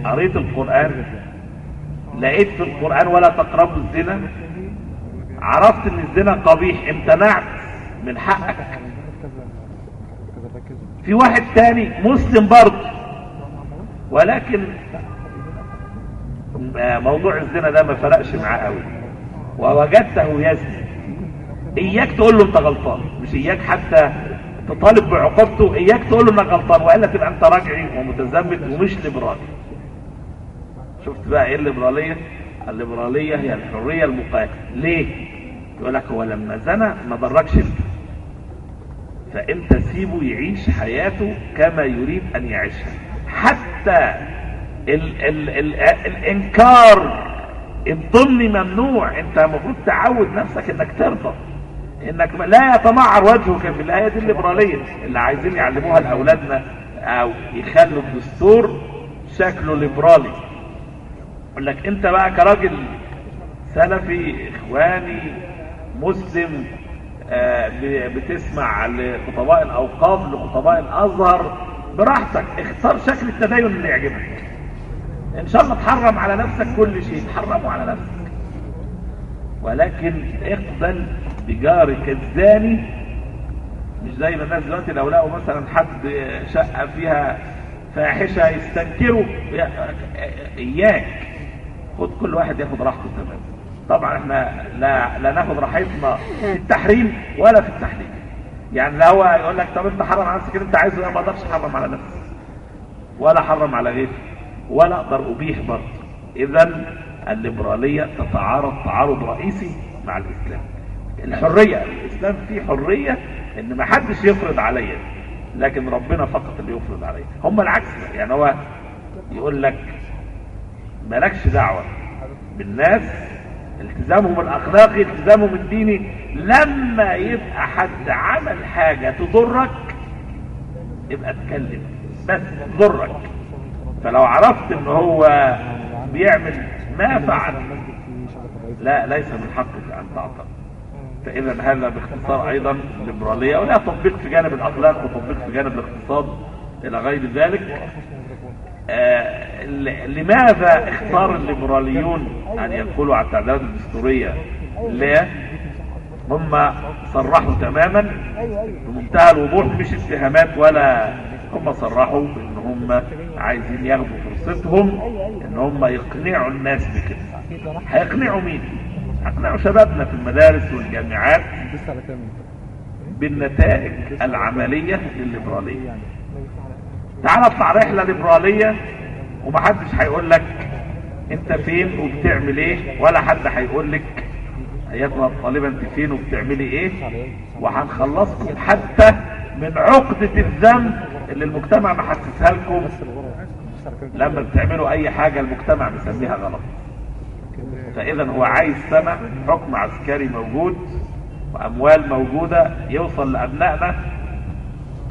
قريت القرآن لقيت في القرآن ولا تقربوا الزنا عرفت إن الزنا قبيح امتنعت. من حقك. في واحد تاني مسلم برضه. ولكن موضوع الزنا ده ما فرقش معاه قوي. ووجدته يزني. إياك تقول له أنت غلطان. مش إياك حتى تطالب بعقوبته. إياك تقول له أنك غلطان وإلا تبقى أنت راجعي ومتزمت ومش ليبرالي. شفت بقى إيه الليبرالية؟ الليبرالية هي الحرية المقايده ليه؟ يقول لك هو لما زنى ما انت فانت سيبه يعيش حياته كما يريد أن يعيشها. حتى ال ال ال الإنكار الضمني ممنوع أنت المفروض تعود نفسك إنك ترضى. إنك لا يتمعر وجهك في الايه دي الليبرالية. اللي عايزين يعلموها لأولادنا أو يخلوا الدستور شكله ليبرالي. يقول لك أنت بقى كراجل سلفي إخواني مسلم آه بتسمع لخطباء الأوقاف لخطباء الأزهر براحتك اختار شكل التدين اللي يعجبك. إن شاء الله تحرم على نفسك كل شيء تحرمه على نفسك. ولكن اقبل بجارك الزاني مش زي ما الناس دلوقتي لو لقوا مثلا حد شقة فيها فاحشة يستنكروا إياك. خد كل واحد ياخد راحته تمام. طبعا إحنا لا, لا ناخد راحتنا في التحريم ولا في التحليل يعني لا هو يقول لك طب انت حرم على نفسك انت عايزه ما أقدرش احرم على نفسي. ولا حرم على غيري. ولا أقدر ابيح برضه. اذا الليبرالية تتعارض تعارض رئيسي مع الإسلام. الحرية الإسلام فيه حرية إن ما حدش يفرض عليا لكن ربنا فقط اللي يفرض عليا. هم العكس. يعني هو يقول لك مالكش دعوة بالناس التزامهم الأخلاقي التزامهم الديني. لما يبقى حد عمل حاجة تضرك يبقى اتكلم بس تضرك. فلو عرفت إن هو بيعمل ما فعل لا ليس من حقك أن تعطل. فاذا هذا باختصار أيضا ليبرالية ولا تطبيق في جانب الأخلاق وتطبيق في جانب الاقتصاد إلى غير ذلك. لماذا اختار الليبراليون أن يدخلوا على التعديلات الدستورية؟ لا هم صرحوا تماما بمنتهى الوضوح مش اتهامات ولا هم صرحوا إن هم عايزين ياخدوا فرصتهم إن هم يقنعوا الناس بكده. هيقنعوا مين؟ هيقنعوا شبابنا في المدارس والجامعات بالنتائج العملية للليبرالية. تعال اطلع رحلة ليبرالية ومحدش هيقول لك انت فين وبتعمل إيه ولا حد هيقول لك ايتها الطالبة انت فين وبتعملي إيه. وهنخلصكم حتى من عقدة الذنب اللي المجتمع محسسها لكم لما بتعملوا اي حاجة المجتمع مسميها غلط. فإذا هو عايز سمع حكم عسكري موجود وأموال موجودة يوصل لأبنائنا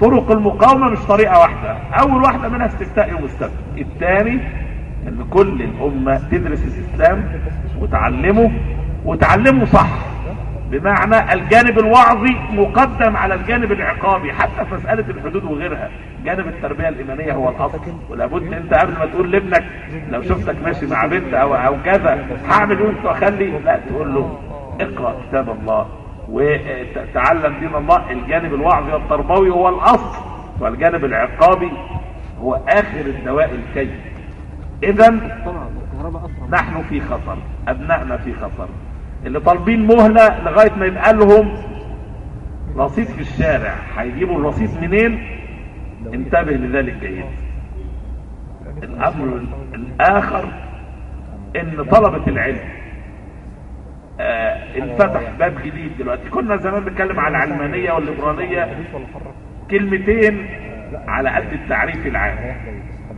طرق المقاومة مش طريقة واحدة. أول واحدة منها استفتاء يوم السبت. الثاني إن كل الأمة تدرس الإسلام وتعلمه وتعلمه صح. بمعنى الجانب الوعظي مقدم على الجانب العقابي حتى في مسألة الحدود وغيرها. جانب التربية الإيمانية هو الأصل. ولابد أنت قبل ما تقول لابنك لو شفتك ماشي مع بنت أو, أو كذا هعمل وانت وأخلي؟ لا تقول له اقرأ كتاب الله. وتعلم دين الله الجانب الوعظي والتربوي هو الأصل والجانب العقابي هو آخر الدواء الكي إذا نحن في خطر أبنائنا في خطر. اللي طالبين مهلة لغاية ما يبقى لهم رصيد في الشارع. هيجيبوا الرصيد منين؟ انتبه لذلك جيد. الأمر الآخر إن طلبة العلم انفتح باب جديد دلوقتي. كنا زمان بنتكلم على العلمانية والليبرالية كلمتين على قد التعريف العام.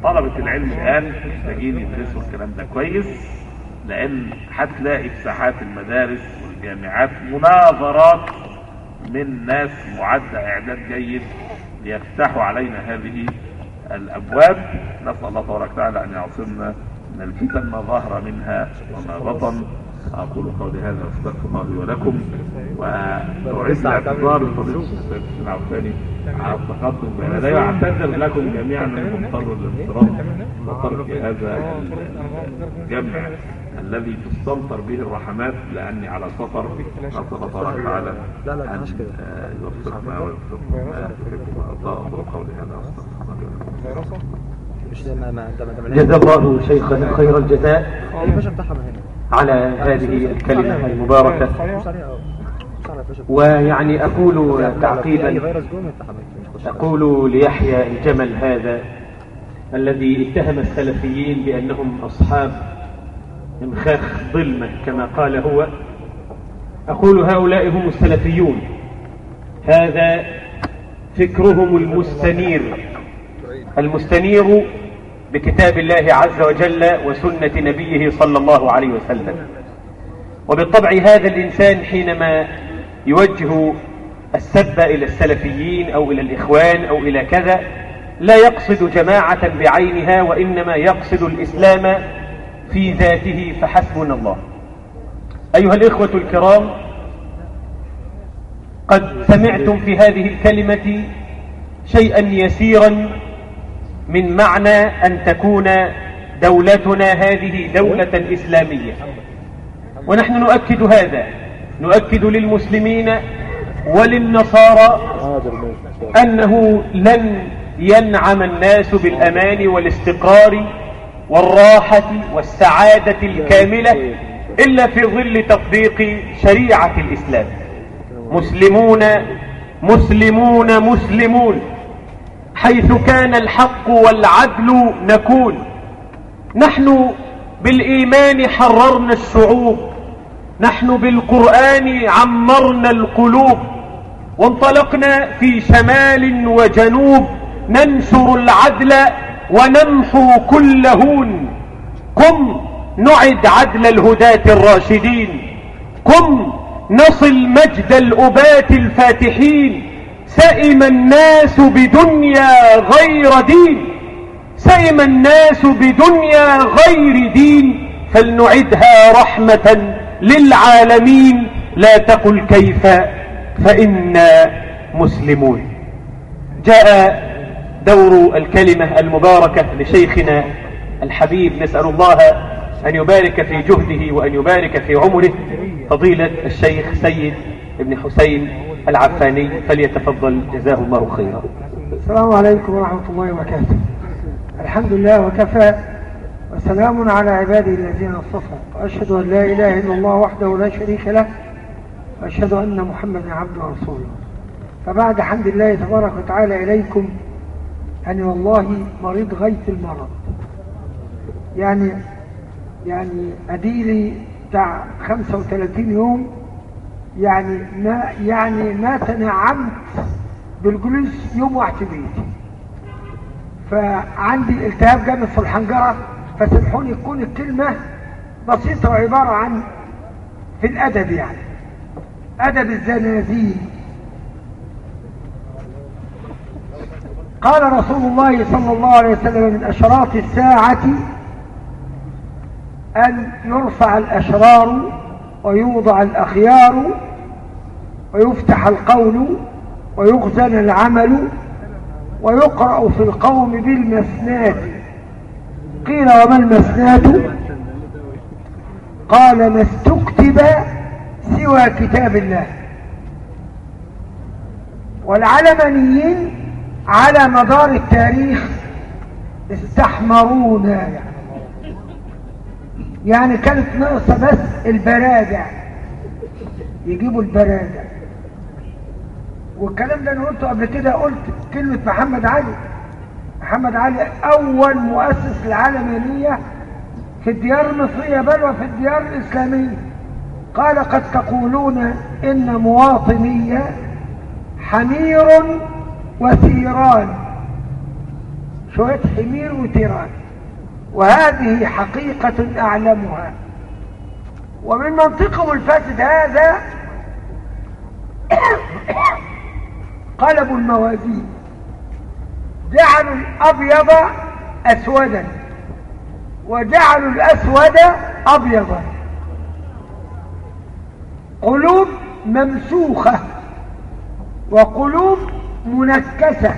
طلبة العلم الآن محتاجين يدرسوا الكلام ده كويس لأن هتلاقي في ساحات المدارس والجامعات مناظرات من ناس معدة إعداد جيد ليفتحوا علينا هذه الأبواب. نسأل الله تبارك وتعالى أن يعصمنا من الفتن ما ظهر منها وما بطن. أقول قولي هذا وأستغفر الله لي ولكم. وأعد اعتذار لفضيلة الأستاذ حسين عفاني على التقدم بين يدي وأعتذر لكم جميعا أنكم اضطروا للانصراف وترك هذا الجمع الذي تستمطر به الرحمات لأني على سفر نسأل الله وتعالى أن يوفقنا ويوفقنا قولي هذا. واستغفر الله لي ولكم جزا الله شيخنا خير الجزاء. الباشا بتاعها من هنا. على هذه الكلمة المباركة. ويعني أقول تعقيبا أقول ليحيى الجمل هذا الذي اتهم السلفيين بأنهم أصحاب انخاخ ظلمة كما قال هو. أقول هؤلاء هم السلفيون. هذا فكرهم المستنير. المستنير بكتاب الله عز وجل وسنة نبيه صلى الله عليه وسلم. وبالطبع هذا الإنسان حينما يوجه السب إلى السلفيين أو إلى الإخوان أو إلى كذا لا يقصد جماعة بعينها وإنما يقصد الإسلام في ذاته فحسبنا الله. أيها الإخوة الكرام قد سمعتم في هذه الكلمة شيئا يسيرا من معنى أن تكون دولتنا هذه دولة إسلامية. ونحن نؤكد هذا. نؤكد للمسلمين وللنصارى أنه لن ينعم الناس بالأمان والاستقرار والراحة والسعادة الكاملة إلا في ظل تطبيق شريعة الإسلام. مسلمون مسلمون مسلمون. حيث كان الحق والعدل نكون. نحن بالإيمان حررنا الشعوب. نحن بالقرآن عمرنا القلوب. وانطلقنا في شمال وجنوب. ننشر العدل ونمحو كل هون. قم نعد عدل الهداة الراشدين. قم نصل مجد الأبات الفاتحين. سئم الناس بدنيا غير دين. سئم الناس بدنيا غير دين. فلنعدها رحمة للعالمين. لا تقل كيف فإنا مسلمون. جاء دور الكلمة المباركة لشيخنا الحبيب نسأل الله أن يبارك في جهده وأن يبارك في عمره. فضيلة الشيخ سيد ابن حسين العفاني فليتفضل. جزاه الله خيرا. السلام عليكم ورحمة الله وبركاته. الحمد لله وكفى وسلام على عباده الذين اصطفى. وأشهد أن لا إله إلا الله وحده لا شريك له. وأشهد أن محمدا عبده ورسوله. فبعد حمد الله تبارك وتعالى إليكم أني والله مريض غاية المرض. يعني يعني أديلي بتاع 35 يوم يعني ما يعني ما تنعمت بالجلوس يوم واحد في بيتي فعندي التهاب جامد في الحنجرة فسامحوني تكون الكلمة بسيطة وعبارة عن في الأدب يعني. أدب الزنازين. قال رسول الله صلى الله عليه وسلم من أشراط الساعة أن يرفع الأشرار ويوضع الأخيار ويفتح القول ويخزن العمل ويقرأ في القوم بالمسنات. قيل وما المسنات؟ قال ما استكتب سوى كتاب الله. والعلمانيين على مدار التاريخ استحمرونا يعني كانت ناقصة بس البرادع يجيبوا البرادع والكلام ده أنا قلته قبل كده قلت كلمة محمد علي. محمد علي أول مؤسس العلمانية في الديار المصرية بل وفي الديار الإسلامية. قال قد تقولون إن مواطني حمير وثيران. شوية حمير وثيران. وهذه حقيقة أعلمها. ومن منطقهم الفاسد هذا قلبوا الموازين. جعلوا الأبيض أسودا. وجعلوا الأسود أبيضا. قلوب ممسوخة. وقلوب منكسة.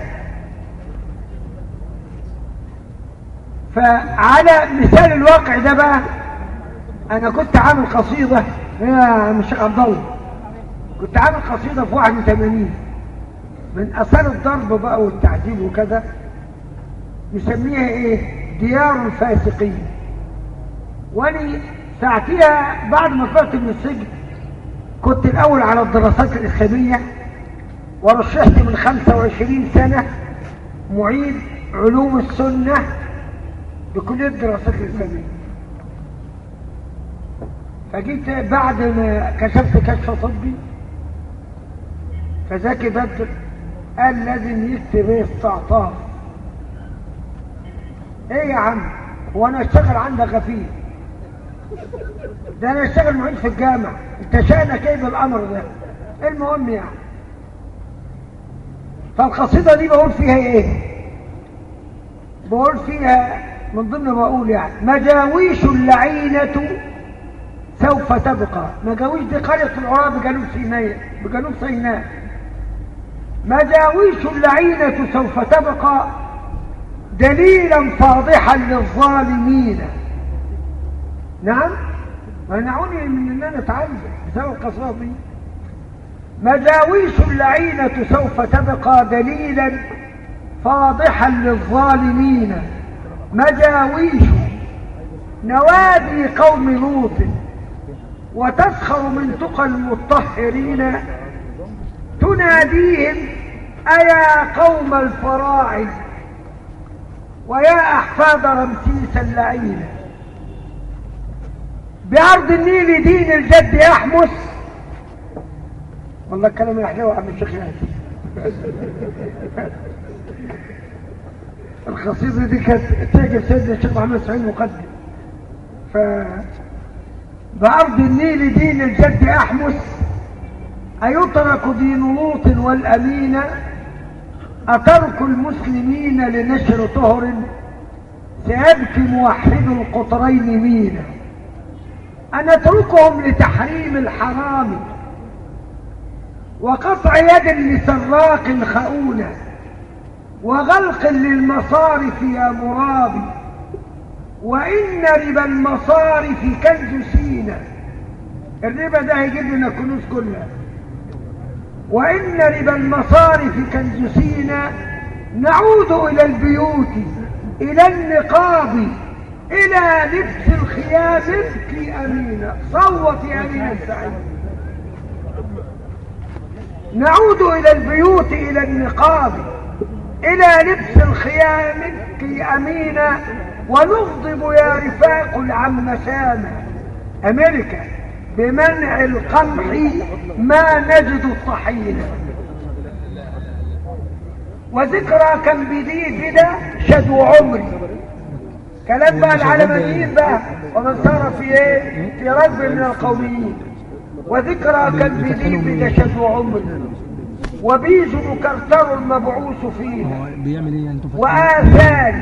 فعلى مثال الواقع ده بقى أنا كنت عامل قصيدة. يا مش عبد الله كنت عامل قصيدة في 81 من اثار الضرب بقى والتعذيب وكذا مسميها إيه؟ ديار الفاسقين. واني ساعتها بعد ما طلعت من السجن كنت الأول على الدراسات الإسلامية ورشحت من 25 سنة معيد علوم السنة بكلية الدراسات الإسلامية. فجيت بعد ما كشفت كشف طبي فزكي بدر قال لازم يكتب إيه استعطاف إيه يا عم؟ هو أنا أشتغل عندك غفير ده أنا أشتغل معيد في الجامعة. أنت شأنك إيه بالأمر ده؟ المهم يعني. فالقصيدة دي بقول فيها إيه؟ بقول فيها من ضمن ما أقول يعني. مجاويش اللعينة سوف تبقى. مجاويش دي قرية العراب بجنوب سيناء بجنوب سيناء. مجاويش اللعينة سوف تبقى دليلا فاضحا للظالمين. نعم؟ منعوني من إن أنا أتعلم بسبب قصاصي مجاويش اللعينة سوف تبقى دليلا فاضحا للظالمين. مجاويش نوادي قوم لوط وتسخر من تقى المطهرين تناديهم أيا قوم الفراعي ويا أحفاد رمسيس اللعين. بعرض النيل دين الجد يحمس. والله الكلام يحلو عم الشيخ القصيدة دي كانت تعجب سيدنا الشيخ محمد سعيد مقدم. ف بأرض النيل دين الجد أحمس أيترك دين لوط والأمين أترك المسلمين لنشر طهر سيبكي موحد القطرين مينا أن أتركهم لتحريم الحرام وقطع يد لسراق خؤونة وغلق للمصارف يا مرابي وإن ربا المصارف كنز سينا الربا ده هيجيب لنا الكنوز كلها. وإن ربا المصارف كنز سينا نعود إلى البيوت إلى النقاب إلى لبس الخيام ابكي أمينة صوت يا أمينة السعيد نعود إلى البيوت إلى النقاب إلى لبس الخيام ابكي أمينة ونغضب يا رفاق العم سامة. أمريكا بمنع القمح ما نجد الطحينة وذكرى كم بديد بدا شدو عمري. كلام بقى العلمانيين بقى ومن صار في إيه؟ في رجب من القوميين. وذكرى كم بديد بدا شدو عمري. وبيز مكرتر المبعوث فيها وآثار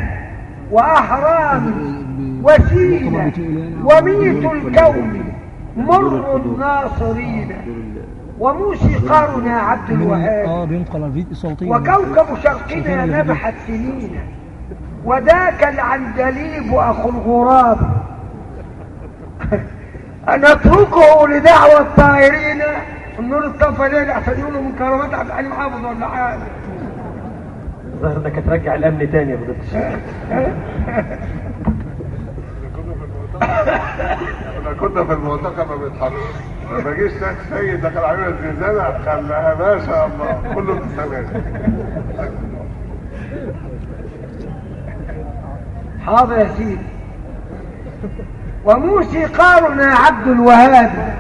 وأحرام وسيلة وميت الكون. مر الناصرين وموسيقارنا عبد آه الوهاب. وكوكب شرقنا نبحت سنين. وذاك العندليب أخو الغراب. نتركه لدعوة الطائرين. النور الطفى ليه عشان يقولوا من كرامات عبد الحليم حافظ ولا حاجة الظاهر إنك هترجع الأمن تاني يا فضيله أنا كنا في المنطقة ما بيضحكش. ما بجيش سيد دخل علينا الزنزانه خلاها ما شاء الله. كله ابتسامات حاضر يا سيدي. وموسيقارنا عبد الوهاب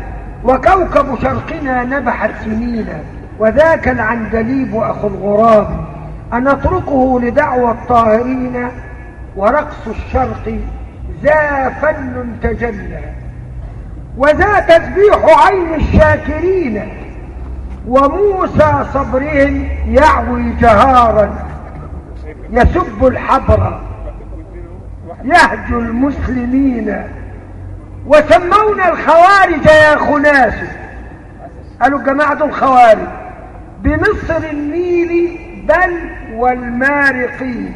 وكوكب شرقنا نبحت سنينا وذاك العندليب أخو الغراب. أنتركه لدعوى الطاهرين ورقص الشرق ذا فن تجلى وذا تسبيح عين الشاكرين وموسى صبرهم يعوي جهارا يسب الحبر يهجو المسلمين وسمونا الخوارج يا خناس قالوا الجماعة دول خوارج بمصر النيل بل والمارقين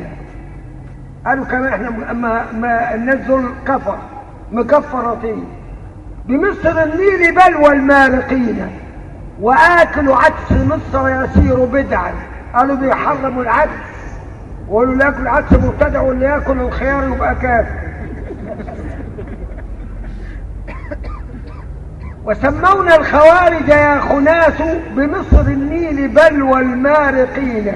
قالوا كمان إحنا ما, ما الناس دول كفر مكفرتين بمصر النيل بل والمارقين. وآكل عدس مصر يصير بدعا. قالوا بيحرموا العدس. وقالوا اللي يأكل عدس مبتدع واللي يأكل الخيار يبقى كافر. وسمونا الخوارج يا خناس بمصر النيل بل والمارقين.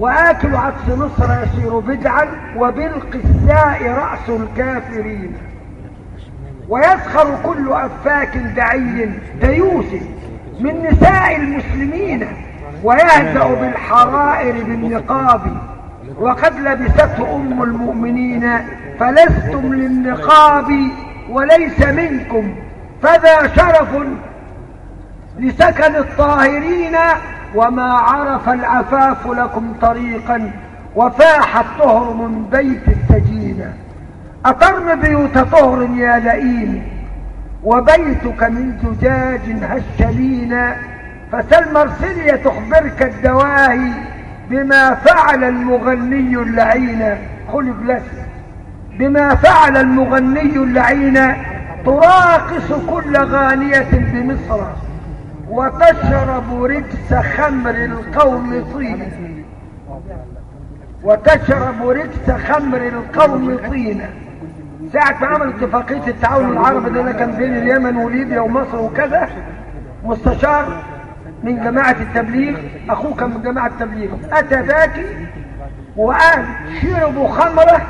وآكل عدس مصر يصير بدعا وبالقساء رأس الكافرين. ويسخر كل أفاك دعي ديوس من نساء المسلمين ويهزأ بالحرائر بالنقاب. وقد لبسته أم المؤمنين فلستم للنقاب وليس منكم. فذا شرف لسكن الطاهرين وما عرف العفاف لكم طريقا وفاح الطهر من بيت التجين أطرن بيوت طهر يا لئيم وبيتك من زجاج هشلين فسل مرسلية تخبرك الدواهي بما فعل المغني اللعين. خلق لسه بما فعل المغني اللعين تراقص كل غانية بمصر. وتشرب رجس خمر القوم طين وتشرب رجس خمر القوم طين ساعة ما عمل اتفاقية التعاون العربي اللي كان بين اليمن وليبيا ومصر وكذا مستشار من جماعة التبليغ أخوه كان من جماعة التبليغ. أتى باكي وقال شربوا خمرة.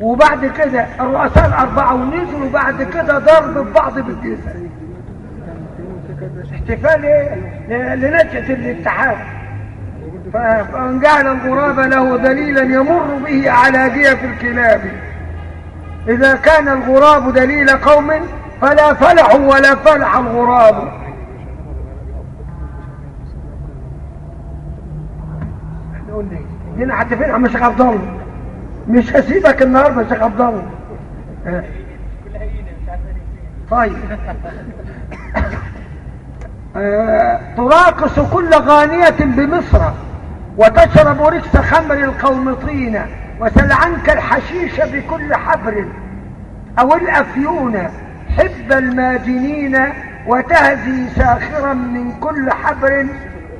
وبعد كده الرؤساء الأربعة ونزلوا بعد كده ضرب بعض بالجزء. احتفال لنشأة الاتحاد. فإن جعل الغراب له دليلا يمر به على جيف الكلاب. إذا كان الغراب دليل قوم فلا فلح ولا فلح الغراب. إحنا حتى فين؟ عم شيخ عبد الله مش هسيبك النهارده يا شيخ عبد الله. طيب. آه، تراقص كل غانية بمصر وتشرب ركس خمر القومطين وسل عنك الحشيش بكل حبر. أو الأفيون حب الماجنين وتهزي ساخرا من كل حبر.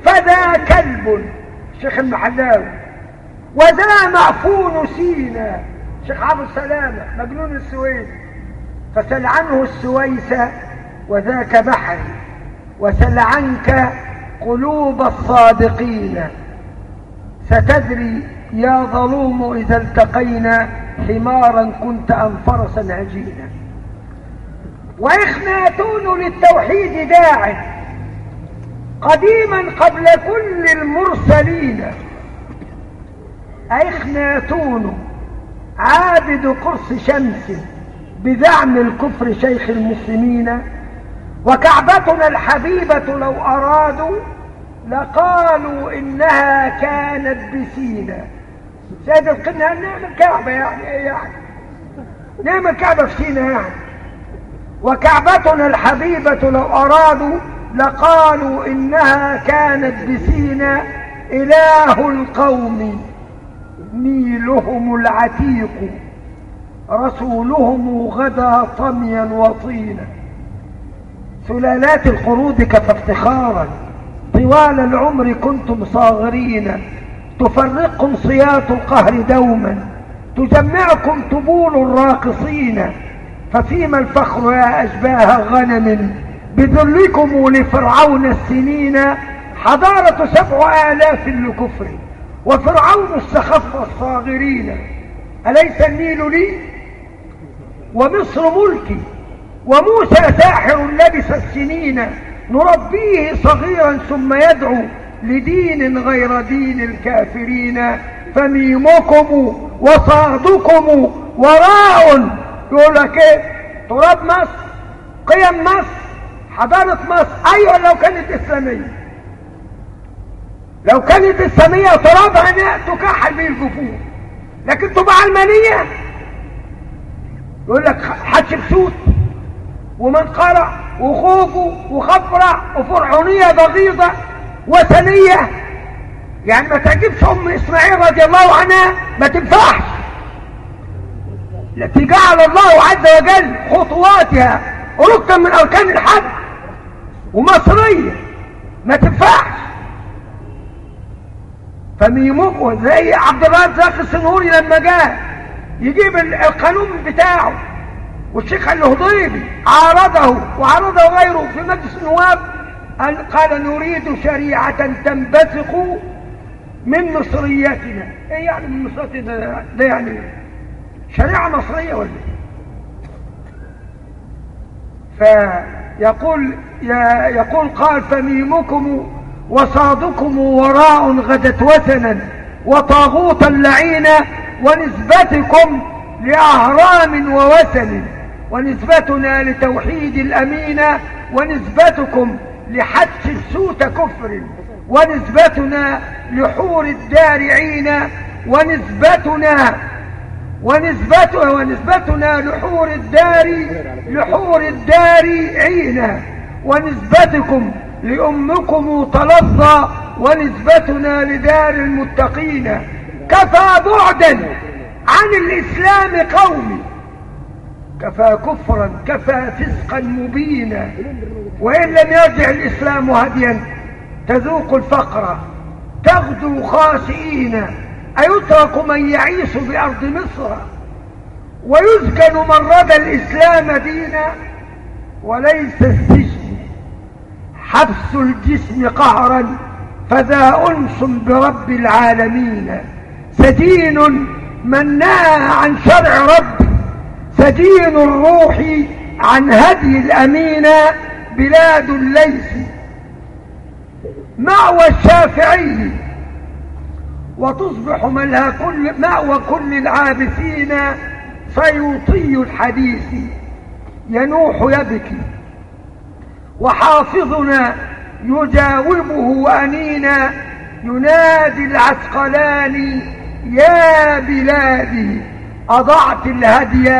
فذا كلب شيخ المحلاوي وذا معفون سينا شيخ عبد السلامة مجنون السويس. فسل عنه السويس وذاك بحر وسل عنك قلوب الصادقين. ستدري يا ظلوم إذا التقينا حمارا كنت أم فرسا هجينا وإخناتون للتوحيد داع قديما قبل كل المرسلين. إخناتون عابد قرص شمس بزعم الكفر شيخ المسلمين. وكعبتنا الحبيبة لو أرادوا لقالوا إنها كانت بسينا سيد القنها نعمل كعبة يعني إيه يعني؟ نعمل كعبة في سينا يعني. وكعبتنا الحبيبة لو أرادوا لقالوا إنها كانت بسينا إله القوم نيلهم العتيق رسولهم غدا طميا وطينا. سلالات القرود كفافتخارا طوال العمر كنتم صاغرين. تفرقكم صياط القهر دوما. تجمعكم تبول الراقصين. ففيما الفخر يا أشباه غنم. بذلكم لفرعون السنين. حضارة سبع آلاف لكفر. وفرعون استخف الصاغرين. أليس النيل لي؟ ومصر ملكي. وموسى ساحر لبس السنين نربيه صغيرا ثم يدعو لدين غير دين الكافرين. فميمكم وصادكم وراء يقول لك إيه؟ تراب مصر قيم مصر حضارة مصر أيوه لو كانت إسلامية. لو كانت إسلامية ترابها تكحل به الجفور. لكن تبقى علمانية؟ يقول لك حتشبسوت ومنقرع وخوفه وخفرع وفرعونية بغيضة وثنية يعني ما تعجبش أم إسماعيل رضي الله عنها ما تنفعش. التي جعل الله عز وجل خطواتها ركن من أركان الحج ومصرية ما تنفعش. فميموك زي عبد الرزاق السنهوري لما جاء يجيب القانون بتاعه والشيخ الهضيبي عارضه وعارضه غيره في مجلس النواب. قال نريد شريعة تنبثق من مصريتنا إيه يعني من مصريتنا ده يعني شريعة مصرية ولا فيقول يقول قال فميمكم وصادكم وراء غدت وثنا وطاغوتا لعينا ونسبتكم لأهرام ووثن. ونسبتنا لتوحيد الأمينة ونسبتكم لحدث السوت كفر ونسبتنا لحور الدارعين ونسبتنا ونسبتنا ونسبتنا لحور الدار لحور الدارعين ونسبتكم لأمكم تلظى ونسبتنا لدار المتقين. كفى بعدا عن الإسلام قومي. كفى كفرا كفى فسقا مبينا. وإن لم يرجع الإسلام هديا تذوق الفقر تغدو خاسئين. أيترك من يعيش بأرض مصر؟ ويسكن من رد الإسلام دينا. وليس السجن حبس الجسم قهرا. فذا أنس برب العالمين. سدين من نهى عن شرع ربي. سدين الروح عن هدي الأمين بلاد الليث مأوى الشافعي وتصبح كل مأوى كل العابثين سيوطي الحديث. ينوح يبكي وحافظنا يجاوبه أنينا ينادي العسقلاني يا بلادي أضعت الهدي.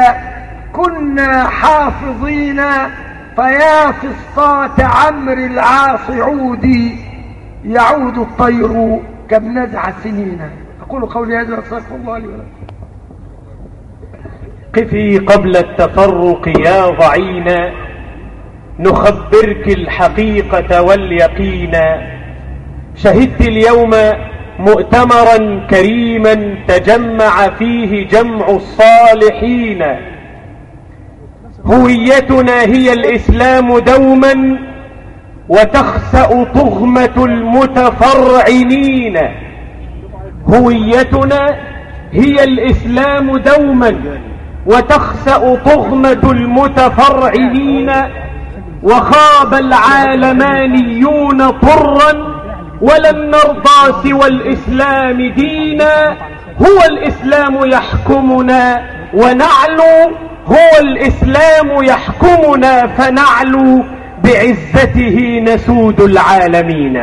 كنا حافظين فيا فسطاط عمرو العاص عودي يعود الطير كم نزع السنين أقول قولي هذا وأستغفر الله لي ولكم قفي قبل التفرق يا ضعينا. نخبرك الحقيقة واليقين. شهدت اليوم مؤتمرا كريما تجمع فيه جمع الصالحين. هويتنا هي الإسلام دوما وتخسأ طغمة المتفرعنين. هويتنا هي الإسلام دوما وتخسأ طغمة المتفرعنين. وخاب العالمانيون طرا ولن نرضى سوى الإسلام دينا. هو الإسلام يحكمنا ونعلو. هو الإسلام يحكمنا فنعلو. بعزته نسود العالمين.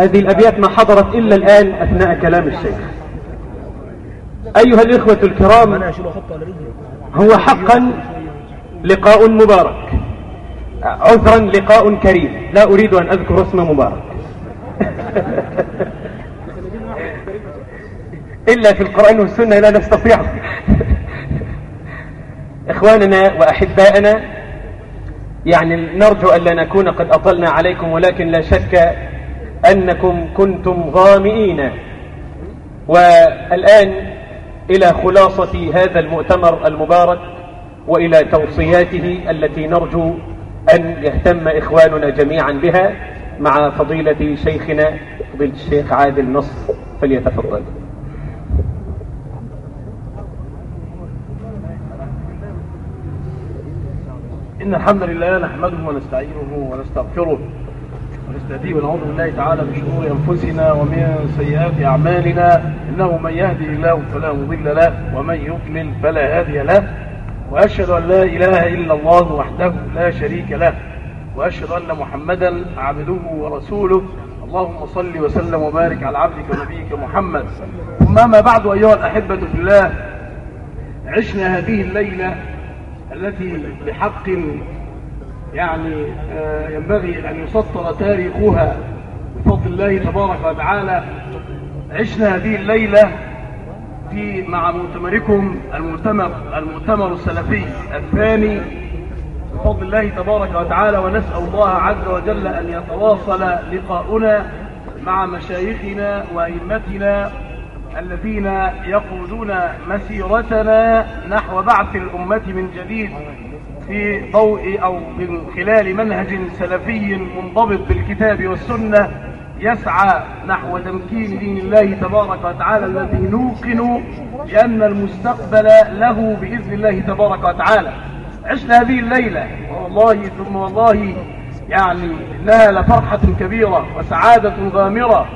هذه الأبيات ما حضرت إلا الآن أثناء كلام الشيخ. أيها الإخوة الكرام هو حقا لقاء مبارك. عذرا لقاء كريم. لا أريد أن أذكر اسم مبارك. إلا في القرآن والسنة لا نستطيع. إخواننا وأحبائنا يعني نرجو أن لا نكون قد أطلنا عليكم ولكن لا شك أنكم كنتم ظامئين والآن إلى خلاصة هذا المؤتمر المبارك وإلى توصياته التي نرجو أن يهتم إخواننا جميعا بها. مع فضيلة شيخنا فضيلة الشيخ عادل نصر فليتفضل. إن الحمد لله نحمده ونستعينه ونستغفره ونستهديه ونعوذ بالله تعالى من شرور أنفسنا ومن سيئات أعمالنا. إنه من يهدي الله فلا مضل له ومن يضلل فلا هادي له. وأشهد أن لا إله إلا الله وحده لا شريك له. وأشهد أن محمدا عبده ورسوله. اللهم صل وسلم وبارك على عبدك ونبيك محمد. ثم ما بعد أيها الأحبة في الله عشنا هذه الليلة التي بحق يعني آه، ينبغي أن يسطر تاريخها بفضل الله تبارك وتعالى. عشنا هذه الليلة في مع مؤتمركم المؤتمر المؤتمر السلفي الثاني بفضل الله تبارك وتعالى ونسأل الله عز وجل أن يتواصل لقاؤنا مع مشايخنا وأئمتنا الذين يقودون مسيرتنا نحو بعث الأمة من جديد في ضوء أو من خلال منهج سلفي منضبط بالكتاب والسنة يسعى نحو تمكين دين الله تبارك وتعالى الذي نوقن بأن المستقبل له بإذن الله تبارك وتعالى. عشنا هذه الليلة والله ثم والله يعني إنها لفرحة كبيرة وسعادة غامرة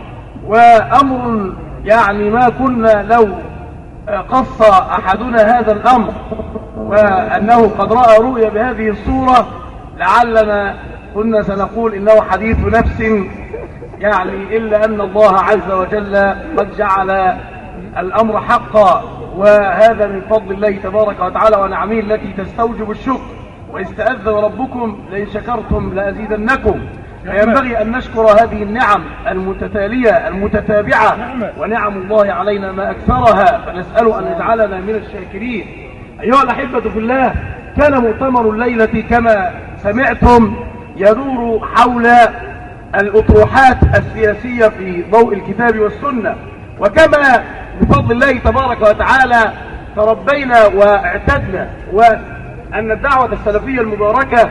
وأمر يعني ما كنا لو قص أحدنا هذا الأمر وأنه قد رأى رؤيا بهذه الصورة لعلنا كنا سنقول إنه حديث نفس يعني إلا أن الله عز وجل قد جعل الأمر حقا. وهذا من فضل الله تبارك وتعالى ونعمه التي تستوجب الشكر. واستأذن ربكم لئن شكرتم لأزيدنكم. فينبغي أن نشكر هذه النعم المتتالية المتتابعة. ونعم الله علينا ما أكثرها. فنسأل أن يجعلنا من الشاكرين. أيها الأحبة في الله كان مؤتمر الليلة كما سمعتم يدور حول الأطروحات السياسية في ضوء الكتاب والسنة. وكما بفضل الله تبارك وتعالى تربينا واعتدنا وأن الدعوة السلفية المباركة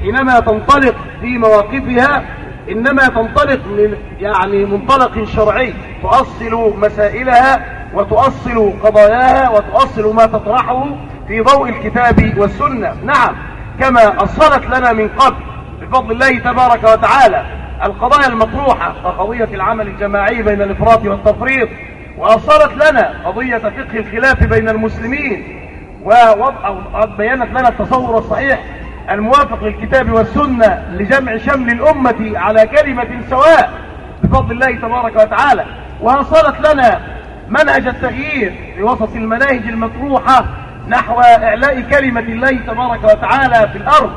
حينما تنطلق في مواقفها إنما تنطلق من يعني منطلق شرعي تؤصل مسائلها وتؤصل قضاياها وتؤصل ما تطرحه في ضوء الكتاب والسنة. نعم كما أصلت لنا من قبل بفضل الله تبارك وتعالى القضايا المطروحة كقضية العمل الجماعي بين الإفراط والتفريط وأصلت لنا قضية فقه الخلاف بين المسلمين ووضع بينت لنا التصور الصحيح الموافق للكتاب والسنة لجمع شمل الأمة على كلمة سواء بفضل الله تبارك وتعالى. وأصلت لنا منهج التغيير في وسط المناهج المطروحة نحو إعلاء كلمة الله تبارك وتعالى في الأرض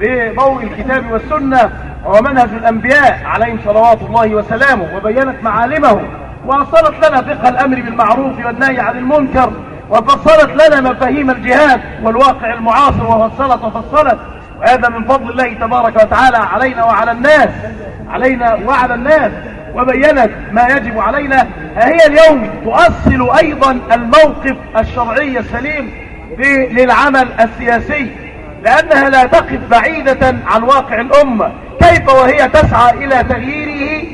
بضوء الكتاب والسنة ومنهج الأنبياء عليهم صلوات الله وسلامه وبينت معالمه وأصلت لنا فقه الأمر بالمعروف والنهي عن المنكر وفصلت لنا مفاهيم الجهاد والواقع المعاصر وفصلت وفصلت. وهذا من فضل الله تبارك وتعالى علينا وعلى الناس علينا وعلى الناس. وبينت ما يجب علينا هي اليوم تؤصل أيضا الموقف الشرعي السليم للعمل السياسي. لأنها لا تقف بعيدة عن واقع الأمة. كيف وهي تسعى إلى تغييره؟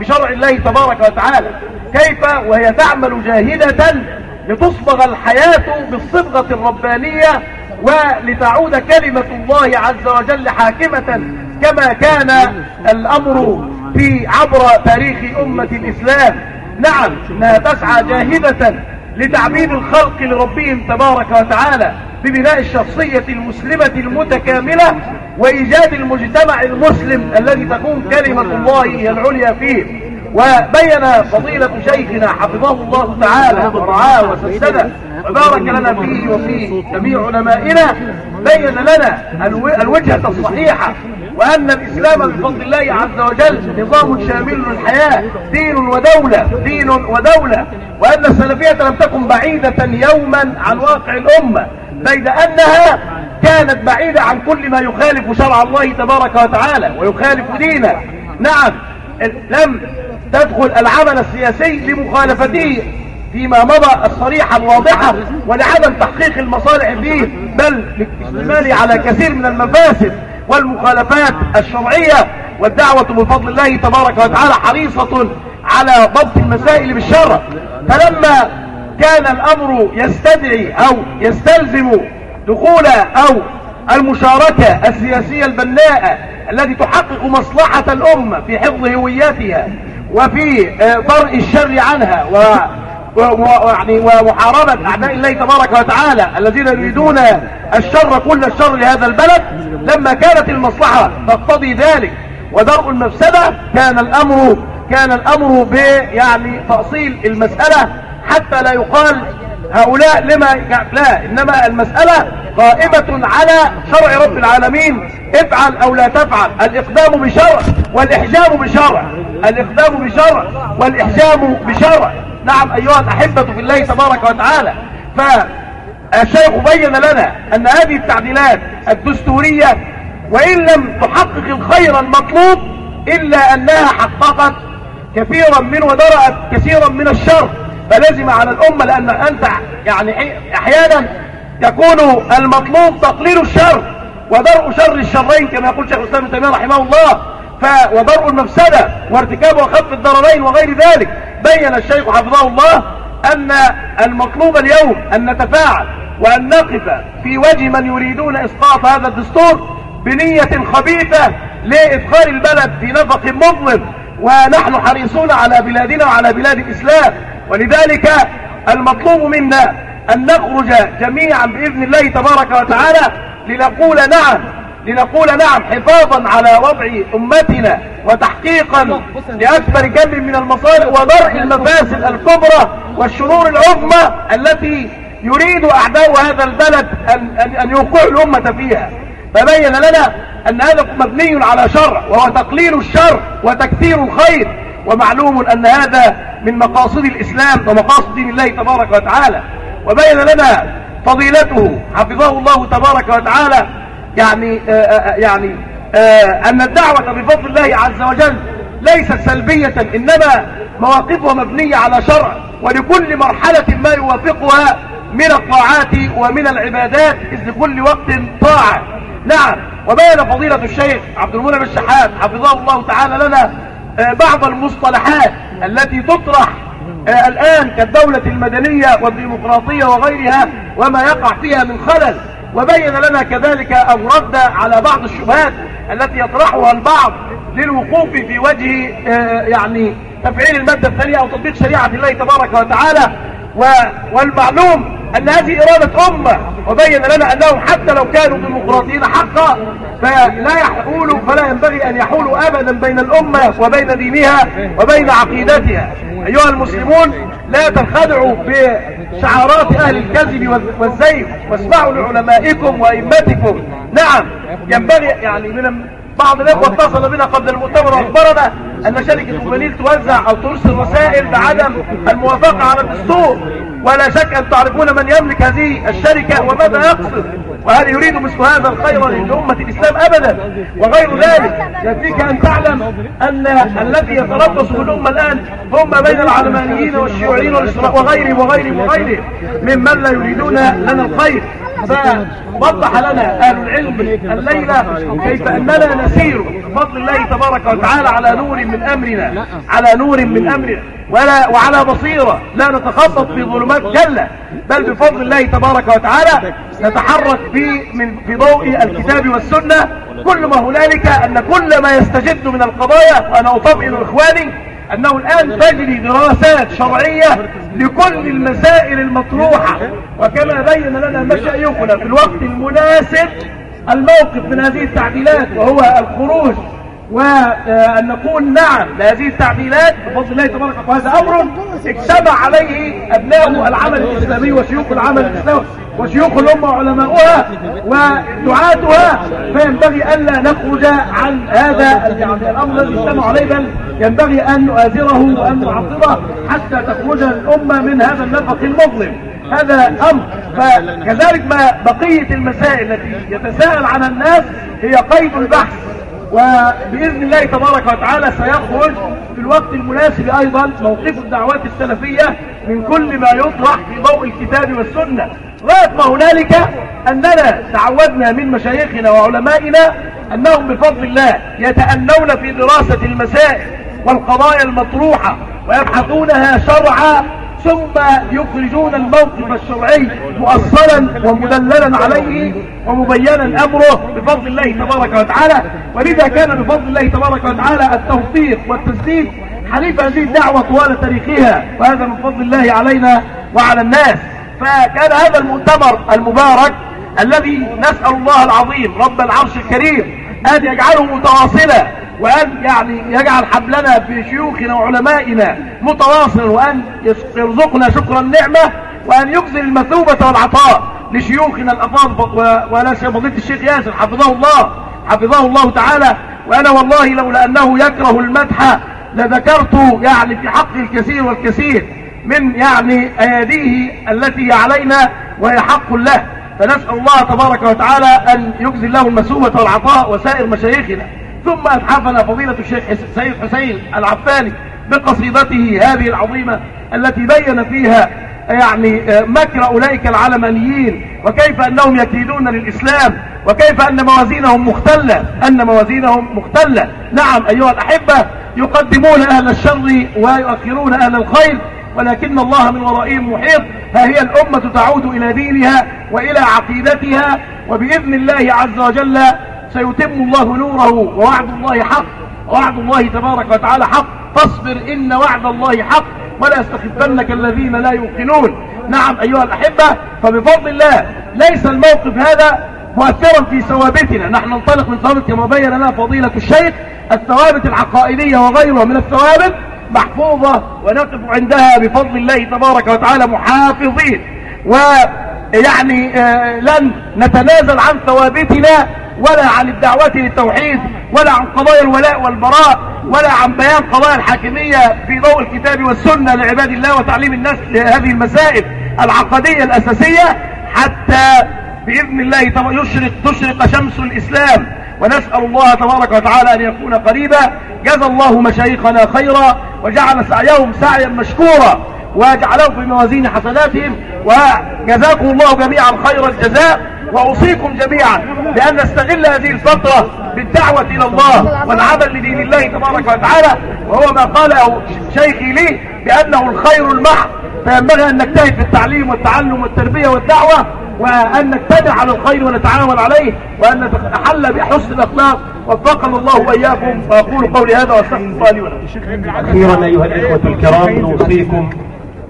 بشرع الله تبارك وتعالى. كيف؟ وهي تعمل جاهدة لتصبغ الحياة بالصبغة الربانية ولتعود كلمة الله عز وجل حاكمة كما كان الأمر في عبر تاريخ أمة الإسلام. نعم إنها تسعى جاهدة لتعبيد الخلق لربهم تبارك وتعالى ببناء الشخصية المسلمة المتكاملة وإيجاد المجتمع المسلم الذي تكون كلمة الله هي العليا فيه. وبين فضيلة شيخنا حفظه الله تعالى ورعاه وسدده وبارك لنا فيه وفي جميع علمائنا. بين لنا الو- الوجهة الصحيحة وأن الإسلام بفضل الله عز وجل نظام شامل للحياة دين ودولة دين ودولة. وأن السلفية لم تكن بعيدة يوما عن واقع الأمة بيد أنها كانت بعيدة عن كل ما يخالف شرع الله تبارك وتعالى ويخالف دينه. نعم لم تدخل العمل السياسي لمخالفته فيما مضى الصريحة الواضحة ولعدم تحقيق المصالح فيه بل للاستمال على كثير من المفاسد والمخالفات الشرعية. والدعوة بفضل الله تبارك وتعالى حريصة على ضبط المسائل بالشرع فلما كان الأمر يستدعي أو يستلزم دخول أو المشاركة السياسية البناءة التي تحقق مصلحة الأمة في حفظ هويتها وفي آه، درء الشر عنها و- ويعني ومحاربة أعداء الله تبارك وتعالى الذين يريدون الشر كل الشر لهذا البلد. لما كانت المصلحة تقتضي ذلك ودرء المفسدة كان الأمر كان الأمر ب يعني تأصيل المسألة حتى لا يقال هؤلاء لما لا إنما المسألة قائمة على شرع رب العالمين. افعل أو لا تفعل. الإقدام بشرع والإحجام بشرع. الإقدام بشرع والإحجام بشرع. نعم أيها الأحبة في الله تبارك وتعالى. فالشيخ بين لنا أن هذه التعديلات الدستورية وإن لم تحقق الخير المطلوب إلا أنها حققت كثيرا من ودرأت كثيرا من الشر. فلازم على الأمة لأن أنت يعني أحيانا يكون المطلوب تقليل الشر ودرء شر الشرين كما يقول شيخ الإسلام تيمية رحمه الله. ف ودرء المفسدة وارتكاب وخف الضررين وغير ذلك. بين الشيخ حفظه الله أن المطلوب اليوم أن نتفاعل وأن نقف في وجه من يريدون إسقاط هذا الدستور بنية خبيثة لإدخال البلد في نفق مظلم. ونحن حريصون على بلادنا وعلى بلاد الإسلام. ولذلك المطلوب منا أن نخرج جميعا بإذن الله تبارك وتعالى لنقول نعم لنقول نعم حفاظا على وضع أمتنا وتحقيقا لأكبر كم من المصالح ودرء المفاسد الكبرى والشرور العظمى التي يريد أعداء هذا البلد أن, يوقعوا الأمة فيها. فبين لنا أن هذا مبني على شرع وهو تقليل الشر وتكثير الخير ومعلوم أن هذا من مقاصد الإسلام ومقاصد دين الله تبارك وتعالى. وبين لنا فضيلته حفظه الله تبارك وتعالى يعني آآ آآ يعني آآ أن الدعوة بفضل الله عز وجل ليست سلبية إنما مواقفها مبنية على شرع ولكل مرحلة ما يوافقها من الطاعات ومن العبادات إذ لكل وقت طاعة. نعم. وبين فضيلة الشيخ عبد المنعم الشحات حفظه الله تعالى لنا بعض المصطلحات التي تطرح الآن كالدولة المدنية والديمقراطية وغيرها وما يقع فيها من خلل. وبين لنا كذلك أو رد على بعض الشبهات التي يطرحها البعض للوقوف في وجه يعني تفعيل المادة الثانية أو تطبيق شريعة الله تبارك وتعالى. والمعلوم أن هذه إرادة أمة وبين لنا أنهم حتى لو كانوا ديمقراطيين حقا فلا يحولوا فلا ينبغي أن يحولوا أبدا بين الأمة وبين دينها وبين عقيدتها. أيها المسلمون لا تنخدعوا بشعارات أهل الكذب وال- والزيف. واسمعوا لعلمائكم وأئمتكم. نعم ينبغي يعني من بعض الإخوة اتصل بنا قبل المؤتمر وأخبرنا أن شركة موبينيل توزع أو ترسل رسائل بعدم الموافقة على الدستور. ولا شك أن تعرفون من يملك هذه الشركة وماذا يقصد. وهل يريد مثل هذا الخير لأمة الإسلام أبدا؟ وغير ذلك يكفيك أن تعلم أن الذي يتربص بالأمة الآن هم بين العلمانيين والشيوعيين وغيرهم وغيرهم وغيرهم ممن لا يريدون لنا الخير. فوضح لنا أهل العلم الليلة كيف أننا نسير بفضل الله تبارك وتعالى على نور من أمرنا. على نور من أمرنا. ولا وعلى بصيرة. لا نتخبط في ظلمات جلة. بل بفضل الله تبارك وتعالى نتحرك في من في ضوء الكتاب والسنة كل ما هنالك أن كل ما يستجد من القضايا وأنا أطمئن إخواني أنه الآن تجري دراسات شرعية لكل المسائل المطروحة. وكما بين لنا مشايخنا في الوقت المناسب الموقف من هذه التعديلات وهو الخروج وأن نقول نعم لهذه التعديلات بفضل الله تبارك وتعالى. هذا أمر اجتمع عليه أبناء العمل الإسلامي وشيوخ العمل الإسلامي وشيوخ الأمة وعلماؤها ودعاتها. فينبغي ألا نخرج عن هذا الأمر الذي اجتمع عليه بل ينبغي أن نؤازره وأن نعطره حتى تخرج الأمة من هذا النفق المظلم. هذا أمر. فكذلك ما بقية المسائل التي يتساءل عنها الناس هي قيد البحث. وبإذن الله تبارك وتعالى سيخرج في الوقت المناسب أيضا موقف الدعوات السلفية من كل ما يطرح في ضوء الكتاب والسنة. غاية ما هنالك أننا تعودنا من مشايخنا وعلمائنا أنهم بفضل الله يتأنون في دراسة المسائل والقضايا المطروحة ويبحثونها شرعا ثم يخرجون الموقف الشرعي مؤصلا ومدللا عليه ومبينا أمره بفضل الله تبارك وتعالى. ولذا كان بفضل الله تبارك وتعالى التوفيق والتسديد حليف هذه الدعوة طوال تاريخها وهذا من فضل الله علينا وعلى الناس. فكان هذا المؤتمر المبارك الذي نسأل الله العظيم رب العرش الكريم أن يجعله متواصلا وأن يعني يجعل حبلنا بشيوخنا وعلمائنا متواصلا وأن يرزقنا شكر النعمة وأن يجزل المثوبة والعطاء لشيوخنا الأفاضل ولا فضيلة الشيخ ياسر حفظه الله حفظه الله تعالى. وأنا والله لولا أنه يكره المدح لذكرت يعني في حق الكثير والكثير من يعني أياديه التي علينا وهي حق له. فنسأل الله تبارك وتعالى أن يجزل له المثوبة والعطاء وسائر مشايخنا. ثم أتحفنا فضيلة الشيخ سيد حسين العفاني بقصيدته هذه العظيمة التي بين فيها يعني مكر أولئك العلمانيين وكيف أنهم يكيدون للإسلام وكيف أن موازينهم مختلة أن موازينهم مختلة. نعم أيها الأحبة يقدمون أهل الشر ويؤخرون أهل الخير ولكن الله من ورائهم محيط. ها هي الأمة تعود إلى دينها وإلى عقيدتها وبإذن الله عز وجل سيتم الله نوره ووعد الله حق ووعد الله تبارك وتعالى حق. فاصبر إن وعد الله حق ولا يستخفنك الذين لا يوقنون. نعم أيها الأحبة فبفضل الله ليس الموقف هذا مؤثرا في ثوابتنا. نحن ننطلق من ثوابت كما بين لنا فضيلة الشيخ الثوابت العقائدية وغيرها من الثوابت محفوظة ونقف عندها بفضل الله تبارك وتعالى محافظين. ويعني آه لن نتنازل عن ثوابتنا ولا عن الدعوة للتوحيد ولا عن قضايا الولاء والبراء ولا عن بيان قضايا الحاكمية في ضوء الكتاب والسنة لعباد الله وتعليم الناس لهذه المسائل العقدية الأساسية حتى بإذن الله يشرق تشرق شمس الإسلام. ونسأل الله تبارك وتعالى أن يكون قريبا. جزى الله مشايخنا خيرا وجعل سعيهم سعيا مشكورا. وجعله في موازين حسناتهم وجزاكم الله جميعا خير الجزاء وأوصيكم جميعا بأن نستغل هذه الفترة بالدعوة إلى الله والعمل لدين الله تبارك وتعالى وهو ما قاله شيخي لي بأنه الخير المحض فينبغي أن نجتهد في التعليم والتعلم والتربية والدعوة وأن نتبع على الخير ونتعاون عليه وأن نتحلى بحسن الأخلاق. وفقنا الله وإياكم وأقول قولي هذا وأستغفر الله لي ولكم. أخيرا أيها الإخوة الكرام نوصيكم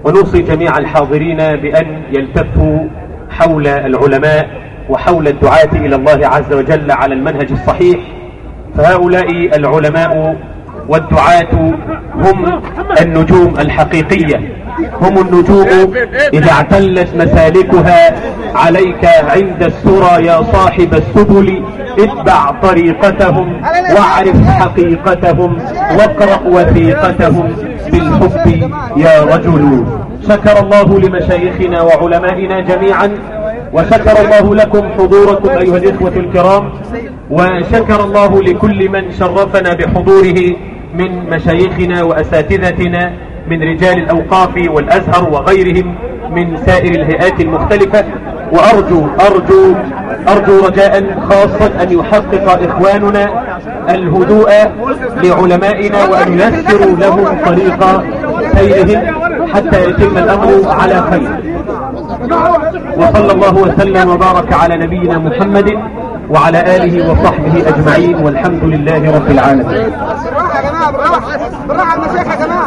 ونوصي جميع الحاضرين بأن يلتفوا حول العلماء وحول الدعاة إلى الله عز وجل على المنهج الصحيح. فهؤلاء العلماء والدعاة هم النجوم الحقيقية. هم النجوم إذا اعتلت مسالكها عليك عند السرى يا صاحب السبل اتبع طريقتهم واعرف حقيقتهم واقرأ وثيقتهم بالحب يا رجل. شكر الله لمشايخنا وعلمائنا جميعا وشكر الله لكم حضوركم أيها الإخوة الكرام وشكر الله لكل من شرفنا بحضوره. من مشايخنا وأساتذتنا من رجال الأوقاف والأزهر وغيرهم من سائر الهيئات المختلفة. وأرجو أرجو أرجو رجاء خاصا أن يحقق إخواننا الهدوء لعلمائنا وأن ييسروا لهم طريق سيرهم حتى يتم الأمر على خير. وصلى الله وسلم وبارك على نبينا محمد وعلى آله وصحبه أجمعين والحمد لله رب العالمين. بالراحه بالراحه المشايخ يا جماعة